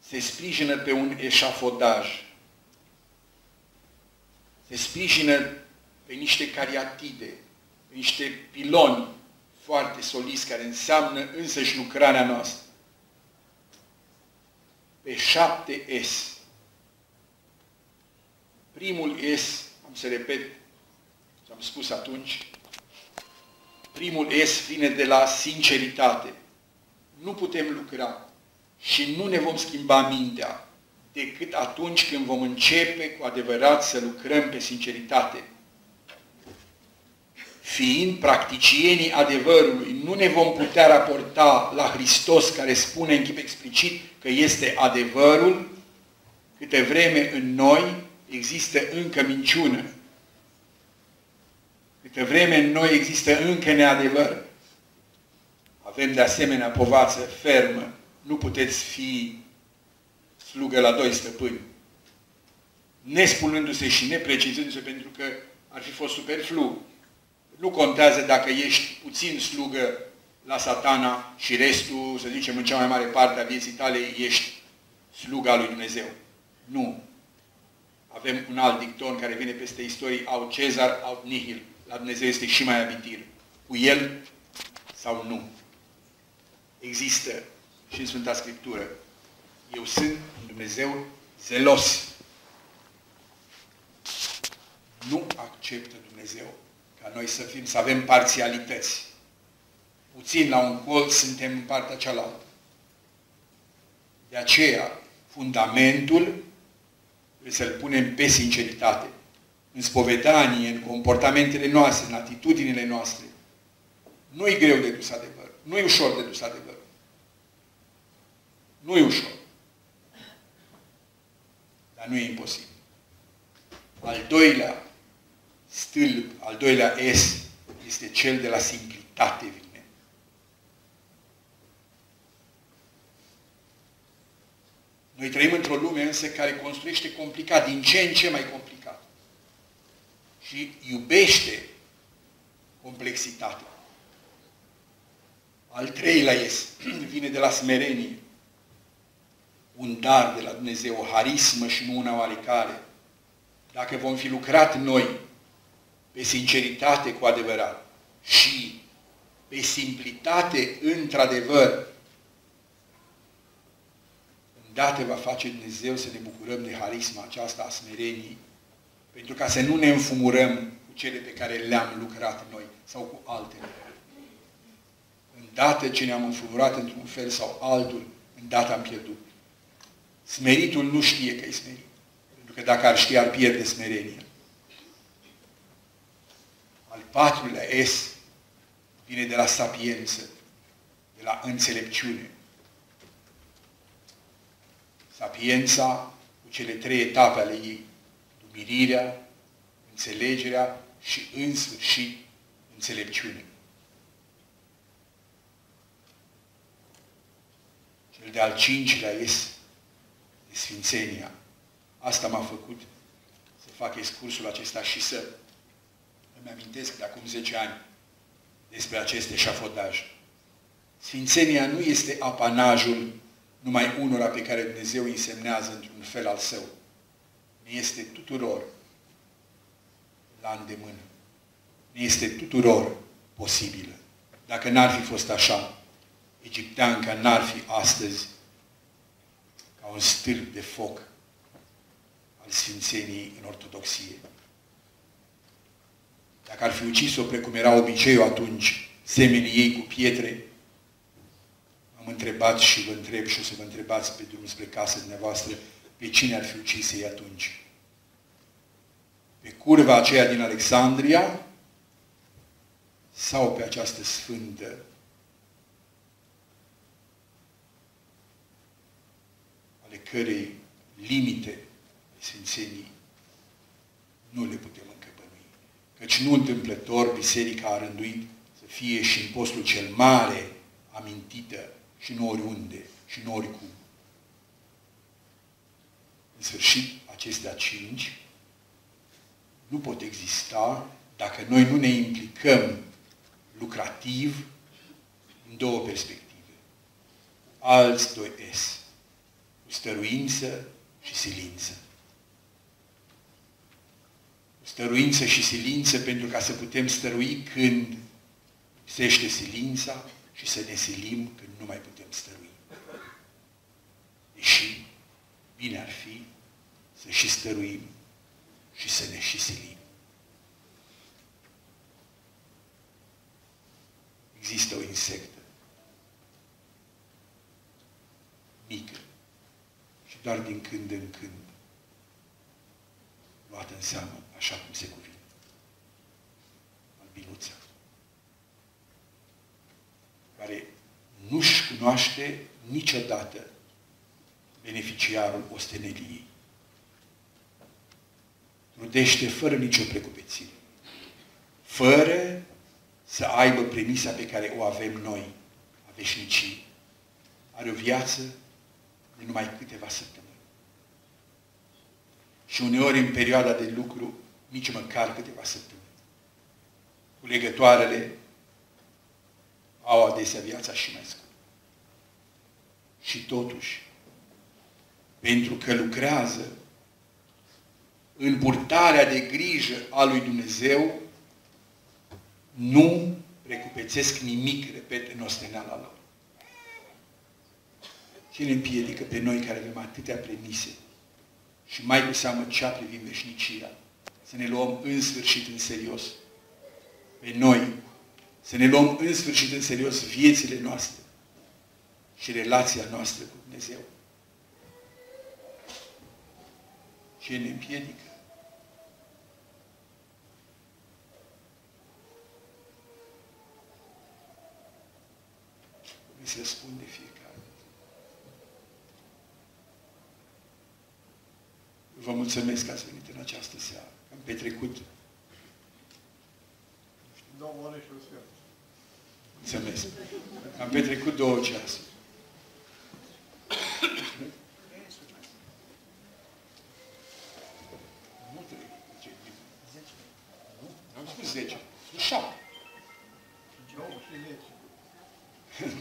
[SPEAKER 2] se sprijină pe un eșafodaj, se sprijină pe niște cariatide, pe niște piloni foarte soliți, care înseamnă însăși lucrarea noastră. Pe șapte S. Primul S, am să repet ce am spus atunci, primul S vine de la sinceritate. Nu putem lucra și nu ne vom schimba mintea decât atunci când vom începe cu adevărat să lucrăm pe sinceritate. Fiind practicienii adevărului, nu ne vom putea raporta la Hristos care spune în chip explicit că este adevărul, câte vreme în noi există încă minciună. Câte vreme în noi există încă neadevăr. Avem de asemenea povață fermă. Nu puteți fi slugă la doi stăpâni. Nespunându-se și neprecizându-se pentru că ar fi fost superflu. Nu contează dacă ești puțin slugă la satana și restul, să zicem, în cea mai mare parte a vieții tale, ești sluga lui Dumnezeu. Nu. Avem un alt dicton care vine peste istorie, au Cezar, au nihil. La Dumnezeu este și mai abitir. Cu el sau nu. Există și în Sfânta Scriptură. Eu sunt un Dumnezeu zelos. Nu acceptă Dumnezeu ca noi să fim, să avem parțialități. Puțin la un colț suntem în partea cealaltă. De aceea, fundamentul trebuie să-l punem pe sinceritate. În spovedanie, în comportamentele noastre, în atitudinile noastre. Nu e greu de dus adevăr. Nu e ușor de dus adevăr. Nu e ușor. Dar nu e imposibil. Al doilea stâlp, al doilea S, este cel de la simplitate vine. Noi trăim într-o lume însă care construiește complicat, din ce în ce mai complicat. Și iubește complexitatea. Al treilea S vine de la smerenie. Un dar de la Dumnezeu, o harismă și nu una oarecare. Dacă vom fi lucrat noi pe sinceritate cu adevărat și pe simplitate într-adevăr, îndată va face Dumnezeu să ne bucurăm de harisma aceasta a smereniei Pentru ca să nu ne înfumurăm cu cele pe care le-am lucrat noi sau cu altele. Îndată ce ne-am înfumurat într-un fel sau altul, îndată am pierdut. Smeritul nu știe că e smerit. Pentru că dacă ar ști, ar pierde smerenia. Al patrulea S vine de la sapiență, de la înțelepciune. Sapiența cu cele trei etape ale ei, umilirea, înțelegerea și, în sfârșit, înțelepciune. Cel de-al cincilea este Sfințenia. Asta m-a făcut să fac excursul acesta și să îmi amintesc de acum 10 ani despre acest eșafodaj. Sfințenia nu este apanajul numai unora pe care Dumnezeu îi semnează într-un fel al său. Ne este tuturor la îndemână. Ne este tuturor posibilă. Dacă n-ar fi fost așa, egipteanca n-ar fi astăzi ca un stâlp de foc al Sfințeniei în Ortodoxie. Dacă ar fi ucis-o precum era obiceiul atunci, semenii ei cu pietre, am întrebat și vă întreb și o să vă întrebați pe drumul spre casă dumneavoastră, pe cine ar fi ucis ei atunci? Pe curva aceea din Alexandria sau pe această sfântă ale cărei limite sfințenii nu le putem încăpănui. Căci nu întâmplător Biserica a rânduit să fie și în postul cel mare amintită și nu oriunde și nu oricum. În sfârșit, acestea cinci nu pot exista dacă noi nu ne implicăm lucrativ în două perspective. Alți doi S. Cu stăruință și silință. Cu stăruință și silință pentru ca să putem stărui când lipsește silința și să ne silim când nu mai putem stărui. Deși bine ar fi să și stăruim și să ne și silim. Există o insectă mică și doar din când în când luată în seamă așa cum se cuvine. Albinuța care nu-și cunoaște niciodată beneficiarul osteneliei. Trudește fără nicio precupețire. Fără să aibă premisa pe care o avem noi, a veșnicii. Are o viață de numai câteva săptămâni. Și uneori în perioada de lucru, nici măcar câteva săptămâni. Cu legătoarele au adesea viața și mai scurtă. Și totuși, pentru că lucrează în purtarea de grijă a lui Dumnezeu, nu recupețesc nimic, repet, în osteneala lor. Ce ne împiedică pe noi care avem atâtea premise și mai cu seamă cea privind veșnicia, să ne luăm în sfârșit în serios pe noi să ne luăm în sfârșit în serios viețile noastre și relația noastră cu Dumnezeu. Ce ne împiedică? se răspunde fiecare. Vă mulțumesc că ați venit în această seară. Am petrecut
[SPEAKER 3] două ore și o sfert.
[SPEAKER 2] Mulțumesc. Am petrecut două ceasuri.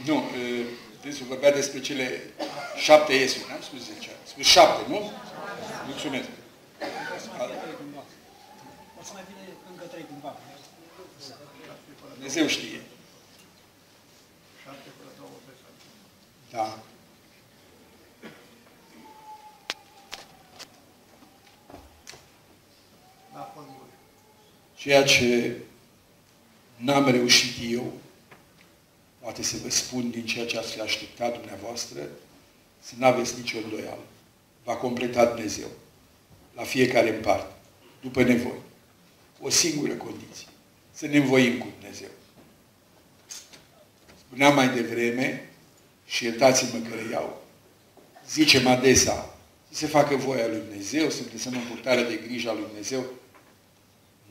[SPEAKER 2] Nu, dânsul vorbea despre cele șapte iesuri. N-am spus 10. Am spus 7, nu? Mulțumesc.
[SPEAKER 3] O să mai vine încă trei cândva.
[SPEAKER 2] Dumnezeu știe. Da. Ceea ce n-am reușit eu, poate să vă spun din ceea ce ați fi așteptat dumneavoastră, să nu aveți nicio îndoială. Va completa Dumnezeu la fiecare în parte, după nevoi. O singură condiție. Să ne învoim cu Dumnezeu. Spuneam mai devreme, și iertați-mă că iau, zicem adesea, să se facă voia lui Dumnezeu, să lăsăm în purtarea de grijă a lui Dumnezeu,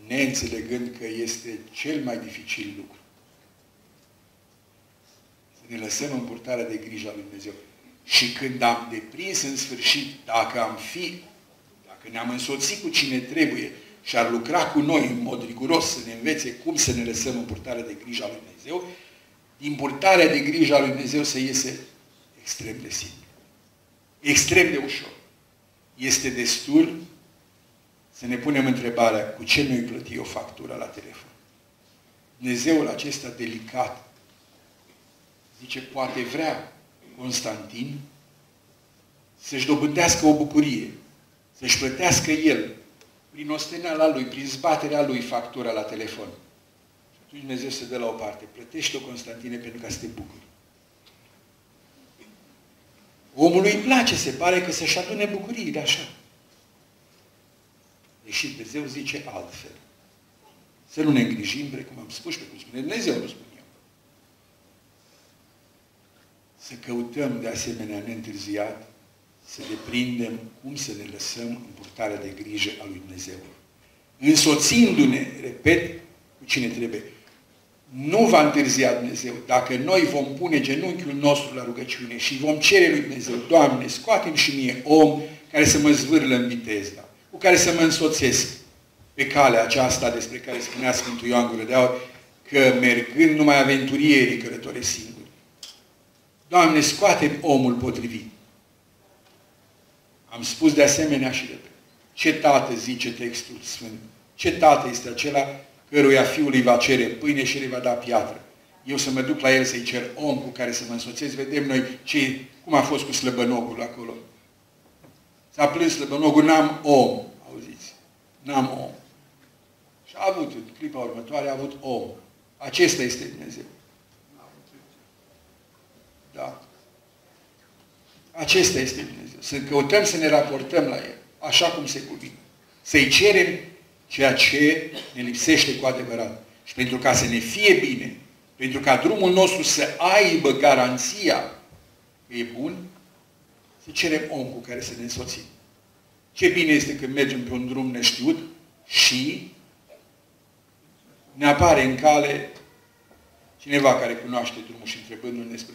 [SPEAKER 2] neînțelegând că este cel mai dificil lucru. Să ne lăsăm în purtarea de grijă a lui Dumnezeu. Și când am deprins în sfârșit, dacă am fi, dacă ne-am însoțit cu cine trebuie și ar lucra cu noi în mod riguros să ne învețe cum să ne lăsăm în purtarea de grijă a lui Dumnezeu, din purtarea de grijă a lui Dumnezeu să iese extrem de simplu. Extrem de ușor. Este destul să ne punem întrebarea cu ce nu-i plăti o factură la telefon. Dumnezeul acesta delicat zice, poate vrea Constantin să-și dobândească o bucurie, să-și plătească el, prin osteneala lui, prin zbaterea lui, factura la telefon. Și atunci Dumnezeu se dă la o parte. Plătește-o, Constantine, pentru ca să te bucuri. Omului îi place, se pare că să-și adune bucuriile așa. Deși Dumnezeu zice altfel. Să nu ne îngrijim, precum am spus, precum spune Dumnezeu, nu spun eu. Să căutăm de asemenea neîntârziat, să deprindem cum să ne lăsăm în purtarea de grijă a lui Dumnezeu. Însoțindu-ne, repet, cu cine trebuie. Nu va întârzia Dumnezeu. Dacă noi vom pune genunchiul nostru la rugăciune și vom cere lui Dumnezeu, Doamne, scoatem și mie om care să mă zvârlă în viteză cu care să mă însoțesc pe calea aceasta despre care spunea Sfântul Ioan Gură de Aur, că mergând numai aventurierii călătoresc singuri. Doamne, scoate omul potrivit. Am spus de asemenea și de ce tată zice textul Sfânt? Ce tată este acela căruia fiul îi va cere pâine și îi va da piatră? Eu să mă duc la el să-i cer om cu care să mă însoțesc, vedem noi ce, cum a fost cu slăbănogul acolo. S-a plâns Slăbănogul, n-am om. Auziți? N-am om. Și a avut, în clipa următoare, a avut om. Acesta este Dumnezeu. Da. Acesta este Dumnezeu. Să căutăm să ne raportăm la El, așa cum se cuvine. Să-i cerem ceea ce ne lipsește cu adevărat. Și pentru ca să ne fie bine, pentru ca drumul nostru să aibă garanția că e bun, să cerem om cu care să ne însoțim. Ce bine este când mergem pe un drum neștiut și ne apare în cale cineva care cunoaște drumul și întrebându-ne despre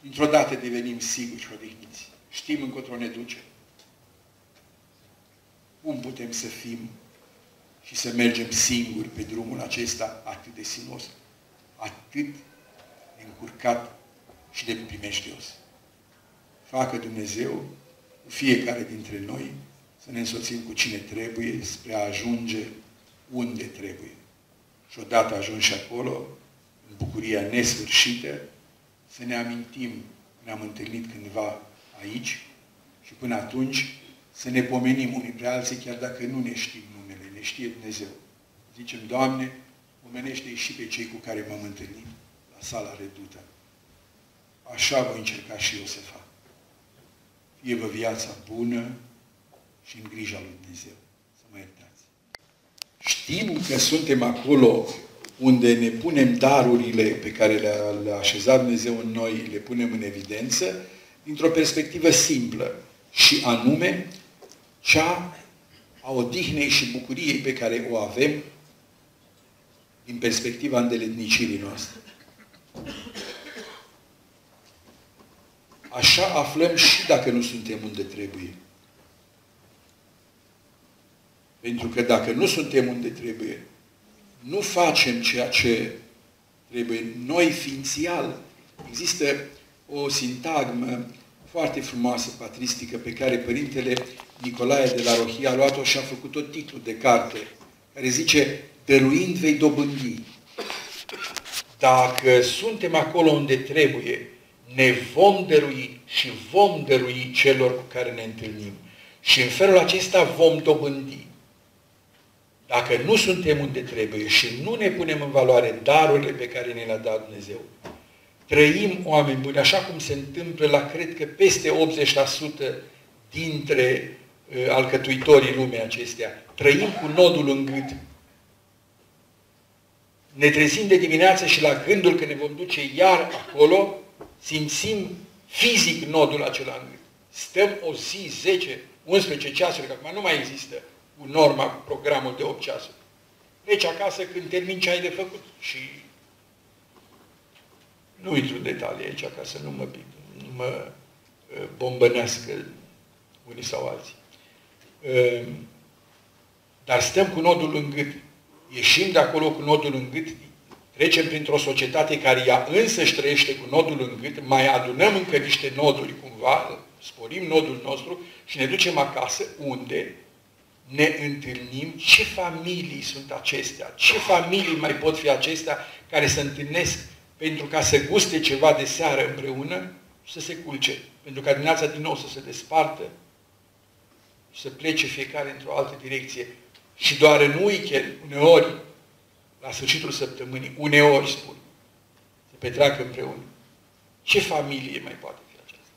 [SPEAKER 2] dintr-o dată devenim siguri și odihniți. Știm încotro ne duce. Cum putem să fim și să mergem singuri pe drumul acesta atât de sinos, atât de încurcat și de primejdios? facă Dumnezeu cu fiecare dintre noi să ne însoțim cu cine trebuie spre a ajunge unde trebuie. Și odată ajunși acolo, în bucuria nesfârșită, să ne amintim, ne-am întâlnit cândva aici și până atunci să ne pomenim unii pe alții, chiar dacă nu ne știm numele, ne știe Dumnezeu. Zicem, Doamne, pomenește-i și pe cei cu care m-am întâlnit la sala redută. Așa voi încerca și eu să fac fie vă viața bună și în grija lui Dumnezeu. Să mă iertați. Știm că suntem acolo unde ne punem darurile pe care le-a, așezat Dumnezeu în noi, le punem în evidență, dintr-o perspectivă simplă și anume cea a odihnei și bucuriei pe care o avem din perspectiva îndeletnicirii noastre. Așa aflăm și dacă nu suntem unde trebuie. Pentru că dacă nu suntem unde trebuie, nu facem ceea ce trebuie. Noi, ființial, există o sintagmă foarte frumoasă, patristică, pe care Părintele Nicolae de la Rohia a luat-o și a făcut o titlu de carte, care zice, dăruind vei dobândi. Dacă suntem acolo unde trebuie, ne vom dărui și vom dărui celor cu care ne întâlnim. Și în felul acesta vom dobândi. Dacă nu suntem unde trebuie și nu ne punem în valoare darurile pe care ne le-a dat Dumnezeu, trăim oameni buni, așa cum se întâmplă la, cred că, peste 80% dintre uh, alcătuitorii lumii acestea. Trăim cu nodul în gât. Ne trezim de dimineață și la gândul că ne vom duce iar acolo, simțim fizic nodul acela în gât. Stăm o zi, 10, 11 ceasuri, că acum nu mai există cu norma, cu programul de 8 ceasuri. Deci acasă când termin ce ai de făcut și nu intru în detalii aici ca să nu mă, nu mă uh, bombănească unii sau alții. Uh, dar stăm cu nodul în gât. Ieșim de acolo cu nodul în gât, trecem printr-o societate care ea însă își trăiește cu nodul în gât, mai adunăm încă niște noduri cumva, sporim nodul nostru și ne ducem acasă unde ne întâlnim, ce familii sunt acestea, ce familii mai pot fi acestea care se întâlnesc pentru ca să guste ceva de seară împreună și să se culce. Pentru ca dimineața din nou să se despartă și să plece fiecare într-o altă direcție. Și doar în weekend, uneori, la sfârșitul săptămânii, uneori spun, se petreacă împreună. Ce familie mai poate fi aceasta?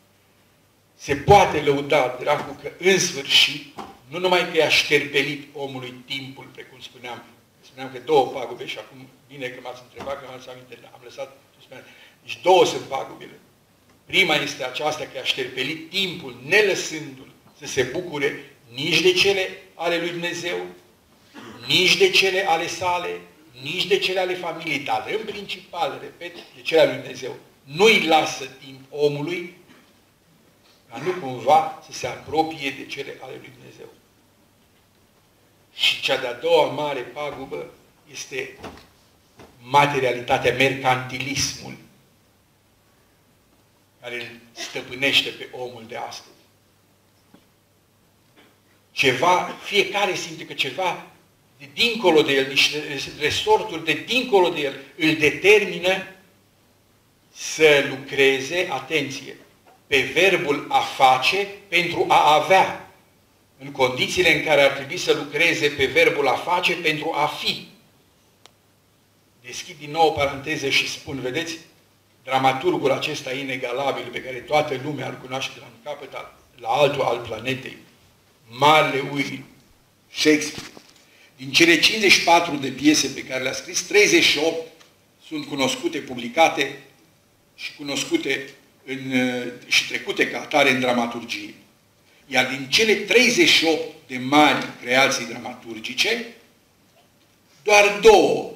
[SPEAKER 2] Se poate lăuda, dracu, că în sfârșit, nu numai că i-a șterpelit omului timpul, precum spuneam, spuneam că două pagube și acum bine că m-ați întrebat, că m-ați aminte, am lăsat, spuneam, deci două sunt pagubele. Prima este aceasta că a șterpelit timpul, nelăsându-l să se bucure nici de cele ale lui Dumnezeu, nici de cele ale sale, nici de cele ale familiei, dar în principal, repet, de cele ale lui Dumnezeu. Nu îi lasă timp omului ca nu cumva să se apropie de cele ale lui Dumnezeu. Și cea de-a doua mare pagubă este materialitatea, mercantilismul care îl stăpânește pe omul de astăzi. Ceva, fiecare simte că ceva de dincolo de el, niște resorturi de dincolo de el, îl determină să lucreze, atenție, pe verbul a face pentru a avea în condițiile în care ar trebui să lucreze pe verbul a face pentru a fi. Deschid din nou o paranteză și spun, vedeți, dramaturgul acesta inegalabil pe care toată lumea îl cunoaște de la un capăt la altul al planetei, marele lui Shakespeare. Din cele 54 de piese pe care le-a scris, 38 sunt cunoscute, publicate și cunoscute în, și trecute ca atare în dramaturgie. Iar din cele 38 de mari creații dramaturgice, doar două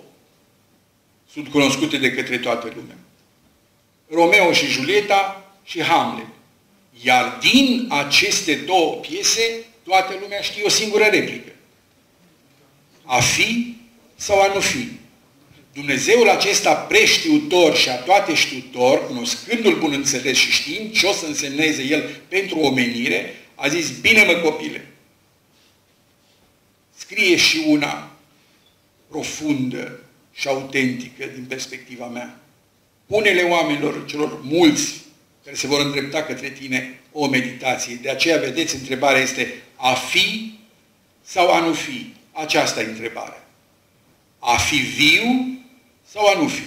[SPEAKER 2] sunt cunoscute de către toată lumea. Romeo și Julieta și Hamlet. Iar din aceste două piese, toată lumea știe o singură replică. A fi sau a nu fi. Dumnezeul acesta preștiutor și a toate știutor, cunoscându-l bun înțeles și știind ce o să însemneze el pentru omenire, a zis, bine mă copile, scrie și una profundă și autentică din perspectiva mea. Pune-le oamenilor, celor mulți care se vor îndrepta către tine, o meditație. De aceea, vedeți, întrebarea este a fi sau a nu fi? Aceasta e întrebarea. A fi viu sau a nu fi?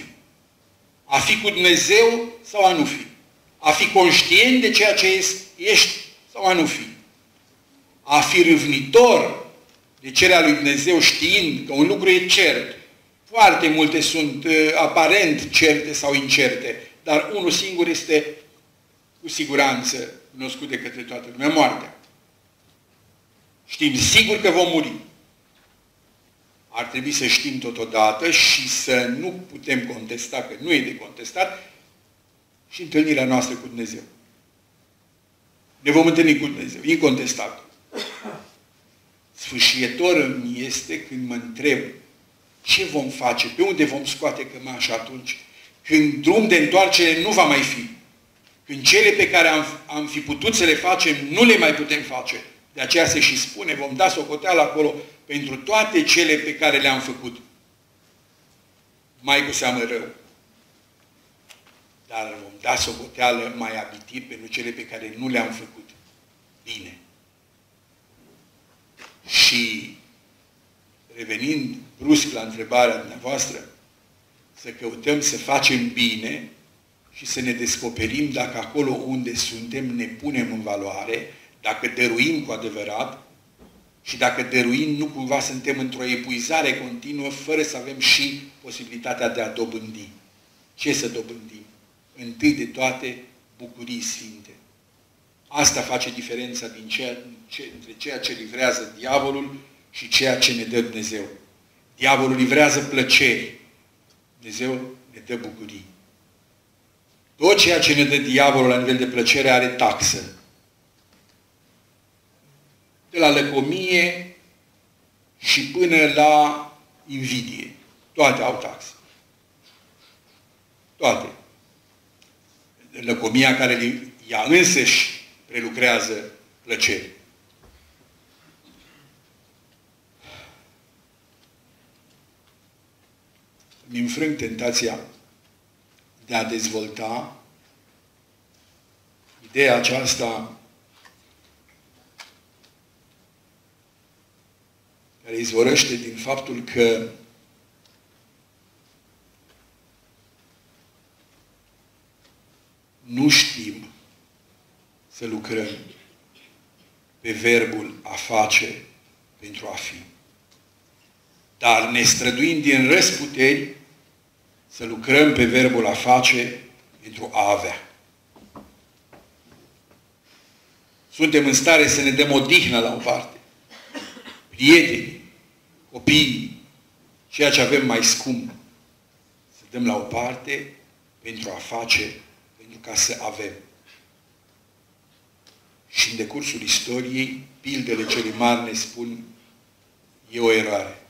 [SPEAKER 2] A fi cu Dumnezeu sau a nu fi? A fi conștient de ceea ce ești sau a nu fi? A fi râvnitor de cerea lui Dumnezeu știind că un lucru e cert. Foarte multe sunt uh, aparent certe sau incerte, dar unul singur este cu siguranță cunoscut de către toată lumea, moartea. Știm sigur că vom muri. Ar trebui să știm totodată și să nu putem contesta, că nu e de contestat, și întâlnirea noastră cu Dumnezeu. Ne vom întâlni cu Dumnezeu, incontestabil. Sfâșietor îmi este când mă întreb ce vom face, pe unde vom scoate cămașa atunci, când drum de întoarcere nu va mai fi, când cele pe care am, am fi putut să le facem, nu le mai putem face. De aceea se și spune, vom da socoteală acolo pentru toate cele pe care le-am făcut. Mai cu seamă rău. Dar vom da socoteală mai abitiv pentru cele pe care nu le-am făcut. Bine. Și revenind brusc la întrebarea dumneavoastră, să căutăm să facem bine și să ne descoperim dacă acolo unde suntem ne punem în valoare, dacă dăruim cu adevărat și dacă dăruim nu cumva suntem într-o epuizare continuă fără să avem și posibilitatea de a dobândi. Ce să dobândim? Întâi de toate, bucurii sfinte. Asta face diferența din ceea, ce, între ceea ce livrează diavolul și ceea ce ne dă Dumnezeu. Diavolul livrează plăceri. Dumnezeu ne dă bucurii. Tot ceea ce ne dă diavolul la nivel de plăcere are taxă. De la lăcomie și până la invidie. Toate au taxă. Toate. Lăcomia care ea însăși prelucrează plăceri. îmi înfrâng tentația de a dezvolta ideea aceasta care izvorăște din faptul că nu știm să lucrăm pe verbul a face pentru a fi. Dar ne străduim din răsputeri să lucrăm pe verbul a face pentru a avea. Suntem în stare să ne dăm odihnă la o parte. Prieteni, copii, ceea ce avem mai scump, să dăm la o parte pentru a face, pentru ca să avem. Și în decursul istoriei, pildele cele mari ne spun e o eroare.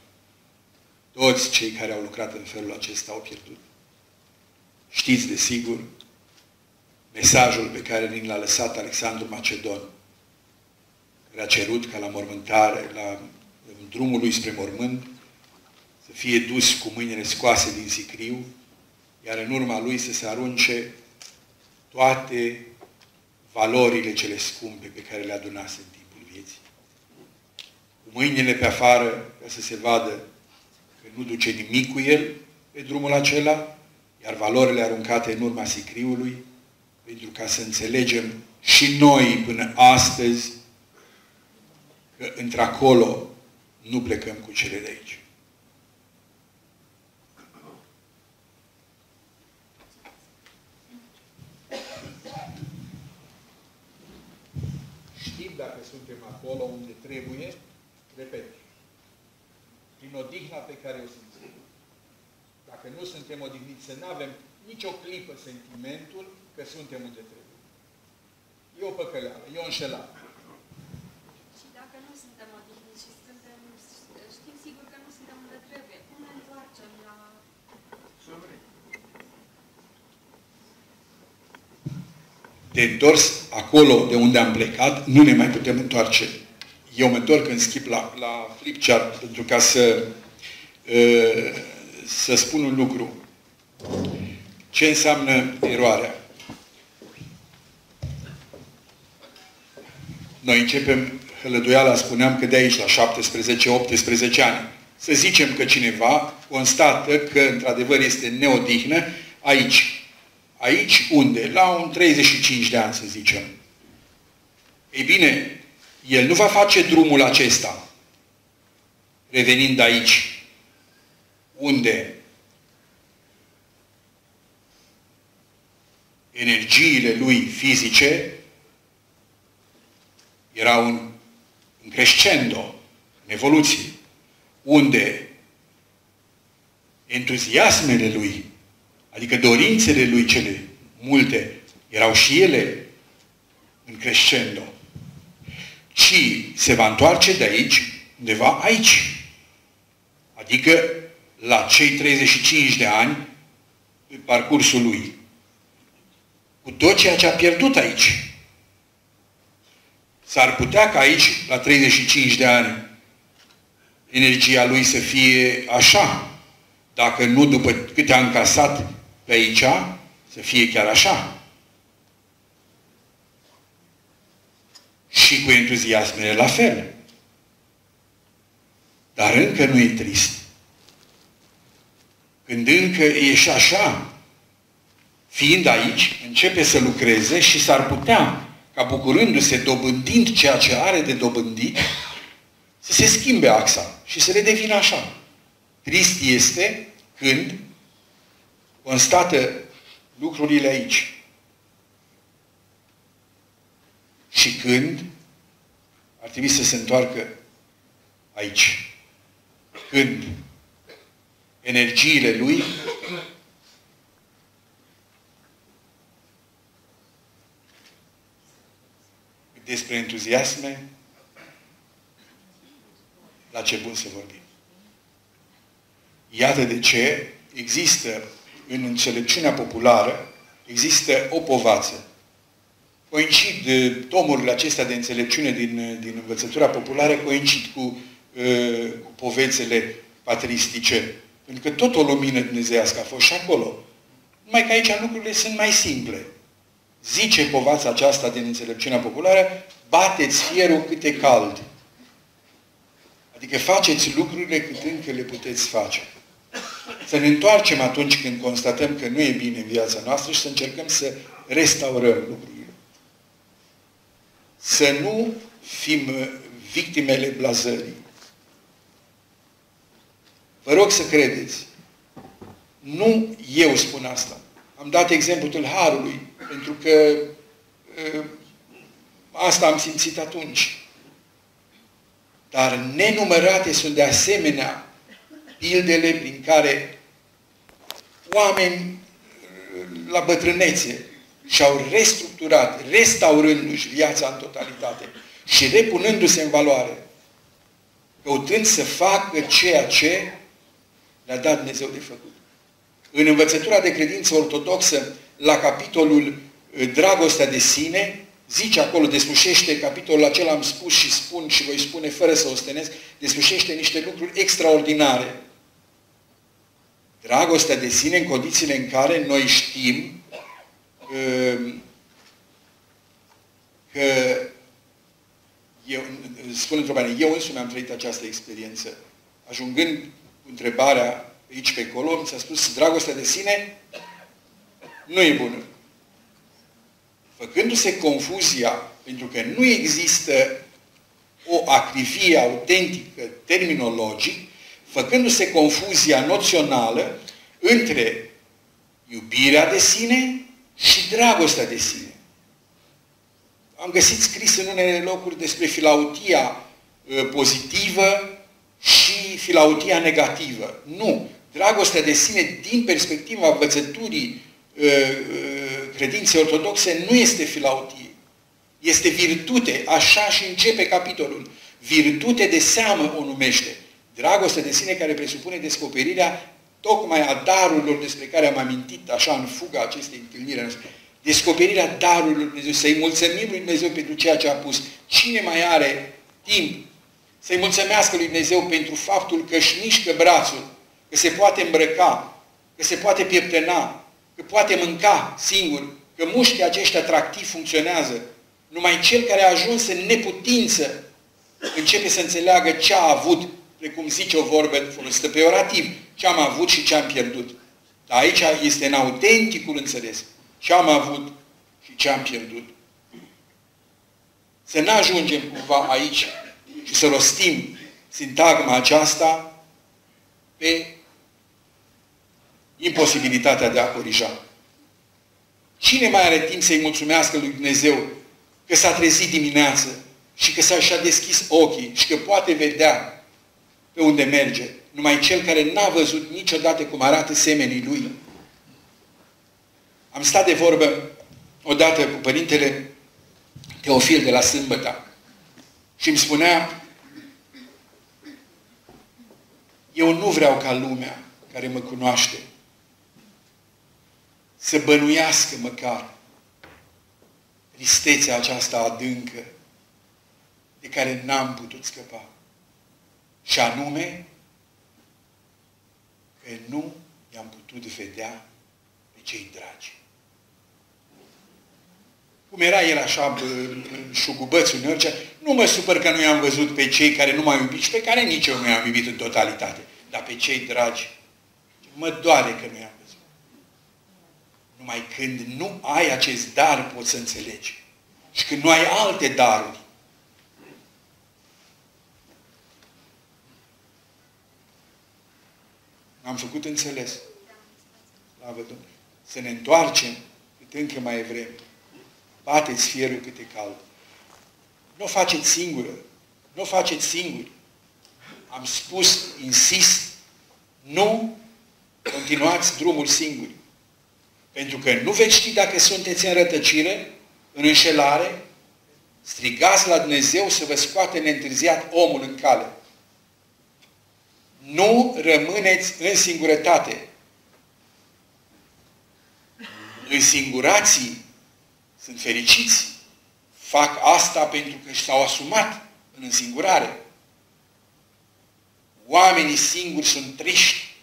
[SPEAKER 2] Toți cei care au lucrat în felul acesta au pierdut. Știți de sigur mesajul pe care ni l-a lăsat Alexandru Macedon, care a cerut ca la mormântare, la în drumul lui spre mormânt, să fie dus cu mâinile scoase din sicriu, iar în urma lui să se arunce toate valorile cele scumpe pe care le adunase în timpul vieții. Cu mâinile pe afară, ca să se vadă nu duce nimic cu el pe drumul acela, iar valorile aruncate în urma sicriului, pentru ca să înțelegem și noi până astăzi că într-acolo nu plecăm cu cele de aici. Știm dacă suntem acolo unde trebuie, repet, prin odihna pe care o simțim. Dacă nu suntem odihniți, să nu avem nicio clipă sentimentul că suntem unde trebuie. E o păcăleală, e o înșelare.
[SPEAKER 4] Și dacă nu suntem odihniți și suntem, știm sigur că nu suntem unde trebuie, cum ne întoarcem la...
[SPEAKER 2] De întors acolo de unde am plecat, nu ne mai putem întoarce eu mă întorc în schimb la, la flipchart pentru ca să, uh, să spun un lucru. Ce înseamnă eroarea? Noi începem hălăduiala, spuneam că de aici la 17-18 ani. Să zicem că cineva constată că într-adevăr este neodihnă aici. Aici unde? La un 35 de ani, să zicem. Ei bine, el nu va face drumul acesta revenind aici, unde energiile lui fizice erau în, în crescendo, în evoluție, unde entuziasmele lui, adică dorințele lui cele multe, erau și ele în crescendo ci se va întoarce de aici, undeva aici. Adică la cei 35 de ani pe parcursul lui. Cu tot ceea ce a pierdut aici. S-ar putea ca aici, la 35 de ani, energia lui să fie așa. Dacă nu după cât a încasat pe aici, să fie chiar așa. și cu entuziasmele la fel. Dar dar încă nu e trist. Când încă e și așa, fiind aici, începe să lucreze și s-ar putea ca bucurându-se, dobândind ceea ce are de dobândit, să se schimbe axa și să le devină așa. Trist este când constată lucrurile aici. Și când ar trebui să se întoarcă aici. Când energiile lui despre entuziasme, la ce bun să vorbim. Iată de ce există în înțelepciunea populară, există o povață. Coincid tomurile acestea de înțelepciune din, din învățătura populară, coincid cu, uh, cu povețele patristice. Pentru că tot o lumină dumnezeiască a fost și acolo. Numai că aici lucrurile sunt mai simple. Zice povața aceasta din înțelepciunea populară, bateți fierul cât e cald. Adică faceți lucrurile cât încă le puteți face. Să ne întoarcem atunci când constatăm că nu e bine în viața noastră și să încercăm să restaurăm lucrurile. Să nu fim victimele blazării. Vă rog să credeți. Nu eu spun asta. Am dat exemplul Harului, pentru că ă, asta am simțit atunci. Dar nenumărate sunt de asemenea pildele prin care oameni la bătrânețe și-au restructurat, restaurându-și viața în totalitate și repunându-se în valoare, căutând să facă ceea ce le-a dat Dumnezeu de făcut. În învățătura de credință ortodoxă, la capitolul uh, Dragostea de sine, zice acolo, deslușește capitolul acela, am spus și spun și voi spune fără să ostenesc, deslușește niște lucruri extraordinare. Dragostea de sine în condițiile în care noi știm uh, că eu, spun într-o eu însumi am trăit această experiență. Ajungând cu întrebarea aici pe acolo, mi s-a spus, dragostea de sine nu e bună. Făcându-se confuzia, pentru că nu există o acrivie autentică terminologic, făcându-se confuzia noțională între iubirea de sine și dragostea de sine. Am găsit scris în unele locuri despre filautia uh, pozitivă și filautia negativă. Nu. Dragostea de sine, din perspectiva învățăturii uh, uh, credinței ortodoxe, nu este filautie. Este virtute. Așa și începe capitolul. Virtute de seamă o numește. Dragoste de sine care presupune descoperirea tocmai a darurilor despre care am amintit așa în fuga acestei întâlniri. Descoperirea darurilor lui Dumnezeu, să-i mulțumim lui Dumnezeu pentru ceea ce a pus. Cine mai are timp să-i mulțumească lui Dumnezeu pentru faptul că își mișcă brațul, că se poate îmbrăca, că se poate pieptena, că poate mânca singur, că mușchii aceștia atractiv funcționează. Numai cel care a ajuns în neputință începe să înțeleagă ce a avut, precum zice o vorbă folosită peorativ, ce am avut și ce am pierdut. Dar aici este în autenticul înțeles. Ce am avut și ce am pierdut. Să nu ajungem cumva aici și să rostim sintagma aceasta pe imposibilitatea de a corija. Cine mai are timp să-i mulțumească lui Dumnezeu că s-a trezit dimineață și că s-a deschis ochii și că poate vedea pe unde merge? Numai cel care n-a văzut niciodată cum arată semenii lui. Am stat de vorbă odată cu părintele Teofil de la Sâmbăta și îmi spunea eu nu vreau ca lumea care mă cunoaște să bănuiască măcar tristețea aceasta adâncă de care n-am putut scăpa. Și anume că nu i-am putut vedea pe cei dragi. cum era el așa în șugubăț uneori, nu mă supăr că nu i-am văzut pe cei care nu m-au iubit și pe care nici eu nu i-am iubit în totalitate. Dar pe cei dragi, mă doare că nu i-am văzut. Numai când nu ai acest dar poți să înțelegi. Și când nu ai alte daruri, am făcut înțeles. Slavă Domnului. Să ne întoarcem cât încă mai e vreme. Bateți fierul cât e cald. Nu o faceți singură. Nu o faceți singuri. Am spus, insist, nu continuați drumul singuri. Pentru că nu veți ști dacă sunteți în rătăcire, în înșelare, strigați la Dumnezeu să vă scoate neîntârziat omul în cale. Nu rămâneți în singurătate. Însingurații sunt fericiți. Fac asta pentru că și-au asumat în însingurare. Oamenii singuri sunt triști.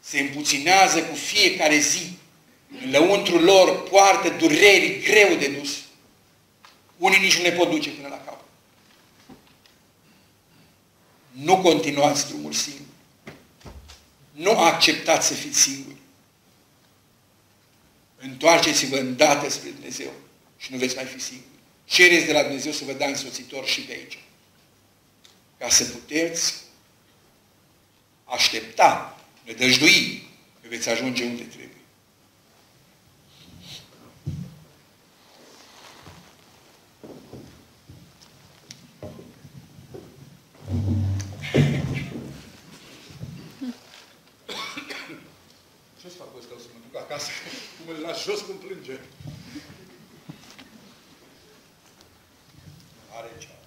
[SPEAKER 2] Se împuținează cu fiecare zi. În lăuntrul lor poartă dureri greu de dus. Unii nici nu le pot duce până la cap. Nu continuați drumul singur. Nu acceptați să fiți singuri. Întoarceți-vă îndată spre Dumnezeu și nu veți mai fi singuri. Cereți de la Dumnezeu să vă dea însoțitor și pe aici. Ca să puteți aștepta, nădăjdui că veți ajunge unde trebuie. Ce-ți fac ăsta să mă duc acasă? Cum îl las jos, cum plânge. Are cea.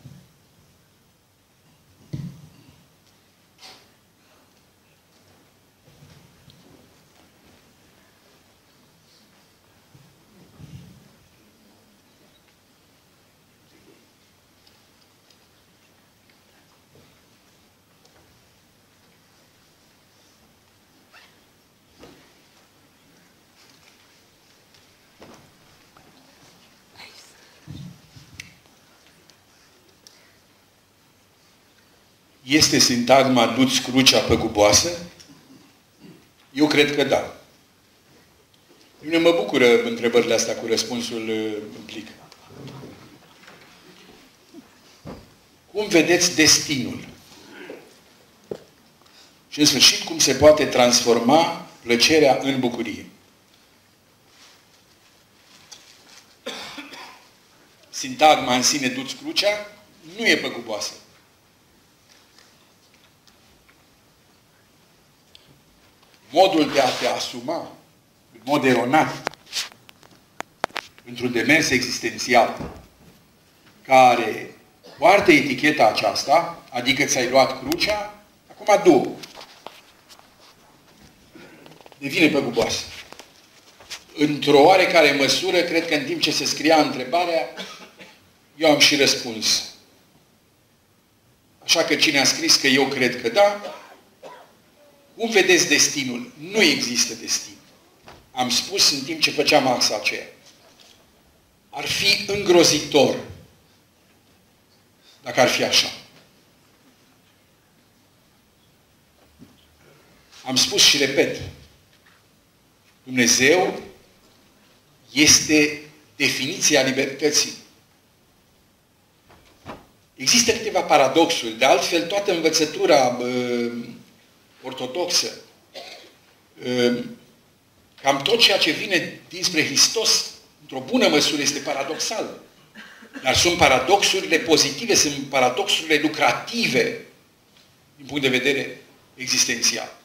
[SPEAKER 2] Este sintagma du-ți crucea păguboasă? Eu cred că da. Mine mă bucură întrebările astea cu răspunsul uh, implic. Cum vedeți destinul? Și în sfârșit, cum se poate transforma plăcerea în bucurie? Sintagma în sine, du-ți crucea, nu e păguboasă. Modul de a te asuma în mod eronat într-un demers existențial care poartă eticheta aceasta, adică ți-ai luat crucea, acum două. Devine păguboasă. Într-o oarecare măsură, cred că în timp ce se scria întrebarea, eu am și răspuns. Așa că cine a scris că eu cred că da, cum vedeți destinul? Nu există destin. Am spus în timp ce făceam axa aceea. Ar fi îngrozitor dacă ar fi așa. Am spus și repet. Dumnezeu este definiția libertății. Există câteva paradoxuri. De altfel, toată învățătura ortodoxă, ehm, cam tot ceea ce vine dinspre Hristos, într-o bună măsură, este paradoxal. Dar sunt paradoxurile pozitive, sunt paradoxurile lucrative din punct de vedere existențial.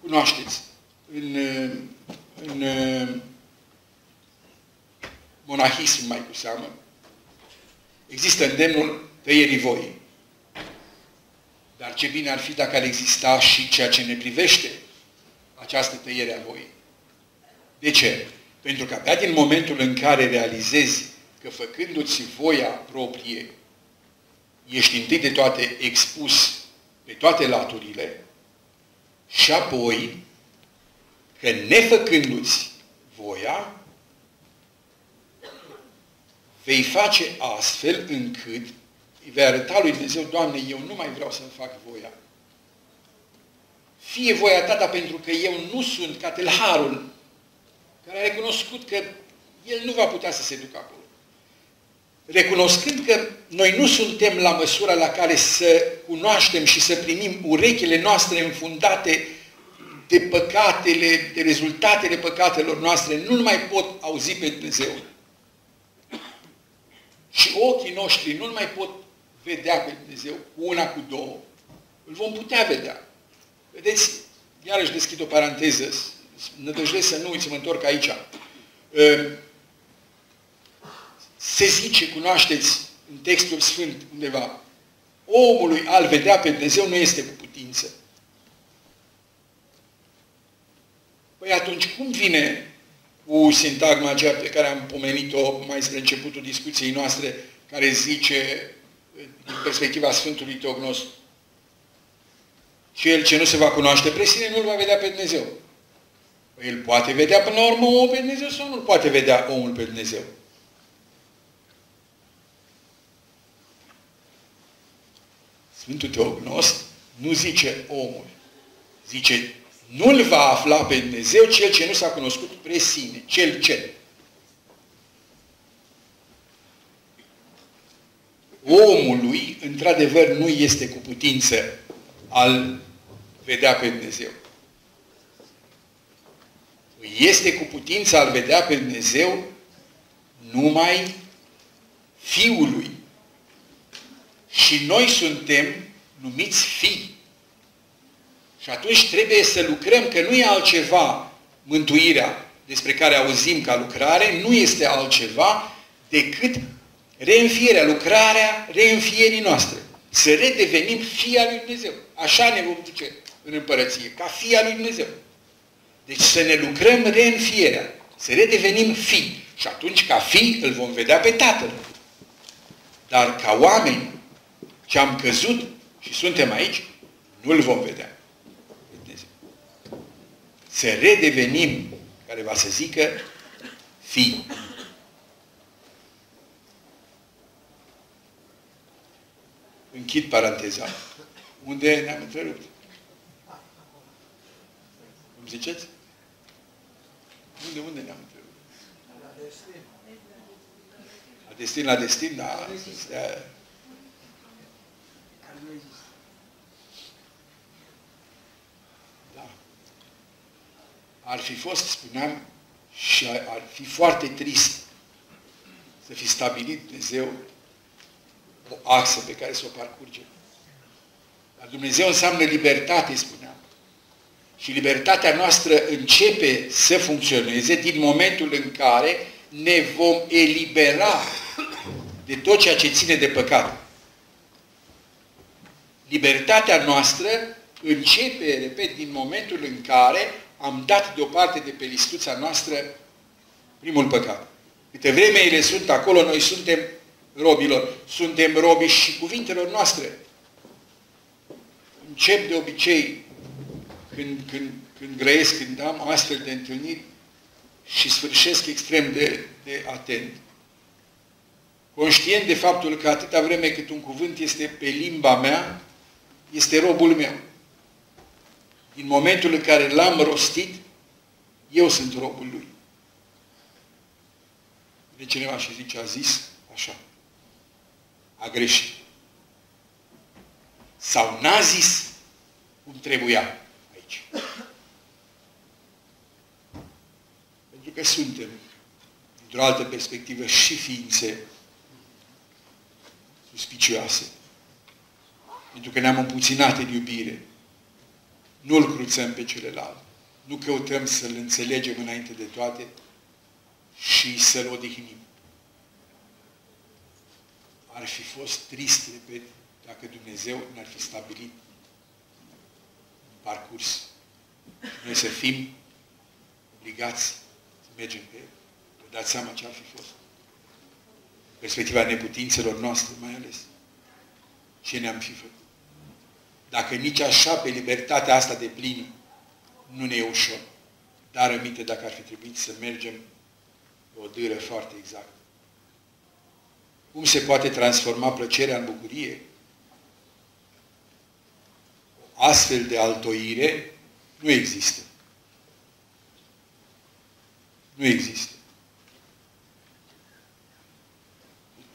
[SPEAKER 2] Cunoașteți, în, în monahism mai cu seamă, Există îndemnul tăierii voii. Dar ce bine ar fi dacă ar exista și ceea ce ne privește, această tăiere a voii. De ce? Pentru că abia din momentul în care realizezi că făcându-ți voia proprie, ești întâi de toate expus pe toate laturile, Și apoi că nefăcându-ți voia, vei face astfel încât îi vei arăta lui Dumnezeu, Doamne, eu nu mai vreau să-mi fac voia. Fie voia ta, dar pentru că eu nu sunt ca telharul care a recunoscut că el nu va putea să se ducă acolo. Recunoscând că noi nu suntem la măsura la care să cunoaștem și să primim urechile noastre înfundate de păcatele, de rezultatele păcatelor noastre, nu mai pot auzi pe Dumnezeu. Și ochii noștri nu mai pot vedea pe Dumnezeu cu una, cu două. Îl vom putea vedea. Vedeți, iarăși deschid o paranteză, nădăjduiesc să nu uiți, mă întorc aici. Ă, se zice, cunoașteți în textul Sfânt undeva, omului al vedea pe Dumnezeu nu este cu putință. Păi atunci cum vine cu sintagma aceea pe care am pomenit-o mai spre începutul discuției noastre, care zice, din perspectiva Sfântului Teognos, cel ce nu se va cunoaște pe sine nu-L va vedea pe Dumnezeu. Păi el poate vedea până la urmă omul pe Dumnezeu sau nu poate vedea omul pe Dumnezeu? Sfântul Teognos nu zice omul, zice nu-L va afla pe Dumnezeu cel ce nu s-a cunoscut pre sine, cel ce. Omului, într-adevăr, nu este cu putință al vedea pe Dumnezeu. Este cu putință al vedea pe Dumnezeu numai Fiului. Și noi suntem numiți fii. Și atunci trebuie să lucrăm, că nu e altceva mântuirea despre care auzim ca lucrare, nu este altceva decât reînfierea, lucrarea reînfierii noastre. Să redevenim fii al lui Dumnezeu. Așa ne vom duce în împărăție, ca fii al lui Dumnezeu. Deci să ne lucrăm reînfierea, să redevenim fii. Și atunci, ca fii, îl vom vedea pe Tatăl. Dar ca oameni ce am căzut și suntem aici, nu îl vom vedea. Să redevenim, care va să zică, fii. Închid paranteza. Unde ne-am întrerupt? Cum ziceți? Unde, unde ne-am întrerupt? La destin. La destin, la destin, da. Da. Ar fi fost, spuneam, și ar fi foarte trist să fi stabilit Dumnezeu o axă pe care să o parcurgem. Dar Dumnezeu înseamnă libertate, spuneam. Și libertatea noastră începe să funcționeze din momentul în care ne vom elibera de tot ceea ce ține de păcat. Libertatea noastră începe, repet, din momentul în care am dat deoparte de pe listuța noastră primul păcat. Câte vreme ele sunt acolo, noi suntem robilor. Suntem robi și cuvintelor noastre. Încep de obicei, când, când, când grăiesc, când am astfel de întâlniri și sfârșesc extrem de, de atent. Conștient de faptul că atâta vreme cât un cuvânt este pe limba mea, este robul meu. Din momentul în care l-am rostit, eu sunt robul lui. De cineva și zice, a zis așa a greșit. Sau n-a zis cum trebuia aici. Pentru că suntem, dintr-o altă perspectivă, și ființe suspicioase. Pentru că ne-am împuținat în iubire. Nu-L cruțăm pe celălalt. Nu căutăm să-L înțelegem înainte de toate și să-L odihnim ar fi fost trist, repet, dacă Dumnezeu n-ar fi stabilit un parcurs. Noi să fim obligați să mergem pe el. Vă dați seama ce ar fi fost. Perspectiva neputințelor noastre, mai ales. Ce ne-am fi făcut? Dacă nici așa, pe libertatea asta de plină, nu ne e ușor. Dar aminte dacă ar fi trebuit să mergem pe o dâră foarte exactă. Cum se poate transforma plăcerea în bucurie? O astfel de altoire nu există. Nu există.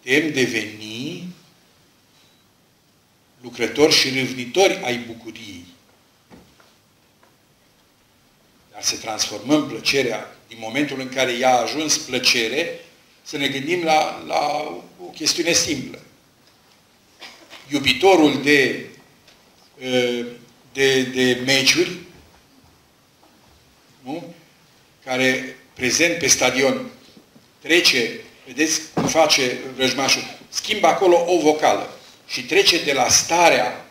[SPEAKER 2] Putem deveni lucrători și râvnitori ai bucuriei. Dar să transformăm plăcerea din momentul în care ea a ajuns plăcere, să ne gândim la, la o chestiune simplă. Iubitorul de, de, de meciuri, nu? care prezent pe stadion trece, vedeți cum face vrăjmașul, schimbă acolo o vocală și trece de la starea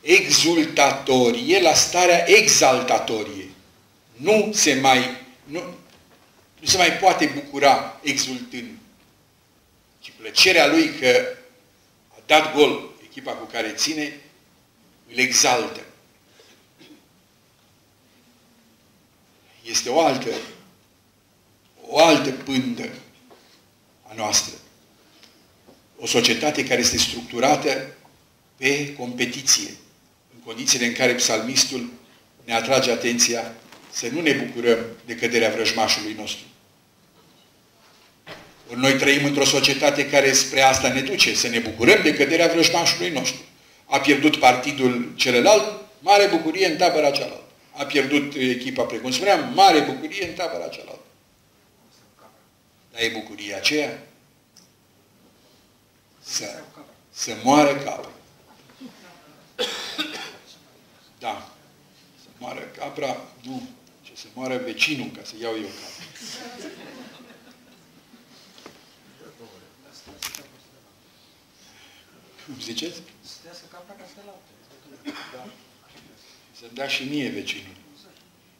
[SPEAKER 2] exultatorie la starea exaltatorie. Nu se mai, nu, nu se mai poate bucura exultând. Ci plăcerea lui că a dat gol echipa cu care ține, îl exaltă. Este o altă, o altă pândă a noastră. O societate care este structurată pe competiție, în condițiile în care psalmistul ne atrage atenția să nu ne bucurăm de căderea vrăjmașului nostru. Ori noi trăim într-o societate care spre asta ne duce, să ne bucurăm de căderea vrăjmașului nostru. A pierdut partidul celălalt, mare bucurie în tabăra cealaltă. A pierdut echipa, precum spuneam, mare bucurie în tabăra cealaltă. Dar e bucuria aceea? Să, să moară capul. Da. Să moară capra, nu. Ce să moară vecinul ca să iau eu capul. Cum ziceți? Da. Să-mi dea și mie vecinul.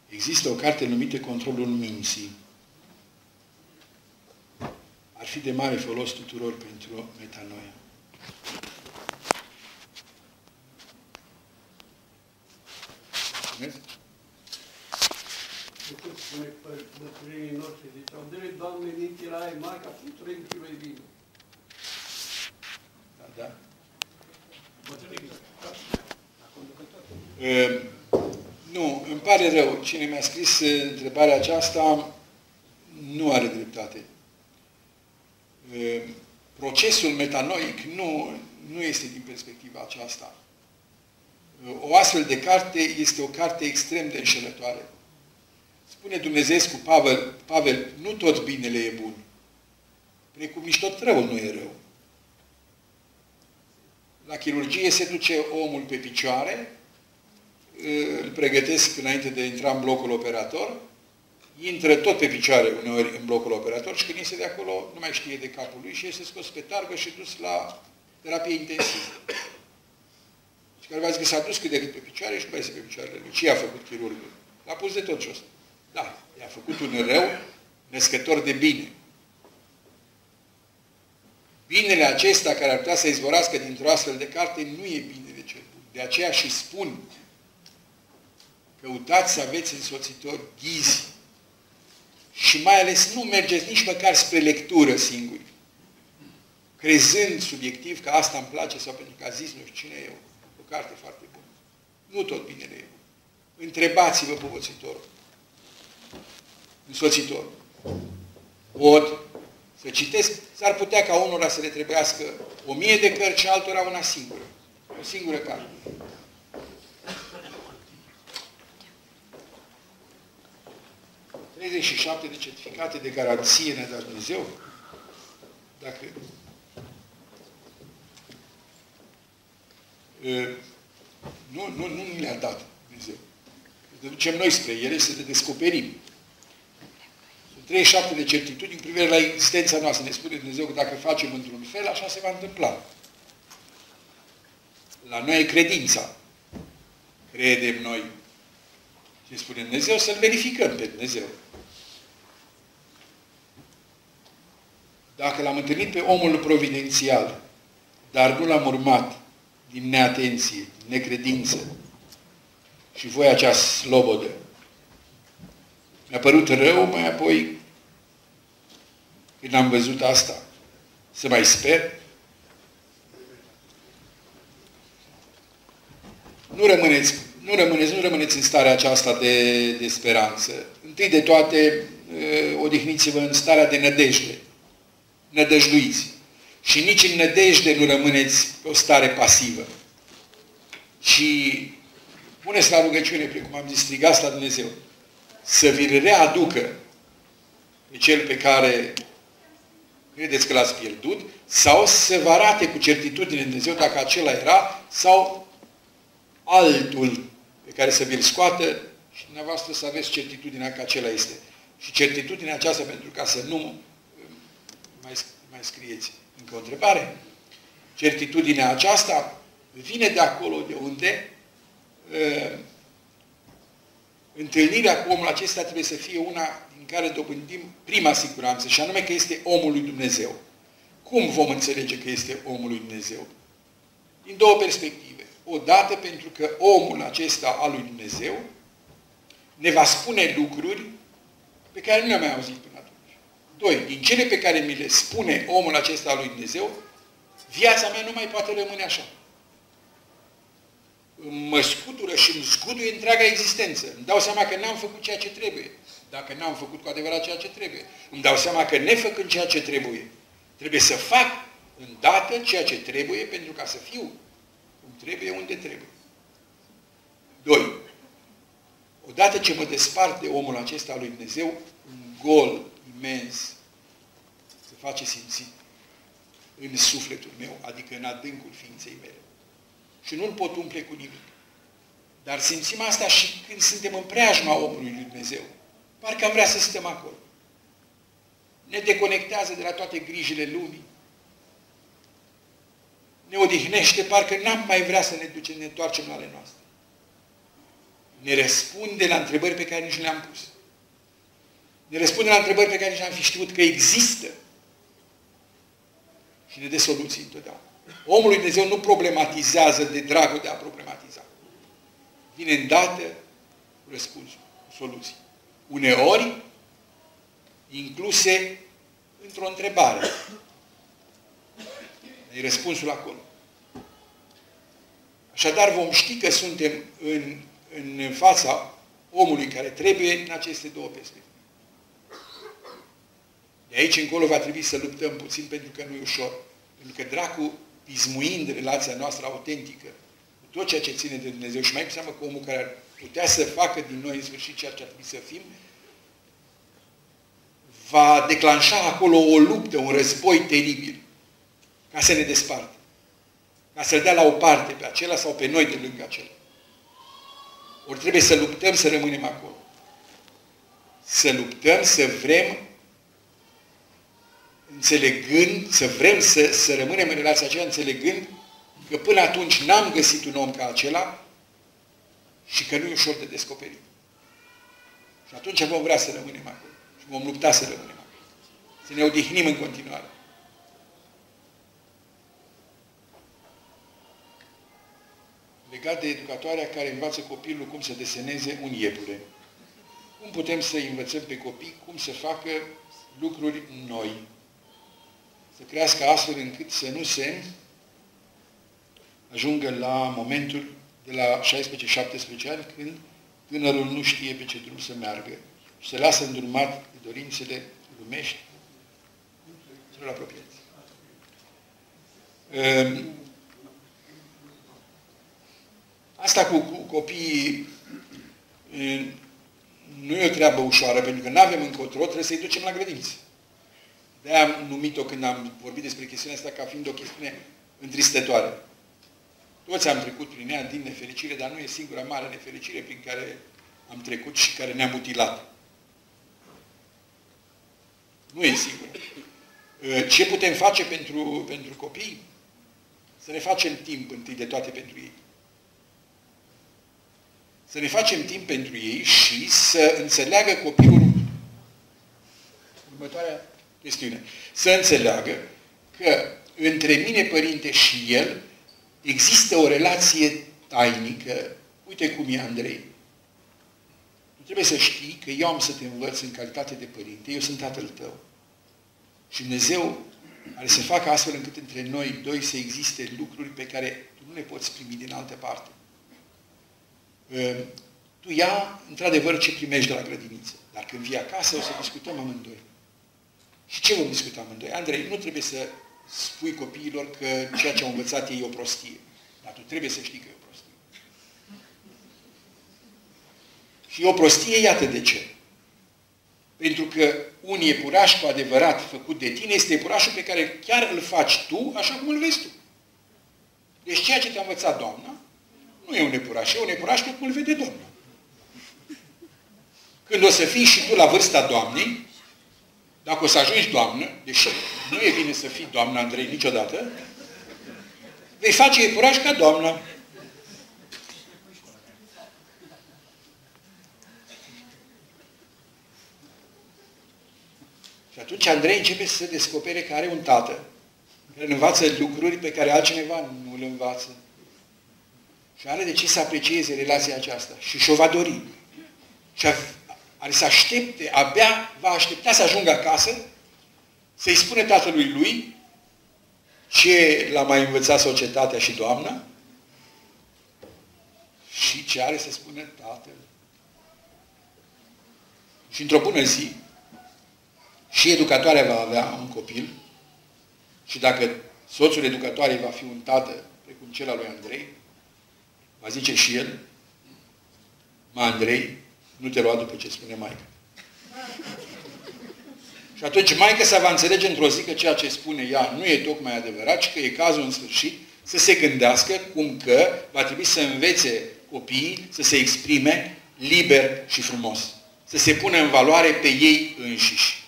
[SPEAKER 2] Există o carte numită Controlul Minții. Ar fi de mare folos tuturor pentru metanoia. Mulțumesc?
[SPEAKER 3] Decât spune bătrânii noștri, ziceau, dă Doamne, minte la ai mari, ca să trăim și noi bine.
[SPEAKER 2] Da, da.
[SPEAKER 3] Bătrânii, da, la conducător.
[SPEAKER 2] Uh, nu, îmi pare rău. Cine mi-a scris uh, întrebarea aceasta nu are dreptate. Uh, procesul metanoic nu, nu este din perspectiva aceasta. Uh, o astfel de carte este o carte extrem de înșelătoare. Spune Dumnezeu cu Pavel, Pavel, nu tot binele e bun. Precum nici tot răul nu e rău. La chirurgie se duce omul pe picioare, îl pregătesc înainte de a intra în blocul operator, intră tot pe picioare uneori în blocul operator și când iese de acolo nu mai știe de capul lui și este scos pe targă și dus la terapie intensivă. Și care v-a zis că s-a dus cât de cât pe picioare și nu mai este pe picioarele lui. Ce i-a făcut chirurgul? L-a pus de tot jos. Da, i-a făcut un rău născător de bine. Binele acesta care ar putea să izvorască dintr-o astfel de carte nu e binele cel bun. De aceea și spun, căutați să aveți însoțitori ghizi și mai ales nu mergeți nici măcar spre lectură singuri, crezând subiectiv că asta îmi place sau pentru că a zis nu știu cine e o carte foarte bună. Nu tot binele e bun. Întrebați-vă povățitorul. Însoțitorul. Pot să citesc, s-ar putea ca unora să le trebuiască o mie de cărți și altora una singură. O singură carte. 37 de certificate de garanție ne-a dat Dumnezeu. Dacă nu, nu, nu ne le-a dat Dumnezeu. Ne ducem noi spre ele să le descoperim. Sunt 37 de certitudini cu privire la existența noastră. Ne spune Dumnezeu că dacă facem într-un fel, așa se va întâmpla. La noi e credința. Credem noi. Ce spune Dumnezeu? Să-L verificăm pe Dumnezeu. Dacă l-am întâlnit pe omul providențial, dar nu l-am urmat din neatenție, necredință, și voia cea slobodă. Mi-a părut rău mai apoi când am văzut asta. Să mai sper? Nu rămâneți, nu rămâneți, nu rămâneți în starea aceasta de, de speranță. Întâi de toate, odihniți-vă în starea de nădejde. Nădăjduiți. Și nici în nădejde nu rămâneți pe o stare pasivă. Și puneți la rugăciune, precum am zis, strigați la Dumnezeu, să vi readucă pe cel pe care credeți că l-ați pierdut, sau să vă arate cu certitudine Dumnezeu dacă acela era, sau altul pe care să vi-l scoată și dumneavoastră să aveți certitudinea că acela este. Și certitudinea aceasta pentru ca să nu mai, mai scrieți încă o întrebare. Certitudinea aceasta vine de acolo de unde uh, întâlnirea cu omul acesta trebuie să fie una din care dobândim prima siguranță, și anume că este omul lui Dumnezeu. Cum vom înțelege că este omul lui Dumnezeu? Din două perspective. Odată pentru că omul acesta al lui Dumnezeu ne va spune lucruri pe care nu le-am mai auzit până atunci. Doi, din cele pe care mi le spune omul acesta al lui Dumnezeu, viața mea nu mai poate rămâne așa mă scutură și îmi zguduie întreaga existență. Îmi dau seama că n-am făcut ceea ce trebuie. Dacă n-am făcut cu adevărat ceea ce trebuie. Îmi dau seama că nefăcând ceea ce trebuie, trebuie să fac îndată ceea ce trebuie pentru ca să fiu cum trebuie, unde trebuie. Doi. Odată ce mă despart de omul acesta al lui Dumnezeu, un gol imens se face simțit în sufletul meu, adică în adâncul ființei mele și nu-l pot umple cu nimic. Dar simțim asta și când suntem în preajma omului lui Dumnezeu. Parcă am vrea să stăm acolo. Ne deconectează de la toate grijile lumii. Ne odihnește, parcă n-am mai vrea să ne ducem, ne întoarcem la ale noastre. Ne răspunde la întrebări pe care nici nu le-am pus. Ne răspunde la întrebări pe care nici n-am fi știut că există. Și ne dă soluții întotdeauna. Omul lui Dumnezeu nu problematizează de dragul de a problematiza. Vine îndată cu răspunsul, cu soluții. Uneori, incluse într-o întrebare. E răspunsul acolo. Așadar, vom ști că suntem în, în fața omului care trebuie în aceste două perspective. De aici încolo va trebui să luptăm puțin pentru că nu e ușor. Pentru că dracu izmuind relația noastră autentică cu tot ceea ce ține de Dumnezeu și mai cu seamă cu omul care ar putea să facă din noi în sfârșit ceea ce ar trebui să fim, va declanșa acolo o luptă, un război teribil, ca să ne desparte. Ca să-l dea la o parte pe acela sau pe noi de lângă acela. Ori trebuie să luptăm să rămânem acolo. Să luptăm, să vrem înțelegând, să vrem să, să rămânem în relația aceea, înțelegând că până atunci n-am găsit un om ca acela și că nu e ușor de descoperit. Și atunci vom vrea să rămânem acolo. Și vom lupta să rămânem acolo. Să ne odihnim în continuare. Legat de educatoarea care învață copilul cum să deseneze un iepure. Cum putem să învățăm pe copii cum să facă lucruri noi, să crească astfel încât să nu se ajungă la momentul de la 16-17 ani, când tânărul nu știe pe ce drum să meargă și se lasă îndrumat de dorințele lumești celor apropiați. Ehm, asta cu, cu copiii nu e o treabă ușoară, pentru că nu avem încotro, trebuie să-i ducem la grădință de am numit-o când am vorbit despre chestiunea asta ca fiind o chestiune întristătoare. Toți am trecut prin ea din nefericire, dar nu e singura mare nefericire prin care am trecut și care ne-a mutilat. Nu e sigur. Ă, ce putem face pentru, pentru copii? Să ne facem timp întâi de toate pentru ei. Să ne facem timp pentru ei și să înțeleagă copilul următoarea chestiune. Să înțeleagă că între mine, părinte, și el există o relație tainică, uite cum e Andrei. Tu trebuie să știi că eu am să te învăț în calitate de părinte, eu sunt tatăl tău. Și Dumnezeu are să facă astfel încât între noi doi să existe lucruri pe care tu nu le poți primi din altă parte. Ă, tu ia, într-adevăr, ce primești de la grădiniță. Dar când vii acasă, o să discutăm amândoi. Și ce vom discuta amândoi? Andrei, nu trebuie să spui copiilor că ceea ce au învățat ei e o prostie. Dar tu trebuie să știi că e o prostie. Și e o prostie, iată de ce. Pentru că un iepuraș cu adevărat făcut de tine este iepurașul pe care chiar îl faci tu așa cum îl vezi tu. Deci ceea ce te-a învățat Doamna nu e un iepuraș, e un iepuraș cum îl vede Doamna. Când o să fii și tu la vârsta Doamnei, dacă o să ajungi Doamnă, deși nu e bine să fii Doamna Andrei niciodată, vei face iepuraș ca Doamna. Și atunci Andrei începe să descopere că are un tată care îl învață lucruri pe care altcineva nu le învață. Și are de ce să aprecieze relația aceasta. Și și-o va dori. Și are să aștepte, abia va aștepta să ajungă acasă, să-i spune tatălui lui ce l-a mai învățat societatea și doamna și ce are să spună tatăl. Și într-o bună zi, și educatoarea va avea un copil și dacă soțul educatoarei va fi un tată precum cel al lui Andrei, va zice și el, mă Andrei, nu te lua după ce spune Maica. Și atunci Maica se va înțelege într-o zi că ceea ce spune ea nu e tocmai adevărat, ci că e cazul în sfârșit să se gândească cum că va trebui să învețe copiii să se exprime liber și frumos. Să se pună în valoare pe ei înșiși.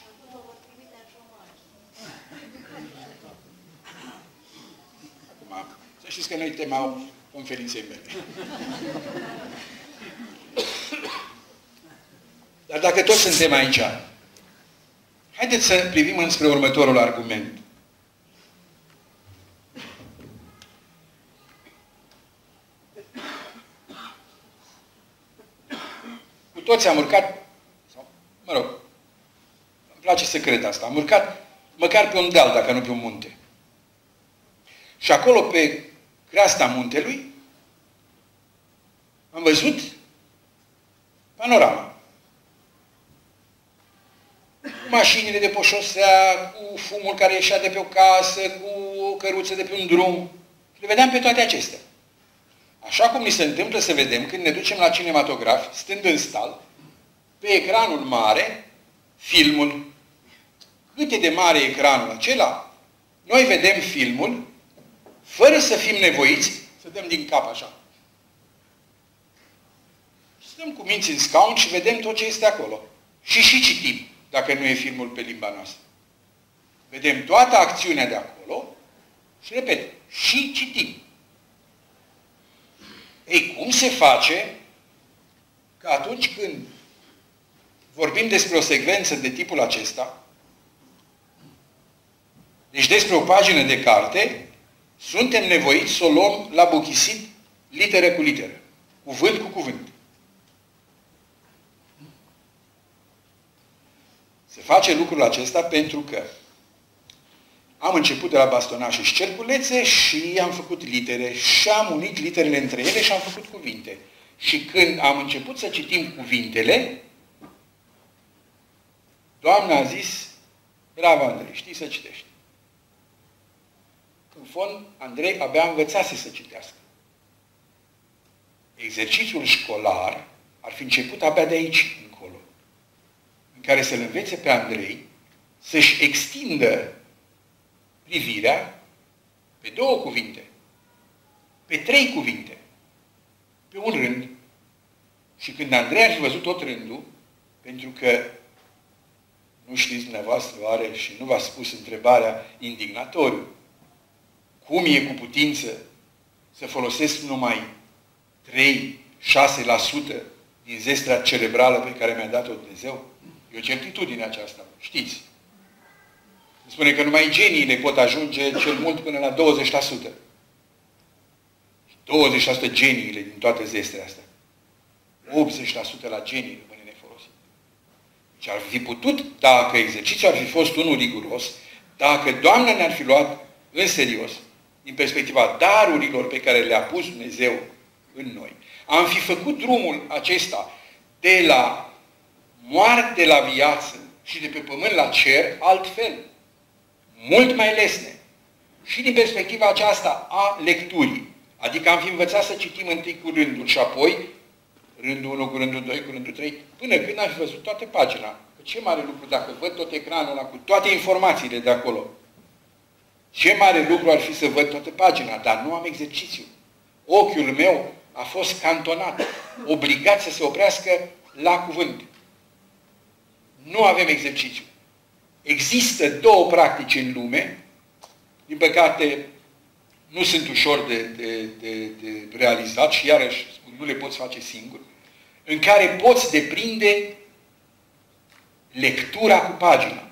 [SPEAKER 2] Acum, să știți că noi tema conferinței mele. Dar dacă toți suntem aici, haideți să privim înspre următorul argument. Cu toți am urcat, sau, mă rog, îmi place să cred asta, am urcat măcar pe un deal, dacă nu pe un munte. Și acolo, pe creasta muntelui, am văzut panorama mașinile de pe șosea, cu fumul care ieșea de pe o casă, cu o căruță de pe un drum. Le vedeam pe toate acestea. Așa cum ni se întâmplă să vedem când ne ducem la cinematograf, stând în stal, pe ecranul mare, filmul. Cât e de mare ecranul acela, noi vedem filmul fără să fim nevoiți să dăm din cap așa. Stăm cu minți în scaun și vedem tot ce este acolo. Și și citim dacă nu e filmul pe limba noastră. Vedem toată acțiunea de acolo și, repet, și citim. Ei, cum se face că atunci când vorbim despre o secvență de tipul acesta, deci despre o pagină de carte, suntem nevoiți să o luăm la buchisit literă cu literă, cuvânt cu cuvânt. Se face lucrul acesta pentru că am început de la bastonașe și cerculețe și am făcut litere și am unit literele între ele și am făcut cuvinte. Și când am început să citim cuvintele, Doamna a zis, bravo Andrei, știi să citești. În fond, Andrei abia învățase să citească. Exercițiul școlar ar fi început abia de aici care să-l învețe pe Andrei să-și extindă privirea pe două cuvinte, pe trei cuvinte, pe un rând. Și când Andrei ar fi văzut tot rândul, pentru că nu știți dumneavoastră oare și nu v-a spus întrebarea indignatoriu, cum e cu putință să folosesc numai 3-6% din zestrea cerebrală pe care mi-a dat-o Dumnezeu? E o certitudine aceasta, știți. Spune că numai geniile pot ajunge cel mult până la 20%. 20% geniile din toate zestele astea. 80% la genii rămâne nefolosit. Și ar fi putut, dacă exercițiul ar fi fost unul riguros, dacă Doamna ne-ar fi luat în serios, din perspectiva darurilor pe care le-a pus Dumnezeu în noi, am fi făcut drumul acesta de la moarte la viață și de pe pământ la cer altfel, mult mai lesne. Și din perspectiva aceasta a lecturii. Adică am fi învățat să citim întâi cu rândul și apoi rândul 1 cu rândul 2 cu rândul 3, până când am fi văzut toată pagina. Că ce mare lucru dacă văd tot ecranul ăla cu toate informațiile de acolo. Ce mare lucru ar fi să văd toată pagina, dar nu am exercițiu. Ochiul meu a fost cantonat, obligat să se oprească la cuvânt. Nu avem exercițiu. Există două practici în lume, din păcate nu sunt ușor de, de, de, de realizat și iarăși nu le poți face singur, în care poți deprinde lectura cu pagina.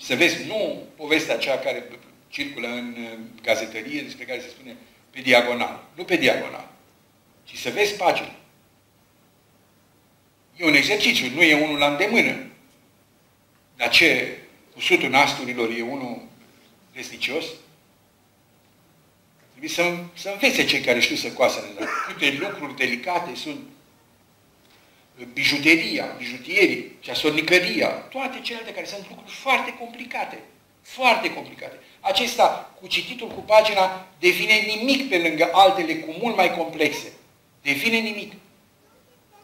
[SPEAKER 2] Să vezi, nu povestea aceea care circulă în gazetărie despre care se spune pe diagonal. Nu pe diagonal. Ci să vezi pagina. E un exercițiu, nu e unul la îndemână. Dar ce sutul nasturilor e unul desnicios? Trebuie să, să învețe cei care știu să coasă în Câte lucruri delicate sunt bijuteria, bijutierii, ceasornicăria, toate celelalte care sunt lucruri foarte complicate. Foarte complicate. Acesta, cu cititul cu pagina, devine nimic pe lângă altele cu mult mai complexe. Devine nimic.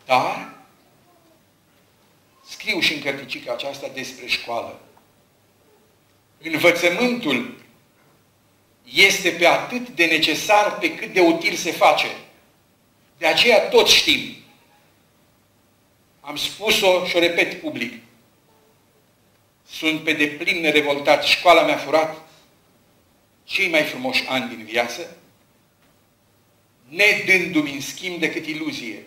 [SPEAKER 2] Dar, scriu și în cărticica aceasta despre școală. Învățământul este pe atât de necesar pe cât de util se face. De aceea toți știm. Am spus-o și o repet public. Sunt pe deplin revoltat. Școala mi-a furat cei mai frumoși ani din viață, nedându-mi în schimb decât iluzie.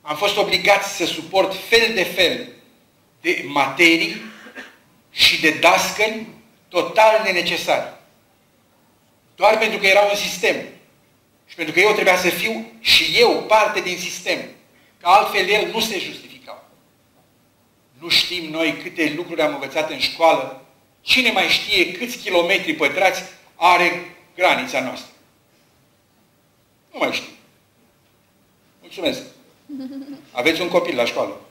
[SPEAKER 2] Am fost obligat să suport fel de fel de materii și de dascăni total nenecesari. Doar pentru că era un sistem. Și pentru că eu trebuia să fiu și eu parte din sistem. Că altfel el nu se justifica. Nu știm noi câte lucruri am învățat în școală. Cine mai știe câți kilometri pătrați are granița noastră? Nu mai știu. Mulțumesc. Aveți un copil la școală.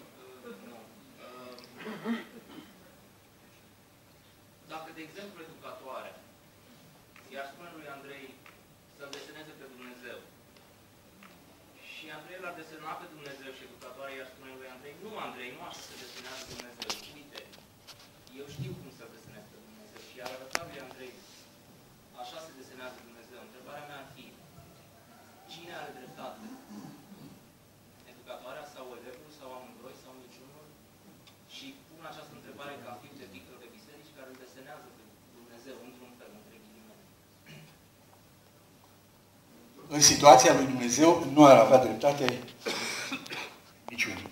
[SPEAKER 2] În situația lui Dumnezeu nu ar avea dreptate niciunul.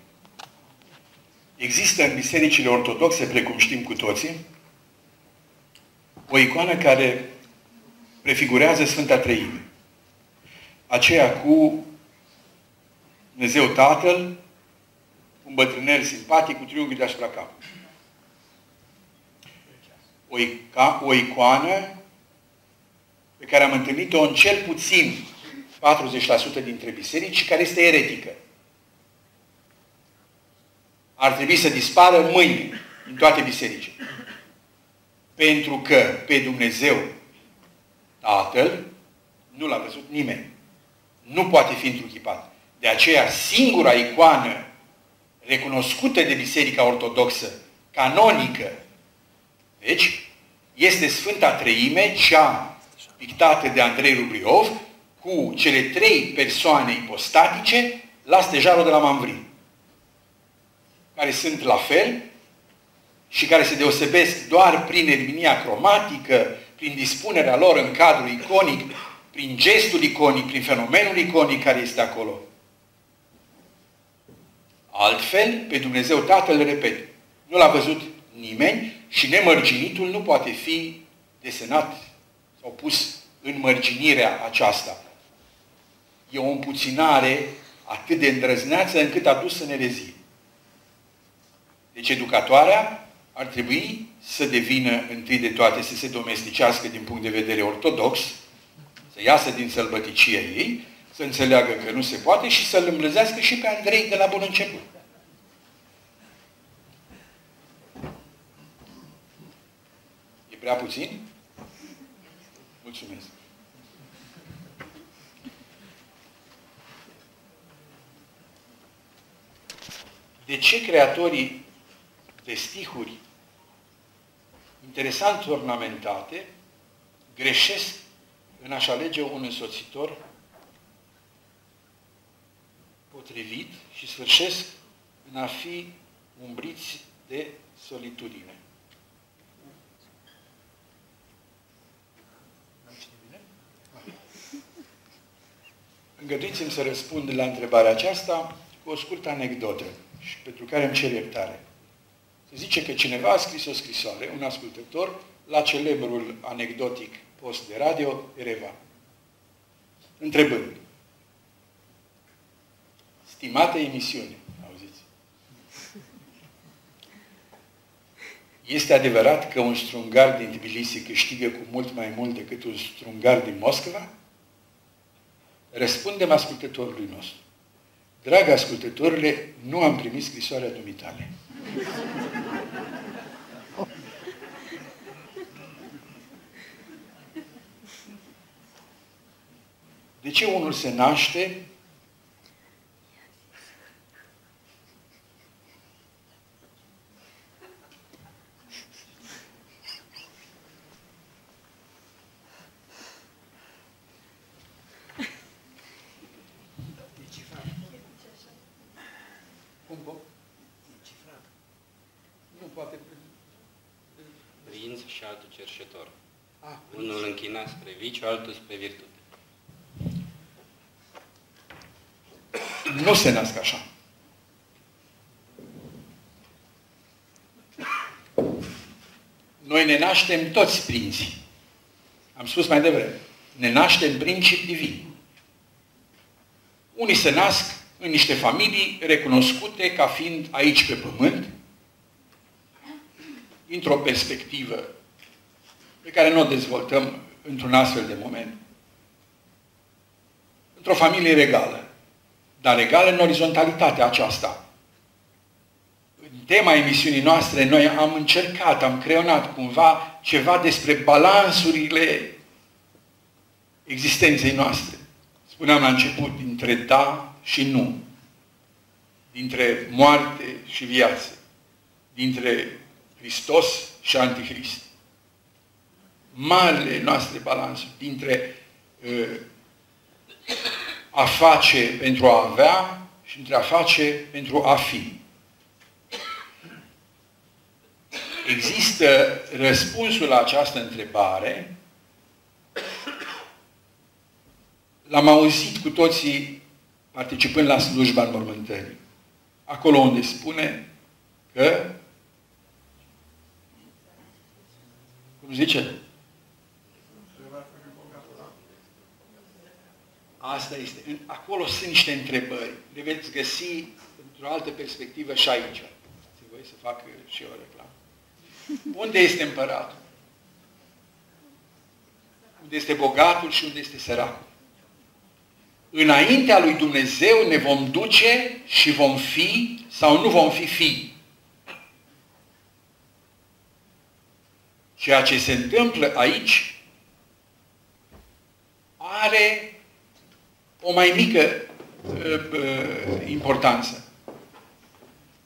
[SPEAKER 2] Există în bisericile ortodoxe, precum știm cu toții, o icoană care prefigurează Sfânta Treime. Aceea cu Dumnezeu Tatăl, un bătrânel simpatic cu triunghi deasupra capului. O, o icoană pe care am întâlnit-o în cel puțin 40% dintre biserici și care este eretică. Ar trebui să dispară mâine în toate bisericile. Pentru că pe Dumnezeu Tatăl nu l-a văzut nimeni. Nu poate fi întruchipat. De aceea, singura icoană recunoscută de Biserica Ortodoxă, canonică, deci, este Sfânta Treime, cea pictată de Andrei Rubriov, cu cele trei persoane ipostatice la stejarul de la Mamvrin, care sunt la fel și care se deosebesc doar prin erminia cromatică, prin dispunerea lor în cadrul iconic, prin gestul iconic, prin fenomenul iconic care este acolo. Altfel, pe Dumnezeu Tatăl, repet, nu l-a văzut nimeni și nemărginitul nu poate fi desenat sau pus în mărginirea aceasta e o împuținare atât de îndrăzneață încât a dus în erezie. Deci educatoarea ar trebui să devină întâi de toate, să se domesticească din punct de vedere ortodox, să iasă din sălbăticia ei, să înțeleagă că nu se poate și să-l îmblăzească și pe Andrei de la bun început. E prea puțin? Mulțumesc. De ce creatorii de stihuri interesant ornamentate greșesc în a-și alege un însoțitor potrivit și sfârșesc în a fi umbriți de solitudine. Îngăduiți-mi să răspund la întrebarea aceasta cu o scurtă anecdotă și pentru care îmi cer iertare. Se zice că cineva a scris o scrisoare, un ascultător, la celebrul anecdotic post de radio Erevan. Întrebând, stimate emisiune, auziți, este adevărat că un strungar din Tbilisi câștigă cu mult mai mult decât un strungar din Moscova? Răspundem ascultătorului nostru. Dragă ascultătorile, nu am primit scrisoarea dumitale. De ce unul se naște
[SPEAKER 1] cerșetor.
[SPEAKER 2] Ah,
[SPEAKER 1] Unul închina spre viciu, altul spre virtute.
[SPEAKER 2] nu se nasc așa. Noi ne naștem toți prinți. Am spus mai devreme. Ne naștem principi divini. Unii se nasc în niște familii recunoscute ca fiind aici pe pământ, dintr-o perspectivă pe care nu o dezvoltăm într-un astfel de moment. Într-o familie regală, dar regală în orizontalitatea aceasta. În tema emisiunii noastre, noi am încercat, am creionat cumva ceva despre balansurile existenței noastre. Spuneam la început, dintre da și nu. Dintre moarte și viață. Dintre Hristos și Antichrist. Marile noastre balansuri dintre uh, a face pentru a avea și între a face pentru a fi. Există răspunsul la această întrebare. L-am auzit cu toții participând la slujba înmormântării. Acolo unde spune că cum zice? Asta este. Acolo sunt niște întrebări. Le veți găsi într-o altă perspectivă și aici. Se voi să fac și eu reclamă. Unde este împăratul? Unde este bogatul și unde este săracul? Înaintea lui Dumnezeu ne vom duce și vom fi sau nu vom fi fi. Ceea ce se întâmplă aici are o mai mică uh, uh, importanță.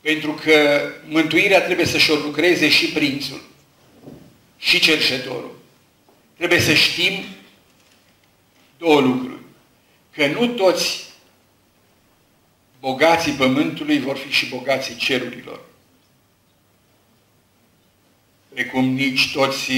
[SPEAKER 2] Pentru că mântuirea trebuie să-și o lucreze și prințul, și cerșetorul. Trebuie să știm două lucruri. Că nu toți bogații pământului vor fi și bogații cerurilor. Precum nici toți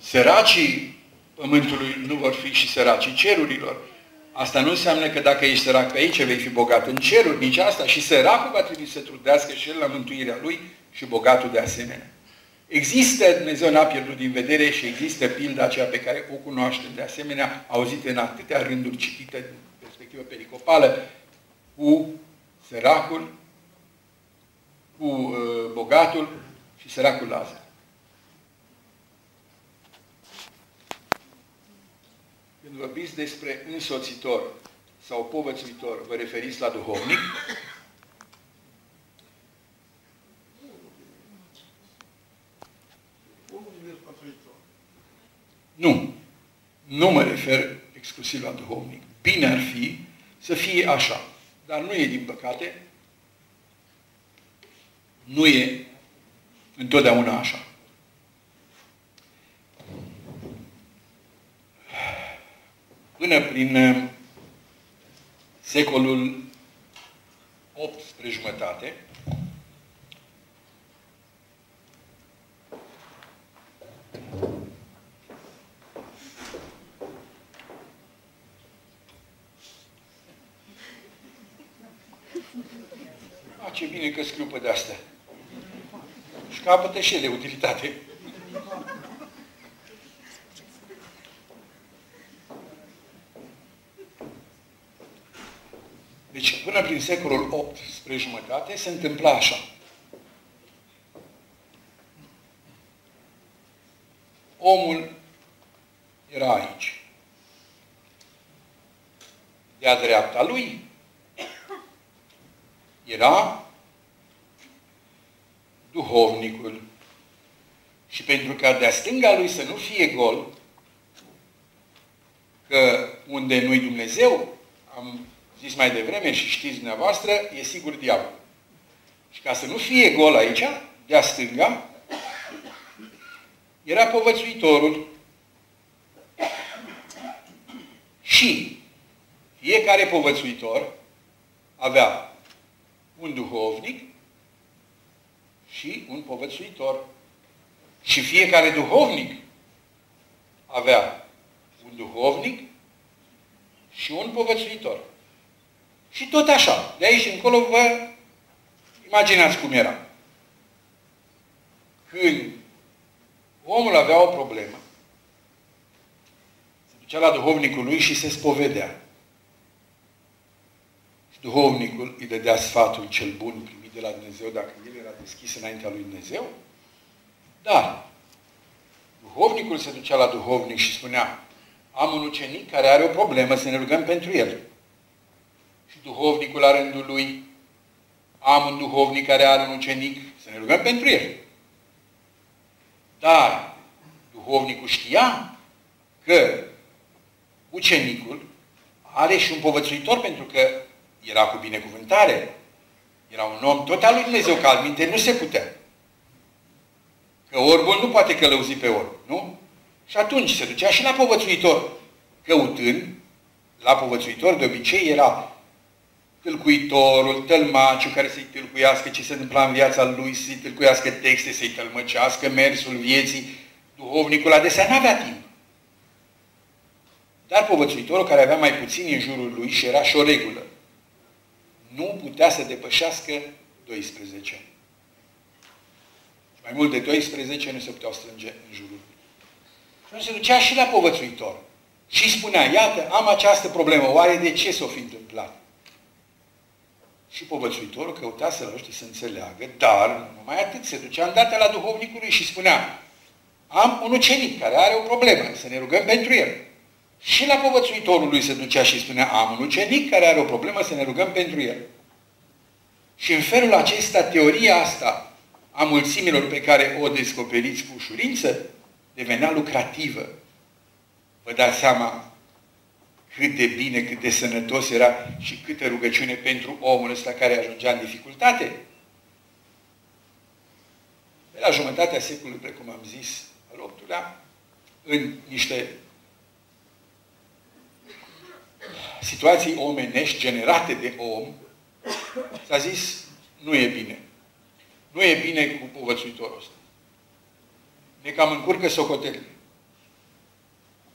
[SPEAKER 2] săracii pământului nu vor fi și săracii cerurilor. Asta nu înseamnă că dacă ești sărac pe aici, vei fi bogat în ceruri, nici asta. Și săracul va trebui să trudească și el la mântuirea lui și bogatul de asemenea. Există, Dumnezeu n-a pierdut din vedere și există pilda aceea pe care o cunoaștem de asemenea, auzită în atâtea rânduri citite din perspectivă pericopală, cu săracul, cu uh, bogatul și săracul Lazar. Vorbiți despre însoțitor sau povățuitor, vă referiți la duhovnic? Nu. Nu mă refer exclusiv la duhovnic. Bine ar fi să fie așa. Dar nu e, din păcate, nu e întotdeauna așa. Până prin uh, secolul 8 spre jumătate, A, ce bine că scriu pe de-astea. Și capătă și ele utilitate. Deci, până prin secolul 8 spre jumătate, se întâmpla așa. Omul era aici. De-a dreapta lui era duhovnicul. Și pentru ca de-a stânga lui să nu fie gol, că unde nu-i Dumnezeu, am zis mai devreme și știți dumneavoastră, e sigur diavol. Și ca să nu fie gol aici, de-a stânga, era povățuitorul. Și fiecare povățuitor avea un duhovnic și un povățuitor. Și fiecare duhovnic avea un duhovnic și un povățuitor. Și tot așa. De aici încolo vă imaginați cum era. Când omul avea o problemă, se ducea la duhovnicul lui și se spovedea. Și duhovnicul îi dădea sfatul cel bun primit de la Dumnezeu dacă el era deschis înaintea lui Dumnezeu. Dar duhovnicul se ducea la duhovnic și spunea am un ucenic care are o problemă, să ne rugăm pentru el și duhovnicul la rândul lui, am un duhovnic care are un ucenic, să ne rugăm pentru el. Dar duhovnicul știa că ucenicul are și un povățuitor pentru că era cu binecuvântare. Era un om tot al lui Dumnezeu, că alminte nu se putea. Că orbul nu poate călăuzi pe orb, nu? Și atunci se ducea și la povățuitor. Căutând, la povățuitor de obicei era tâlcuitorul, tălmaciul care să-i tâlcuiască ce se întâmpla în viața lui, să-i tâlcuiască texte, să-i tălmăcească mersul vieții. Duhovnicul adesea n-avea timp. Dar povățuitorul care avea mai puțin în jurul lui și era și o regulă, nu putea să depășească 12. Mai mult de 12 nu se puteau strânge în jurul lui. Și atunci se ducea și la povățuitor. Și spunea, iată, am această problemă, oare de ce s-o fi întâmplat? Și povățuitorul căuta să-l ajute să înțeleagă, dar numai atât, se ducea îndată la duhovnicului și spunea, am un ucenic care are o problemă, să ne rugăm pentru el. Și la povățuitorul lui se ducea și spunea, am un ucenic care are o problemă, să ne rugăm pentru el. Și în felul acesta, teoria asta a mulțimilor pe care o descoperiți cu ușurință, devenea lucrativă. Vă dați seama cât de bine, cât de sănătos era și câtă rugăciune pentru omul ăsta care ajungea în dificultate. De la jumătatea secolului, precum am zis, al VIII-lea, în niște situații omenești generate de om, s-a zis, nu e bine. Nu e bine cu povățuitorul ăsta. Ne cam încurcă socotelile.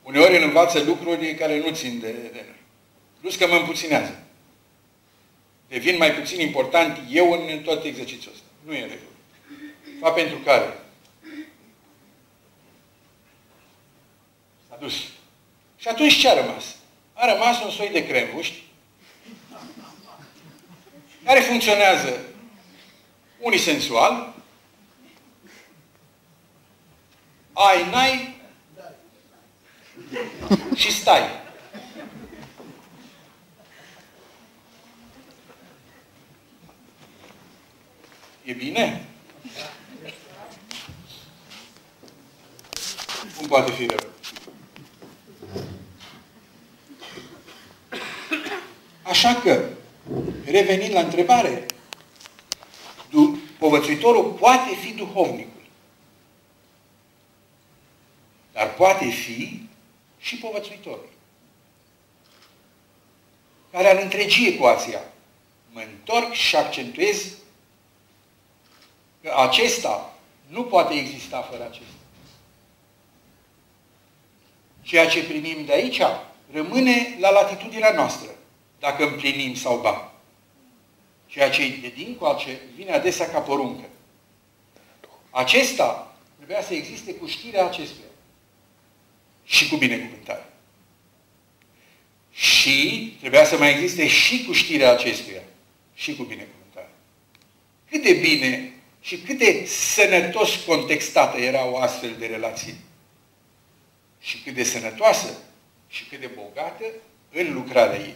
[SPEAKER 2] Uneori îl învață lucruri care nu țin de, de noi. Plus că mă împuținează. Devin mai puțin important eu în tot exercițiul ăsta. Nu e regulă. Fapt pentru care s-a dus. Și atunci ce a rămas? A rămas un soi de cremvuști care funcționează unisensual, ai, n-ai și stai. E bine? Cum poate fi rău? Așa că, revenind la întrebare, povățuitorul poate fi duhovnicul. Dar poate fi și povățuitorul. Care ar întregi ecuația. Mă întorc și accentuez că acesta nu poate exista fără acesta. Ceea ce primim de aici rămâne la latitudinea noastră, dacă împlinim sau ba. Ceea ce e de dincoace vine adesea ca poruncă. Acesta trebuia să existe cu știrea acestuia și cu binecuvântare. Și trebuia să mai existe și cu știrea acestuia și cu binecuvântare. Cât de bine și cât de sănătos contextată era o astfel de relație. Și cât de sănătoasă și cât de bogată în lucrarea ei.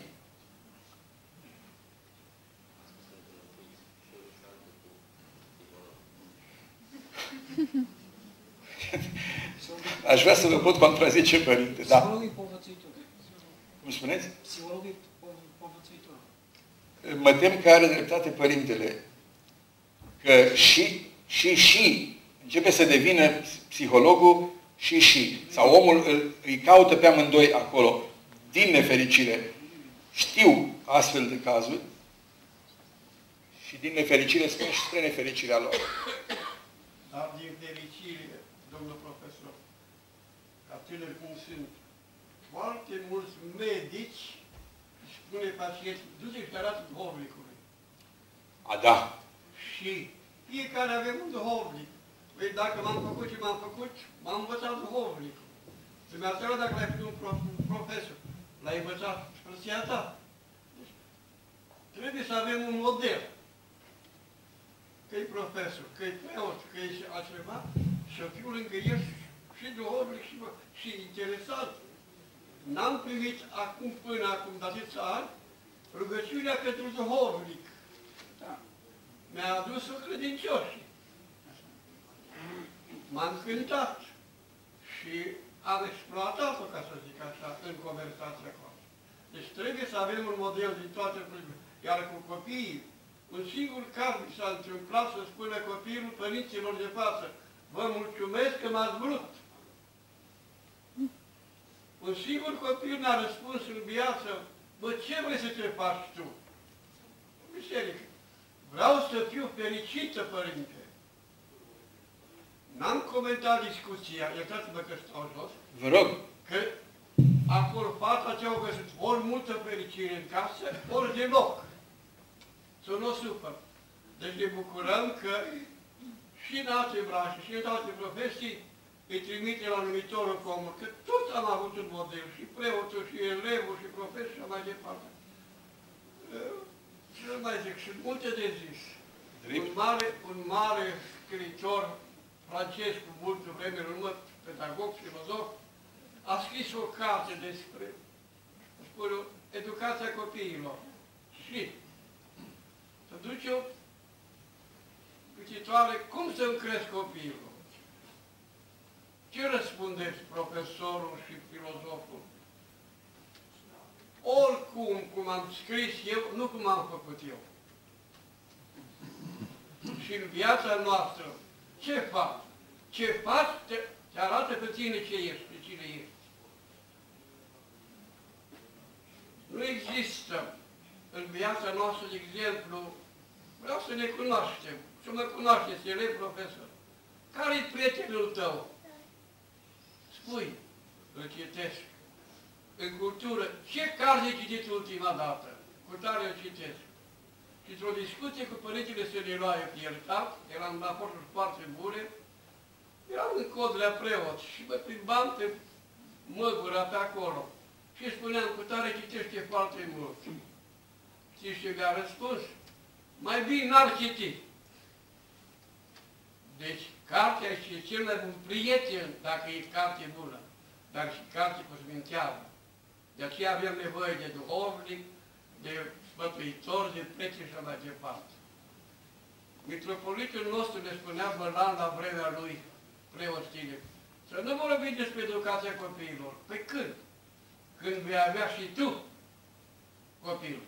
[SPEAKER 2] Aș vrea să vă pot contrazice, părinte. Da.
[SPEAKER 3] Psihologii
[SPEAKER 2] Cum spuneți?
[SPEAKER 3] Psihologii povățuitor.
[SPEAKER 2] Mă tem că are dreptate părintele. Că și, și, și începe să devină psihologul și, și. Sau omul îl, îi caută pe amândoi acolo. Din nefericire. Știu astfel de cazuri. Și din nefericire spun și spre nefericirea lor.
[SPEAKER 3] Dar din fericire, domnul profesor, ca tânăr cum sunt, foarte mulți medici își spune pacienții, du-te și arată duhovnicului.
[SPEAKER 2] A, da.
[SPEAKER 3] Și fiecare avem un duhovnic. Păi dacă m-am făcut ce m-am făcut, m-am învățat duhovnicul. Dumnezeu, dacă l-ai fi un profesor, l-ai învățat frăția ta. Deci, trebuie să avem un model că e profesor, că e preot, că e altceva, să fiu lângă el și duhovnic și, și interesat. N-am primit acum până acum, de atâția ani, rugăciunea pentru duhovnic. Da. Mi-a adus-o credincioși. M-am cântat și am exploatat-o, ca să zic așa, în conversația cu Deci trebuie să avem un model din toate primele. Iar cu copiii, un singur caz mi s-a întâmplat să spună copilul părinților de față, vă mulțumesc că m-ați vrut. Un singur copil mi-a răspuns în viață, bă, ce vrei să te faci tu? Biserică. Vreau să fiu fericită, părinte. N-am comentat discuția, iertați-mă că stau jos.
[SPEAKER 2] Vă rog.
[SPEAKER 3] Că acolo fata ce au găsit ori multă fericire în casă, ori deloc să nu o supăr. Deci ne bucurăm că și în alte branșe, și în alte profesii, îi trimite la numitorul comun, că tot am avut un model, și preotul, și elevul, și profesorul, și mai departe. Ce mai zic, și multe de zis. Un mare, un mare scriitor francez cu multă vreme în urmă, pedagog, filozof, a scris o carte despre, spune, educația copiilor. Și să duce o cititoare, cum să-mi cresc copilul? Ce răspundeți profesorul și filozoful? Oricum, cum am scris eu, nu cum am făcut eu. Și în viața noastră, ce faci? Ce faci te, te arată pe tine ce ești, pe cine ești. Nu există în viața noastră, de exemplu, Vreau să ne cunoaștem. Să mă cunoașteți, elev, profesor. Care-i prietenul tău? Spui, îl citesc. În cultură, ce carte ai citit ultima dată? Cu tare îl citesc. Și într-o discuție cu părintele Săniloae iertat, eram la raporturi foarte bune, eram în cod la preot și mă plimbam pe măgura pe acolo. Și spuneam, cu tare citește foarte mult. Știți ce mi-a răspuns? mai bine n-ar citi. Deci, cartea este cel mai bun prieten dacă e carte bună, dar și carte cosminteală. De aceea avem nevoie de duhovnic, de sfătuitor, de prece și mai departe. Mitropolitul nostru ne spunea Bălan la vremea lui, preostile, să nu vorbim despre educația copiilor. Pe când? Când vei avea și tu copilul.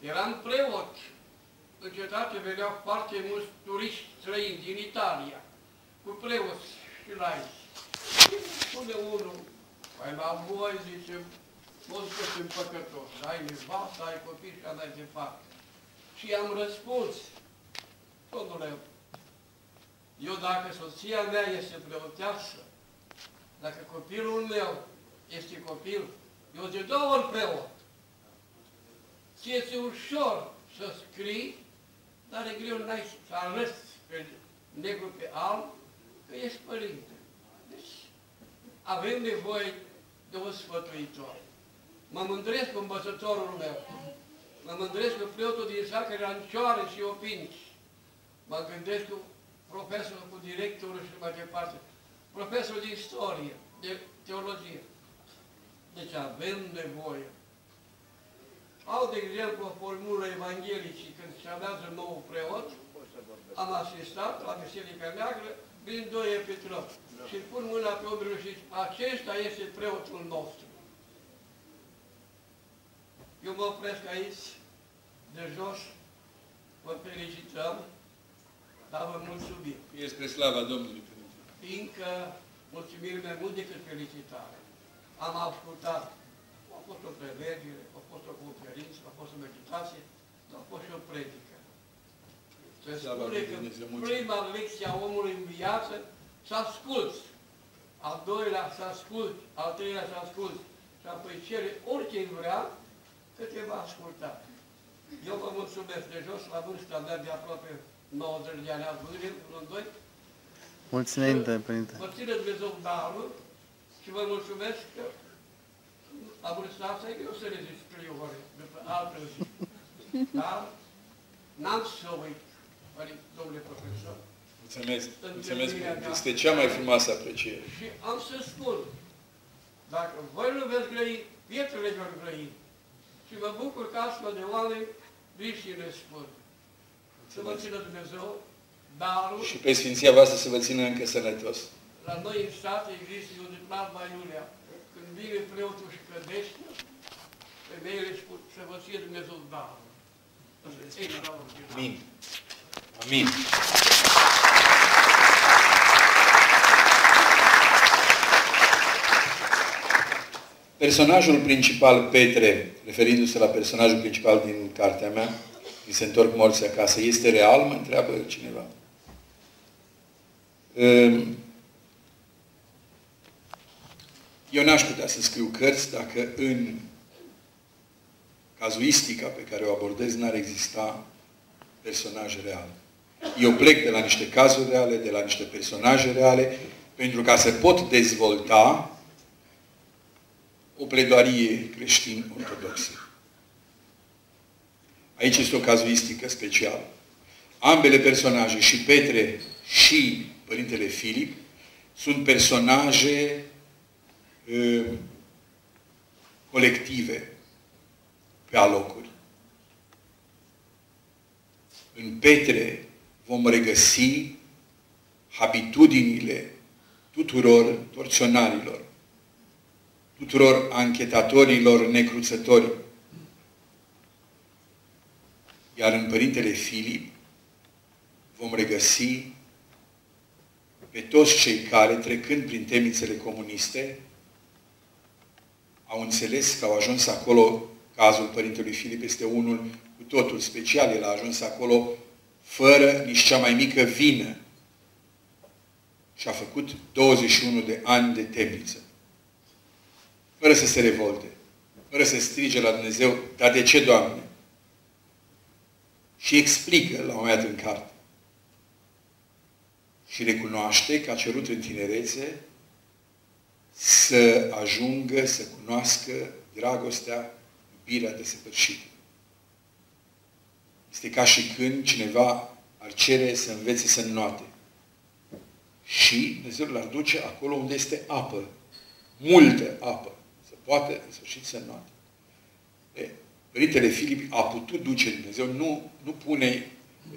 [SPEAKER 3] Eram preot. În cetate veneau foarte mulți turiști străini din Italia, cu preoți și laici. Și spune unul, Păi la voi, zice, poți că sunt păcătos, ai nevastă, ai copii și mai departe. Și am răspuns, domnule, eu dacă soția mea este preoteasă, dacă copilul meu este copil, eu de două ori preot. Ție este ușor să scrii, dar e greu n-ai să arăți pe negru pe alb că ești părinte. Deci avem nevoie de un sfătuitor. Mă mândresc cu învățătorul meu. Mă mândresc cu preotul din sat care era și opinci. Mă gândesc cu profesorul, cu directorul și mai departe. Profesorul de istorie, de teologie. Deci avem nevoie. Au, de exemplu, o formulă evanghelicii când se alează nou preot, am asistat la Biserica Neagră, vin doi epitropi și pun mâna pe umbrul și acesta este preotul nostru. Eu mă opresc aici, de jos, vă felicităm, dar vă mulțumim.
[SPEAKER 2] E spre slava Domnului.
[SPEAKER 3] Fiindcă mulțumiri mai mult decât felicitare. Am ascultat, a fost o prevedere, a fost o conferință, a fost o meditație, a fost și o predică. Se spune că prima lecție a omului în viață să asculți. Al doilea să asculți, al treilea să asculți. Și apoi cere orice vrea că te va asculta. Eu vă mulțumesc de jos, la vârsta mea de aproape 90 de ani, ați văzut în doi?
[SPEAKER 5] Mulțumim, Părinte.
[SPEAKER 3] Vă ține Dumnezeu darul și vă mulțumesc că la vârsta asta e greu să rezist trei ore după altă zi. Dar n-am să uit, domnule profesor,
[SPEAKER 2] Mulțumesc, mulțumesc. Este cea mai frumoasă apreciere.
[SPEAKER 3] Și am să spun, dacă voi nu veți grăi, pietrele vor grăi. Și mă bucur că astfel de oameni vin și le spun. Să vă țină Dumnezeu darul.
[SPEAKER 2] Și pe Sfinția voastră să vă țină încă sănătos.
[SPEAKER 3] La noi în stat există un de Plasma Iulia. Când vine preotul și cădește, femeile spun să vă țină Dumnezeu darul.
[SPEAKER 2] Amin. Amin. Personajul principal, Petre, referindu-se la personajul principal din cartea mea, îi se întorc morții acasă, este real? Mă întreabă cineva. Ehm, eu n-aș putea să scriu cărți dacă în cazuistica pe care o abordez n-ar exista personaje reale. Eu plec de la niște cazuri reale, de la niște personaje reale, pentru ca să pot dezvolta o pledoarie creștin-ortodoxă. Aici este o cazuistică specială. Ambele personaje, și Petre și Părintele Filip, sunt personaje uh, colective pe alocuri. În Petre vom regăsi habitudinile tuturor torționarilor, tuturor anchetatorilor necruțători. Iar în Părintele Filip vom regăsi pe toți cei care, trecând prin temnițele comuniste, au înțeles că au ajuns acolo, cazul Părintelui Filip este unul cu totul special, el a ajuns acolo fără nici cea mai mică vină și a făcut 21 de ani de temniță fără să se revolte, fără să strige la Dumnezeu, dar de ce, Doamne? Și explică la un moment dat în carte. Și recunoaște că a cerut în tinerețe să ajungă să cunoască dragostea, iubirea desăvârșită. Este ca și când cineva ar cere să învețe să înnoate. Și Dumnezeu l-ar duce acolo unde este apă. Multă apă. Să poată în sfârșit să înnoate. E, Părintele Filip a putut duce Dumnezeu, nu, nu pune,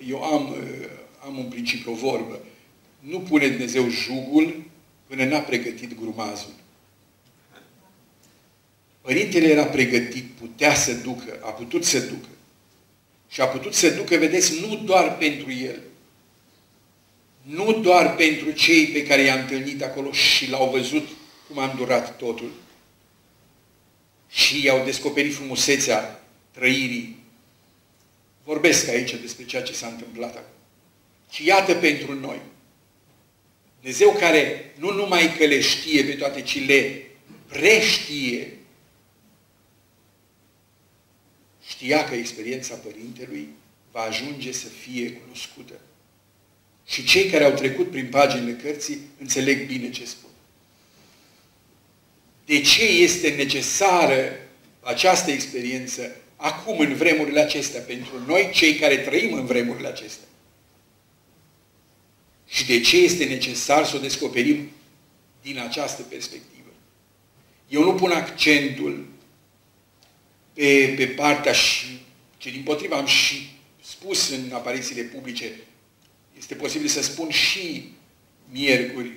[SPEAKER 2] eu am, am un principiu, o vorbă, nu pune Dumnezeu jugul până n-a pregătit grumazul. Părintele era pregătit, putea să ducă, a putut să ducă. Și a putut să ducă, vedeți, nu doar pentru el, nu doar pentru cei pe care i-a întâlnit acolo și l-au văzut cum a îndurat totul, și i-au descoperit frumusețea trăirii. Vorbesc aici despre ceea ce s-a întâmplat acolo. Și iată pentru noi. Dumnezeu care nu numai că le știe pe toate, ci le preștie. Știa că experiența Părintelui va ajunge să fie cunoscută. Și cei care au trecut prin paginile cărții înțeleg bine ce spun. De ce este necesară această experiență acum, în vremurile acestea, pentru noi, cei care trăim în vremurile acestea? Și de ce este necesar să o descoperim din această perspectivă? Eu nu pun accentul pe, pe partea și, ce din potriva am și spus în aparițiile publice, este posibil să spun și miercuri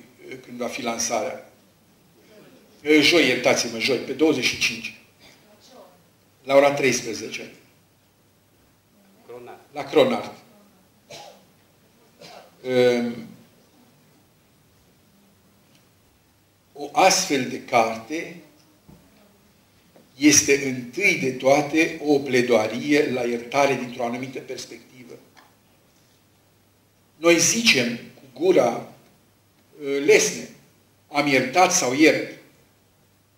[SPEAKER 2] când va fi lansarea. Joi, iertați-mă, joi, pe 25. La ora 13. La Cronart. Ehm, o astfel de carte este întâi de toate o pledoarie la iertare dintr-o anumită perspectivă. Noi zicem cu gura lesne, am iertat sau iert.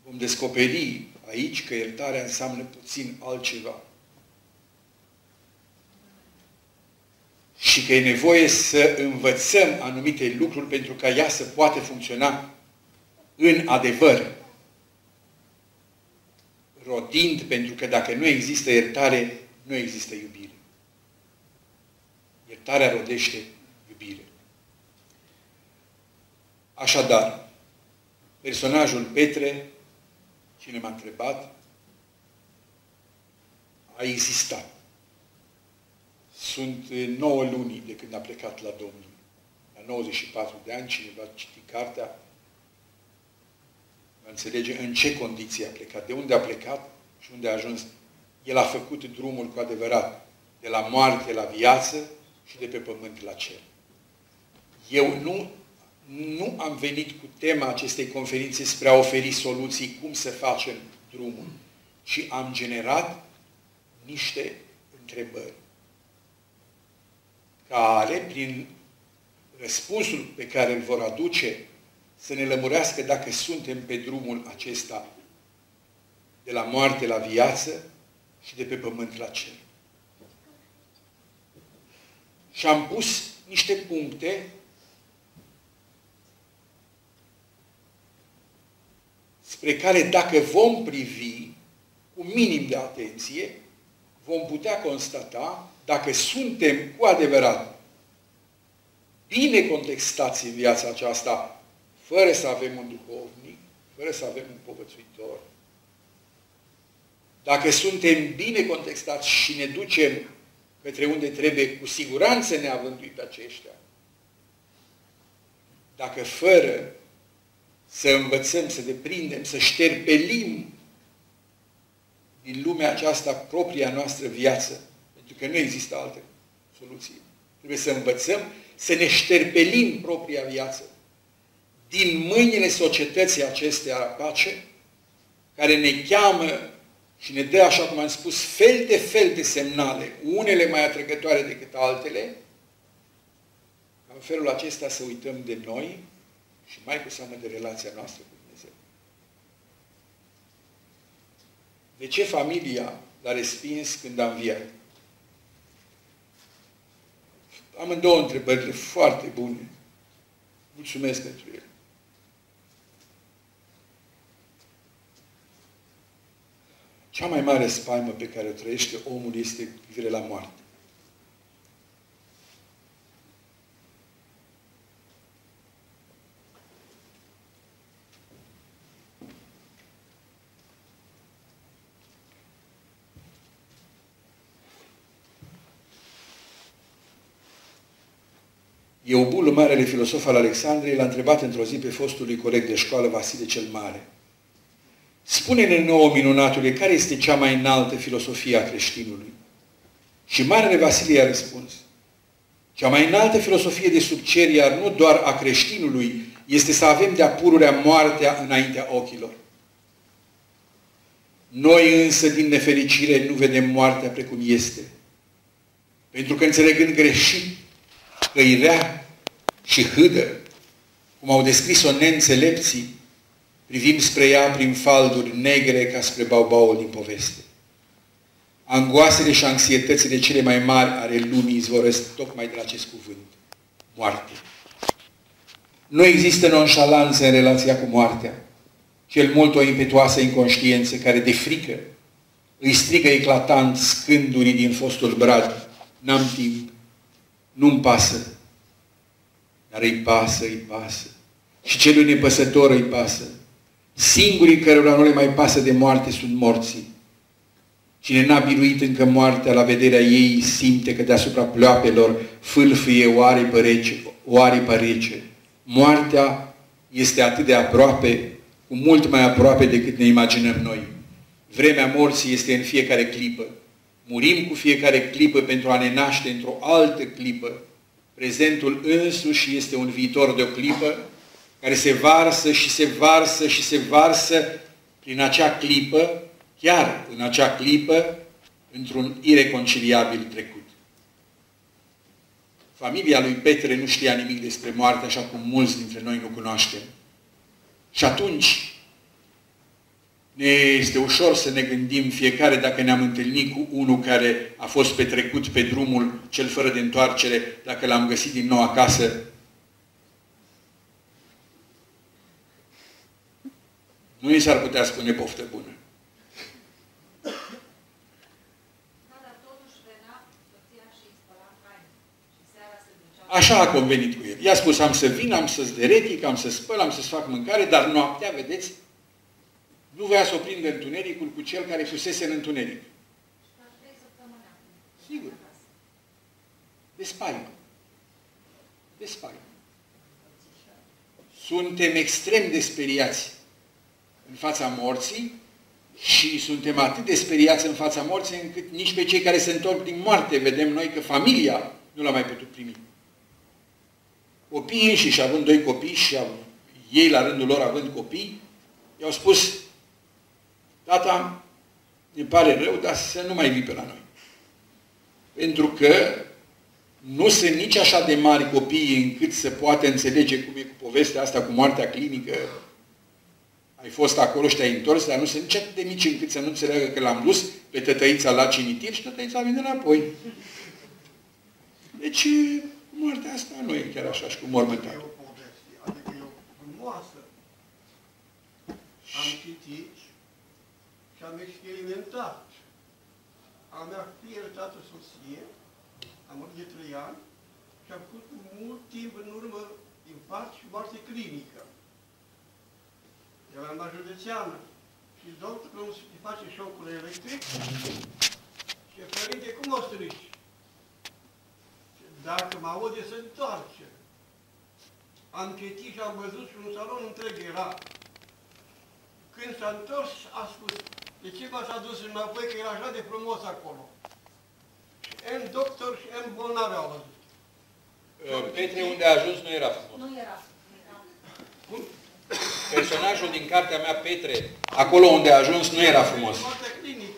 [SPEAKER 2] Vom descoperi aici că iertarea înseamnă puțin altceva. Și că e nevoie să învățăm anumite lucruri pentru ca ea să poată funcționa în adevăr. Rodind, pentru că dacă nu există iertare, nu există iubire. Iertarea rodește iubire. Așadar, personajul Petre, cine m-a întrebat, a existat sunt 9 luni de când a plecat la Domnul. La 94 de ani, cine va citi cartea, va înțelege în ce condiții a plecat, de unde a plecat și unde a ajuns. El a făcut drumul cu adevărat, de la moarte la viață și de pe pământ la cer. Eu nu, nu am venit cu tema acestei conferințe spre a oferi soluții cum să facem drumul, ci am generat niște întrebări care, prin răspunsul pe care îl vor aduce, să ne lămurească dacă suntem pe drumul acesta de la moarte la viață și de pe pământ la cer. Și am pus niște puncte spre care dacă vom privi cu minim de atenție, vom putea constata dacă suntem cu adevărat bine contextați în viața aceasta, fără să avem un duhovnic, fără să avem un povățuitor, dacă suntem bine contextați și ne ducem către unde trebuie, cu siguranță ne avândui pe aceștia, dacă fără să învățăm, să deprindem, să șterpelim din lumea aceasta propria noastră viață, pentru că nu există alte soluții. Trebuie să învățăm să ne șterpelim propria viață din mâinile societății acestea pace, care ne cheamă și ne dă, așa cum am spus, fel de fel de semnale, unele mai atrăgătoare decât altele, în felul acesta să uităm de noi și mai cu seamă de relația noastră cu Dumnezeu. De ce familia l-a respins când a înviat? Amândouă întrebările foarte bune. Mulțumesc pentru ele. Cea mai mare spaimă pe care o trăiește omul este privire la moarte. Eubul, marele filosof al Alexandriei, l-a întrebat într-o zi pe fostul lui coleg de școală, Vasile cel Mare. Spune-ne nouă, minunatule, care este cea mai înaltă filosofie a creștinului? Și Marele Vasile i-a răspuns. Cea mai înaltă filosofie de sub cer, iar nu doar a creștinului, este să avem de-a pururea moartea înaintea ochilor. Noi însă, din nefericire, nu vedem moartea precum este. Pentru că înțelegând greșit că e rea și hâdă, cum au descris-o neînțelepții, privim spre ea prin falduri negre ca spre baubaul din poveste. Angoasele și anxietățile cele mai mari ale lumii izvorăsc tocmai de la acest cuvânt. Moarte. Nu există nonșalanță în relația cu moartea. Cel mult o impetuoasă inconștiență care de frică îi strigă eclatant scândurii din fostul brad. N-am timp. Nu-mi pasă. Dar îi pasă, îi pasă. Și celui nepăsător îi pasă. Singurii cărora nu le mai pasă de moarte sunt morții. Cine n-a biruit încă moartea la vederea ei simte că deasupra ploapelor fâlfâie o aripă rece, o aripă rece. Moartea este atât de aproape, cu mult mai aproape decât ne imaginăm noi. Vremea morții este în fiecare clipă. Murim cu fiecare clipă pentru a ne naște într-o altă clipă. Prezentul însuși este un viitor de o clipă care se varsă și se varsă și se varsă prin acea clipă, chiar în acea clipă, într-un ireconciliabil trecut. Familia lui Petre nu știa nimic despre moarte, așa cum mulți dintre noi nu cunoaștem. Și atunci ne este ușor să ne gândim fiecare dacă ne-am întâlnit cu unul care a fost petrecut pe drumul cel fără de întoarcere, dacă l-am găsit din nou acasă, nu i s-ar putea spune poftă bună. Așa a convenit cu el. I-a spus, am să vin, am să-ți deretic, am să spăl, am să-ți fac mâncare, dar noaptea, vedeți, nu voia să o prindă întunericul cu cel care fusese în întuneric. Sigur. De spaimă. De spaimă. Suntem extrem de speriați în fața morții și suntem atât de speriați în fața morții încât nici pe cei care se întorc din moarte vedem noi că familia nu l-a mai putut primi. Copiii și având doi copii și ei la rândul lor având copii, i-au spus, tata, ne pare rău, dar să nu mai vii pe la noi. Pentru că nu sunt nici așa de mari copii încât să poată înțelege cum e cu povestea asta cu moartea clinică. Ai fost acolo și te-ai întors, dar nu sunt nici atât de mici încât să nu înțeleagă că l-am dus pe tătăița la cimitir și tătăița vine înapoi. Deci, moartea asta nu e chiar așa și cu mormântarea.
[SPEAKER 3] E o poveste, adică e o frumoasă. Am citit și am experimentat. A mea iertată soție, am murit de trei ani și am făcut mult timp în urmă infart și moarte clinică. Eram la județeană și doctorul îmi face șocul electric și părinte, cum o strici? Dacă mă aude, se întoarce. Am citit și am văzut și un salon întreg era. Când s-a întors, a spus, de ce v-ați adus înapoi, că era așa de frumos acolo. Și M doctor și M bolnavi au văzut.
[SPEAKER 2] Petre, unde a ajuns, nu era frumos.
[SPEAKER 6] Nu era.
[SPEAKER 3] Cum?
[SPEAKER 2] Personajul din cartea mea, Petre, acolo unde a ajuns, nu era frumos.
[SPEAKER 3] Moartea clinică.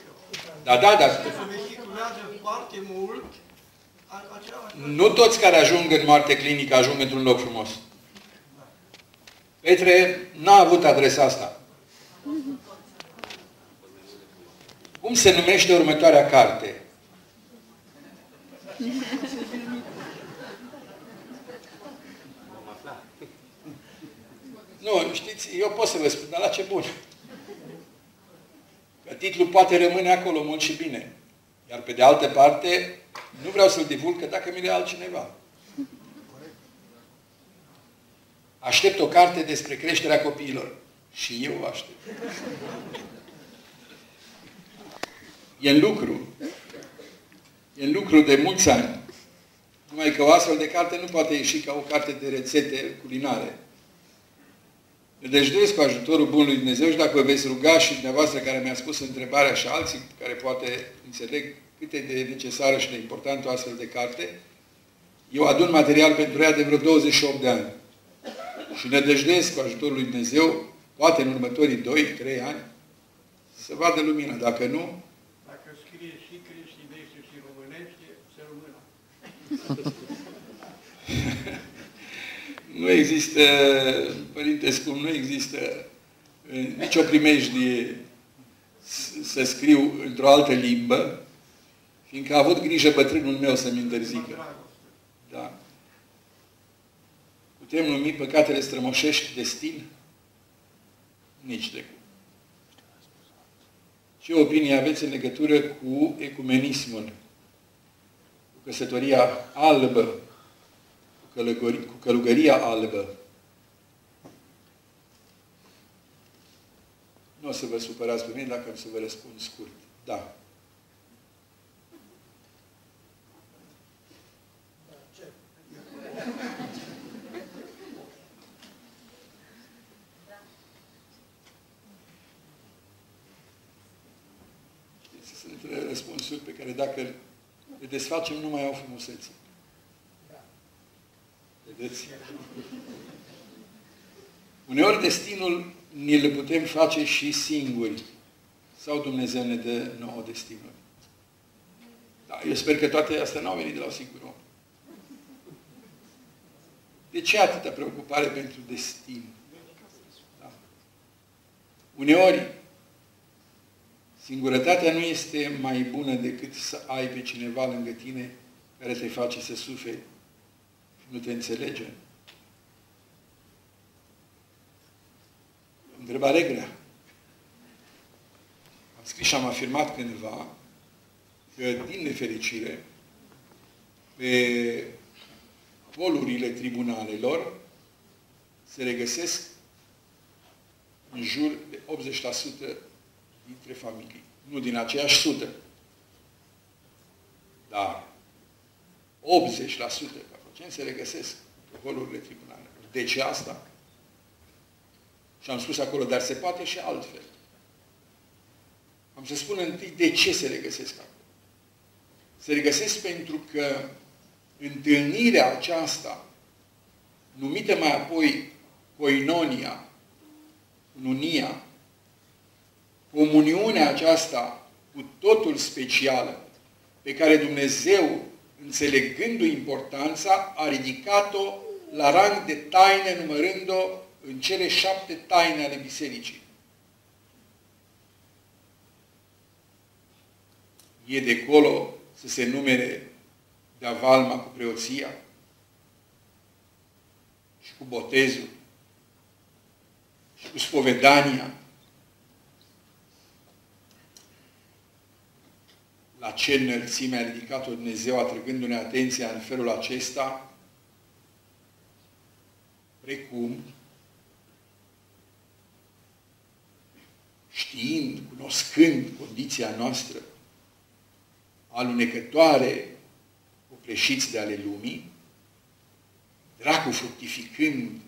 [SPEAKER 2] Da, da, dar
[SPEAKER 3] Se vehiculează foarte mult. a- Acela,
[SPEAKER 2] nu toți care ajung în moarte clinică ajung într-un loc frumos. Petre n-a avut adresa asta. Cum se numește următoarea carte? Nu, știți, eu pot să vă spun, dar la ce bun. Că titlul poate rămâne acolo mult și bine. Iar pe de altă parte, nu vreau să-l divulg, că dacă mi le altcineva. Aștept o carte despre creșterea copiilor. Și eu o aștept. E în lucru. E în lucru de mulți ani. Numai că o astfel de carte nu poate ieși ca o carte de rețete culinare. Deci cu ajutorul Bunului Dumnezeu și dacă vă veți ruga și dumneavoastră care mi-a spus întrebarea și alții care poate înțeleg cât e de necesară și de importantă o astfel de carte, eu adun material pentru ea de vreo 28 de ani. Și nădăjduiesc cu ajutorul lui Dumnezeu, poate în următorii 2-3 ani, să vadă lumina. Dacă nu...
[SPEAKER 3] Dacă scrie și creștinește și românește, să rămână.
[SPEAKER 2] nu există, Părinte Scum, nu există nicio primejdie să scriu într-o altă limbă, fiindcă a avut grijă bătrânul meu să-mi interzică. Da. Putem numi păcatele strămoșești destin? Nici de cum. Ce opinie aveți în legătură cu ecumenismul? Cu căsătoria albă? Cu, călugări, cu călugăria albă? Nu o să vă supărați pe mine dacă am să vă răspund scurt. Da. sunt răspunsuri pe care dacă le desfacem nu mai au frumusețe. Vedeți? Uneori destinul ni-l putem face și singuri. Sau Dumnezeu ne dă nouă destinul. Da, eu sper că toate astea n-au venit de la o singur om. De ce atâta preocupare pentru destin? Da. Uneori, Singurătatea nu este mai bună decât să ai pe cineva lângă tine care te face să suferi și nu te înțelege. Întrebare grea. Am scris și am afirmat cândva că, din nefericire, pe polurile tribunalelor se regăsesc în jur de 80% dintre familii. Nu din aceeași sută. Dar 80% ca procent se regăsesc pe holurile tribunale. De ce asta? Și am spus acolo, dar se poate și altfel. Am să spun întâi de ce se regăsesc acolo. Se regăsesc pentru că întâlnirea aceasta, numită mai apoi koinonia, unia, comuniunea aceasta cu totul specială, pe care Dumnezeu, înțelegându-i importanța, a ridicat-o la rang de taine, numărând-o în cele șapte taine ale bisericii. E de acolo să se numere de avalma cu preoția și cu botezul și cu spovedania la ce înălțime a ridicat-o Dumnezeu atrăgându-ne atenția în felul acesta, precum știind, cunoscând condiția noastră alunecătoare cu preșiți de ale lumii, dracu fructificând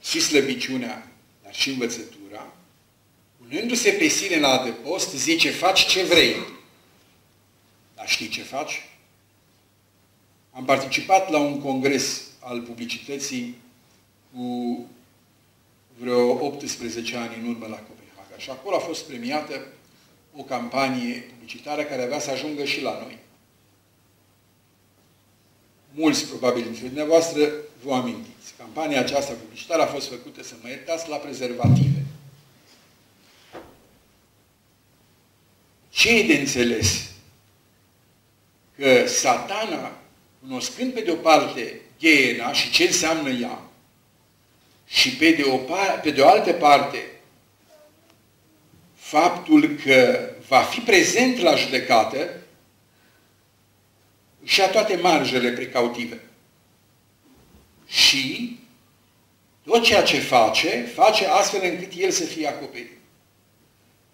[SPEAKER 2] și slăbiciunea, dar și învățătura, punându-se pe sine la adăpost, zice, faci ce vrei. Dar știi ce faci? Am participat la un congres al publicității cu vreo 18 ani în urmă la Copenhaga. Și acolo a fost premiată o campanie publicitară care avea să ajungă și la noi. Mulți, probabil, dintre dumneavoastră, vă amintiți. Campania aceasta publicitară a fost făcută, să mă iertați, la prezervative. Ce e de înțeles că satana, cunoscând pe de o parte ghiena și ce înseamnă ea, și pe de, o, pe de o altă parte faptul că va fi prezent la judecată, și a toate marjele precautive. Și tot ceea ce face, face astfel încât el să fie acoperit.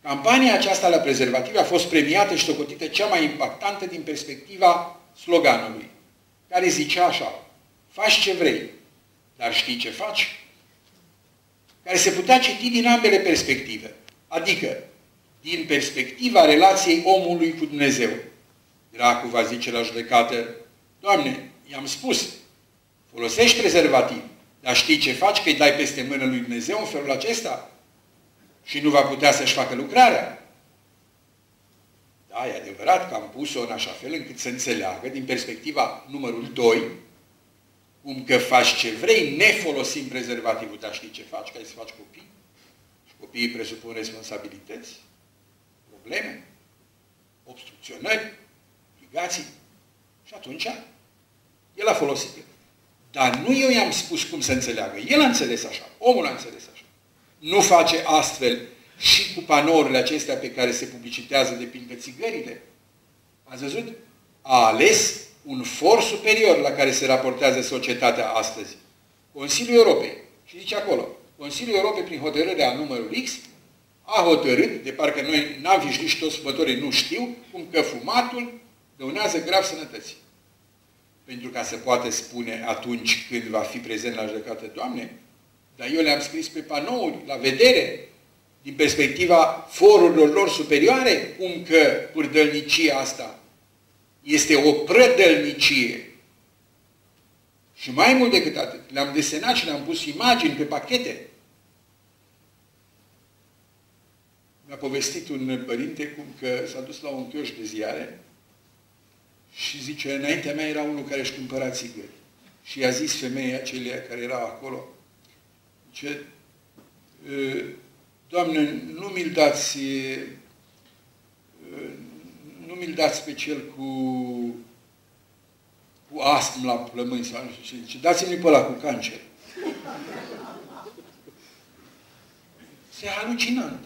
[SPEAKER 2] Campania aceasta la prezervative a fost premiată și socotită cea mai impactantă din perspectiva sloganului. care zicea așa, faci ce vrei, dar știi ce faci? Care se putea citi din ambele perspective. Adică, din perspectiva relației omului cu Dumnezeu. Dracu va zice la judecată, Doamne, i-am spus, folosești prezervativ, dar știi ce faci? Că îi dai peste mână lui Dumnezeu în felul acesta? Și nu va putea să-și facă lucrarea. Da, e adevărat că am pus-o în așa fel încât să înțeleagă, din perspectiva numărul 2, cum că faci ce vrei, nefolosind prezervativul, dar știi ce faci? Că ai să faci copii. Și copiii presupun responsabilități, probleme, obstrucționări, obligații. Și atunci, el a folosit. Dar nu eu i-am spus cum să înțeleagă. El a înțeles așa. Omul a înțeles așa. Nu face astfel și cu panourile acestea pe care se publicitează de pildă țigările. Ați văzut? A ales un for superior la care se raportează societatea astăzi. Consiliul Europei. Și zice acolo, Consiliul Europei, prin hotărârea numărul X, a hotărât, de parcă noi n-am fi știut și toți fumătorii nu știu, cum că fumatul dăunează grav sănătății. Pentru ca să poată spune atunci când va fi prezent la judecată, Doamne, dar eu le-am scris pe panouri, la vedere, din perspectiva forurilor lor superioare, cum că pârdălnicia asta este o prădălnicie. Și mai mult decât atât, le-am desenat și le-am pus imagini pe pachete. Mi-a povestit un părinte cum că s-a dus la un chioș de ziare și zice, înaintea mea era unul care își cumpăra țigări. Și i-a zis femeia acelea care era acolo, ce Doamne, nu mi-l dați, nu mi-l dați pe cel cu, cu astm la plămâni sau nu știu ce zice, dați-mi pe ăla cu cancer. Se halucinant.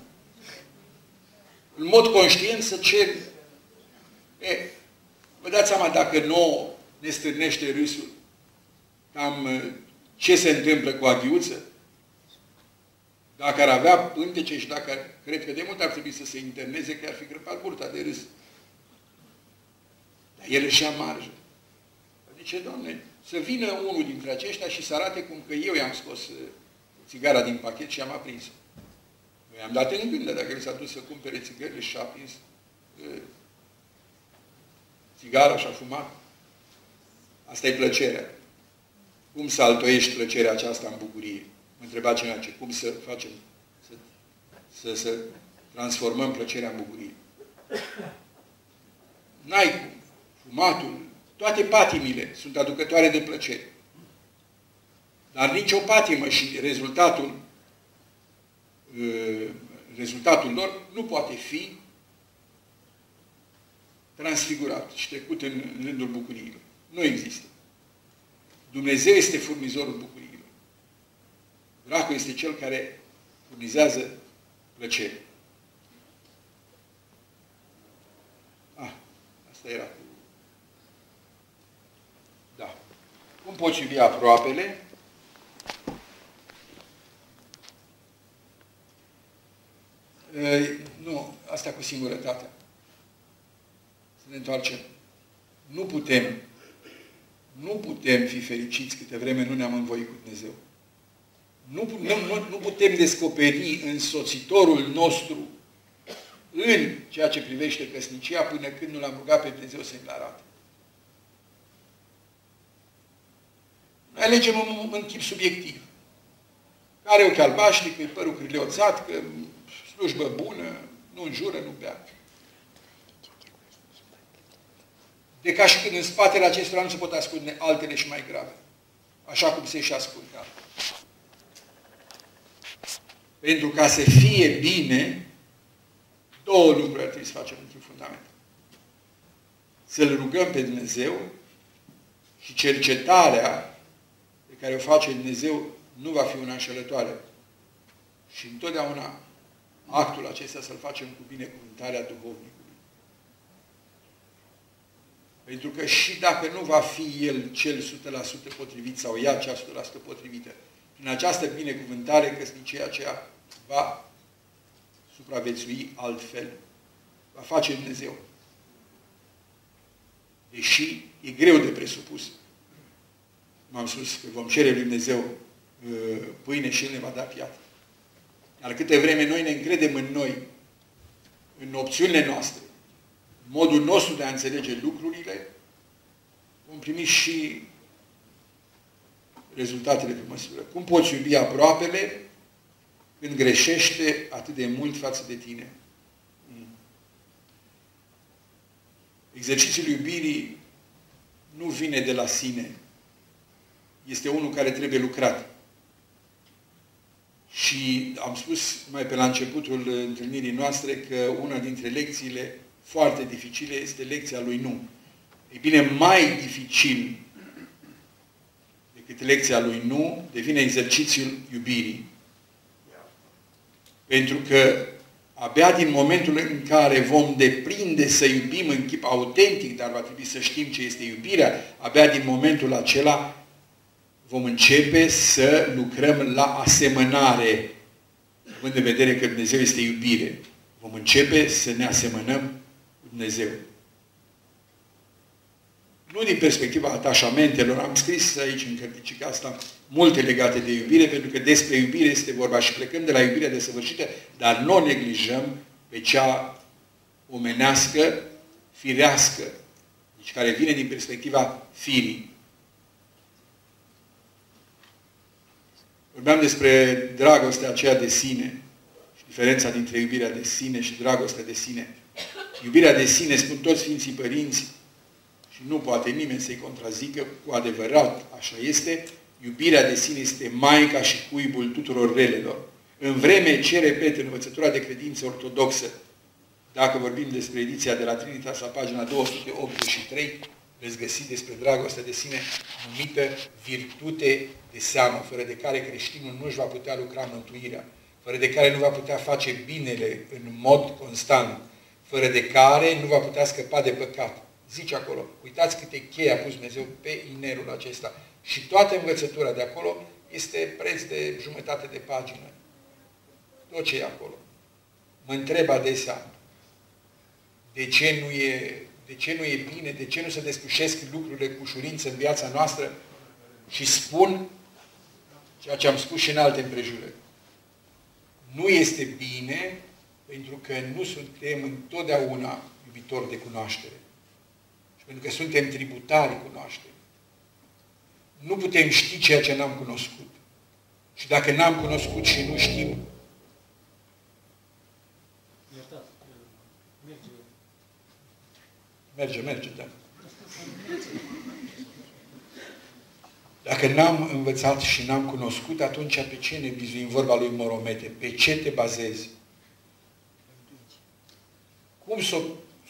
[SPEAKER 2] În mod conștient să cer. E, vă dați seama dacă nu ne stârnește râsul, cam ce se întâmplă cu aghiuță? Dacă ar avea pântece și dacă cred că de mult ar trebui să se interneze, că ar fi crăpat burta de râs. Dar el își ia marjă. Zice, Doamne, să vină unul dintre aceștia și să arate cum că eu i-am scos uh, țigara din pachet și am aprins-o. Eu i-am dat în gândă dacă el s-a dus să cumpere țigările și a aprins uh, țigara și a fumat. Asta e plăcerea. Cum să altoiești plăcerea aceasta în bucurie? Mă întreba cineva ce, cum să facem, să, să, să transformăm plăcerea în bucurie. N-ai cum. Fumatul, toate patimile sunt aducătoare de plăcere. Dar nicio patimă și rezultatul, uh, rezultatul lor nu poate fi transfigurat și trecut în rândul bucuriilor. Nu există. Dumnezeu este furnizorul bucuriei. Dracul este cel care furnizează plăcere. Ah, asta era. Da. Cum poți iubi aproapele? E, nu, asta cu singurătatea. Să ne întoarcem. Nu putem, nu putem fi fericiți câte vreme nu ne-am învoit cu Dumnezeu. Nu, nu, nu putem descoperi însoțitorul nostru în ceea ce privește căsnicia până când nu l-am rugat pe Dumnezeu să-i arate. Noi alegem în, în chip subiectiv. Care ochi albaștri, că e părul crileoțat, că slujbă bună, nu înjură, nu bea. De ca și când în spatele acestora nu se pot ascunde altele și mai grave. Așa cum se și ascund altele. Pentru ca să fie bine, două lucruri ar trebui să facem într-un fundament. Să-L rugăm pe Dumnezeu și cercetarea pe care o face Dumnezeu nu va fi una înșelătoare. Și întotdeauna actul acesta să-l facem cu binecuvântarea duhovnicului. Pentru că și dacă nu va fi el cel 100% potrivit sau ea cea 100% potrivită, în această binecuvântare căsnicia aceea va supraviețui altfel. Va face Dumnezeu. Deși e greu de presupus. cum am spus, că vom cere lui Dumnezeu uh, pâine și El ne va da piatră. Dar câte vreme noi ne încredem în noi, în opțiunile noastre, modul nostru de a înțelege lucrurile, vom primi și rezultatele pe măsură. Cum poți iubi aproapele când greșește atât de mult față de tine? Exercițiul iubirii nu vine de la sine. Este unul care trebuie lucrat. Și am spus mai pe la începutul întâlnirii noastre că una dintre lecțiile foarte dificile este lecția lui nu. E bine, mai dificil decât lecția lui nu devine exercițiul iubirii. Pentru că abia din momentul în care vom deprinde să iubim în chip autentic, dar va trebui să știm ce este iubirea, abia din momentul acela vom începe să lucrăm la asemănare, având în vedere că Dumnezeu este iubire. Vom începe să ne asemănăm cu Dumnezeu. Nu din perspectiva atașamentelor, am scris aici în cărticica asta multe legate de iubire, pentru că despre iubire este vorba și plecăm de la iubirea desăvârșită, dar nu o neglijăm pe cea omenească, firească, deci care vine din perspectiva firii. Vorbeam despre dragostea aceea de sine și diferența dintre iubirea de sine și dragostea de sine. Iubirea de sine, spun toți Sfinții Părinți, și nu poate nimeni să-i contrazică, cu adevărat așa este, iubirea de sine este maica și cuibul tuturor relelor. În vreme ce, repet, în învățătura de credință ortodoxă, dacă vorbim despre ediția de la Trinitas la pagina 283, veți găsi despre dragostea de sine numită virtute de seamă, fără de care creștinul nu își va putea lucra mântuirea, fără de care nu va putea face binele în mod constant, fără de care nu va putea scăpa de păcat. Zice acolo, uitați câte cheie a pus Dumnezeu pe inerul acesta. Și toată învățătura de acolo este preț de jumătate de pagină. Tot ce e acolo. Mă întreb adesea, de ce nu e, de ce nu e bine, de ce nu se descușesc lucrurile cu ușurință în viața noastră și spun ceea ce am spus și în alte împrejurări. Nu este bine pentru că nu suntem întotdeauna iubitori de cunoaștere. Și pentru că suntem tributari cunoaștere. Nu putem ști ceea ce n-am cunoscut. Și dacă n-am cunoscut și nu știm, Merge, merge, da. Dacă n-am învățat și n-am cunoscut, atunci pe ce ne bizuim vorba lui Moromete? Pe ce te bazezi? Cum să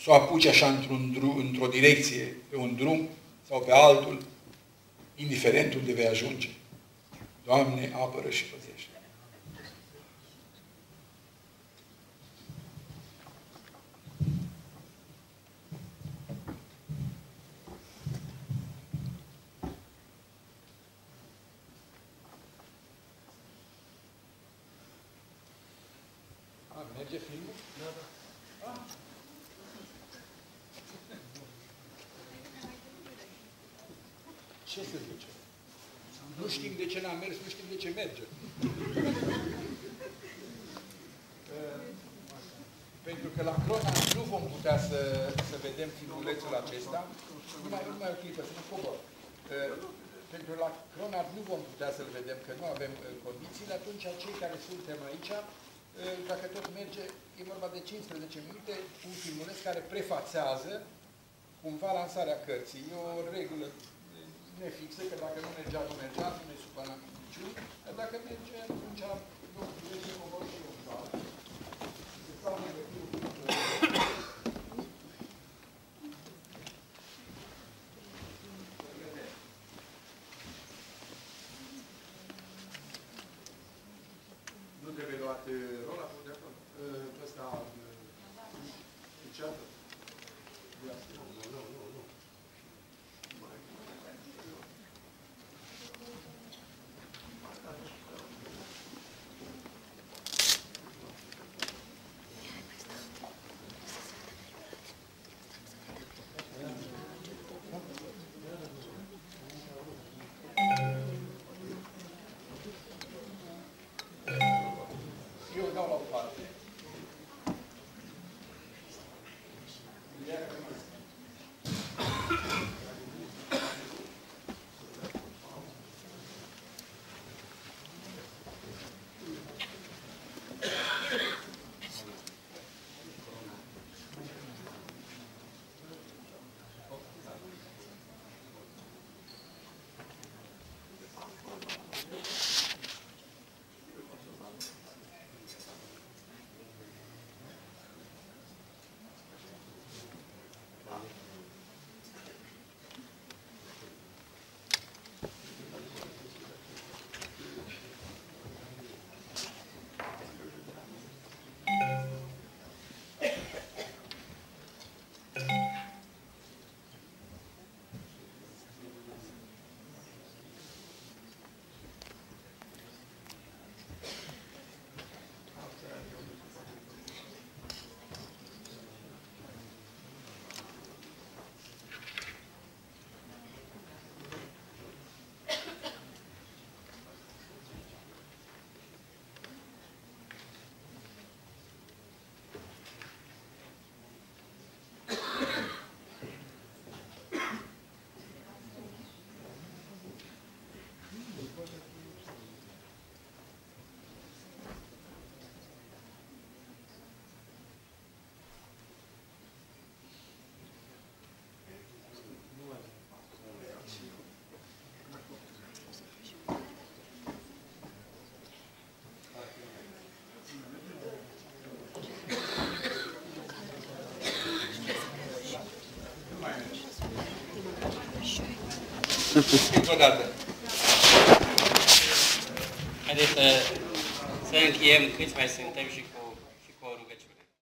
[SPEAKER 2] s-o apuci așa într-un drum, într-o direcție, pe un drum sau pe altul, indiferent unde vei ajunge? Doamne, apără și păzește. merge filmul? Da, da. Ah. Ce să zice? Nu știm de ce n-a mers, nu știm de ce merge. Pentru că la Crona nu vom putea să, să vedem filmulețul acesta. Numai, numai o clipă, să nu cobor. Pentru la Crona nu vom putea să-l vedem, că nu avem condițiile. Atunci, cei care suntem aici, dacă tot merge, e vorba de 15 minute, un filmuleț care prefațează cumva lansarea cărții. E o regulă nefixă, că dacă nu mergea, nu mergea, nu ne supăra niciun, dar dacă merge, atunci nu merge o vor și o Nu trebuie luat
[SPEAKER 1] Haideți să, să încheiem câți mai suntem și cu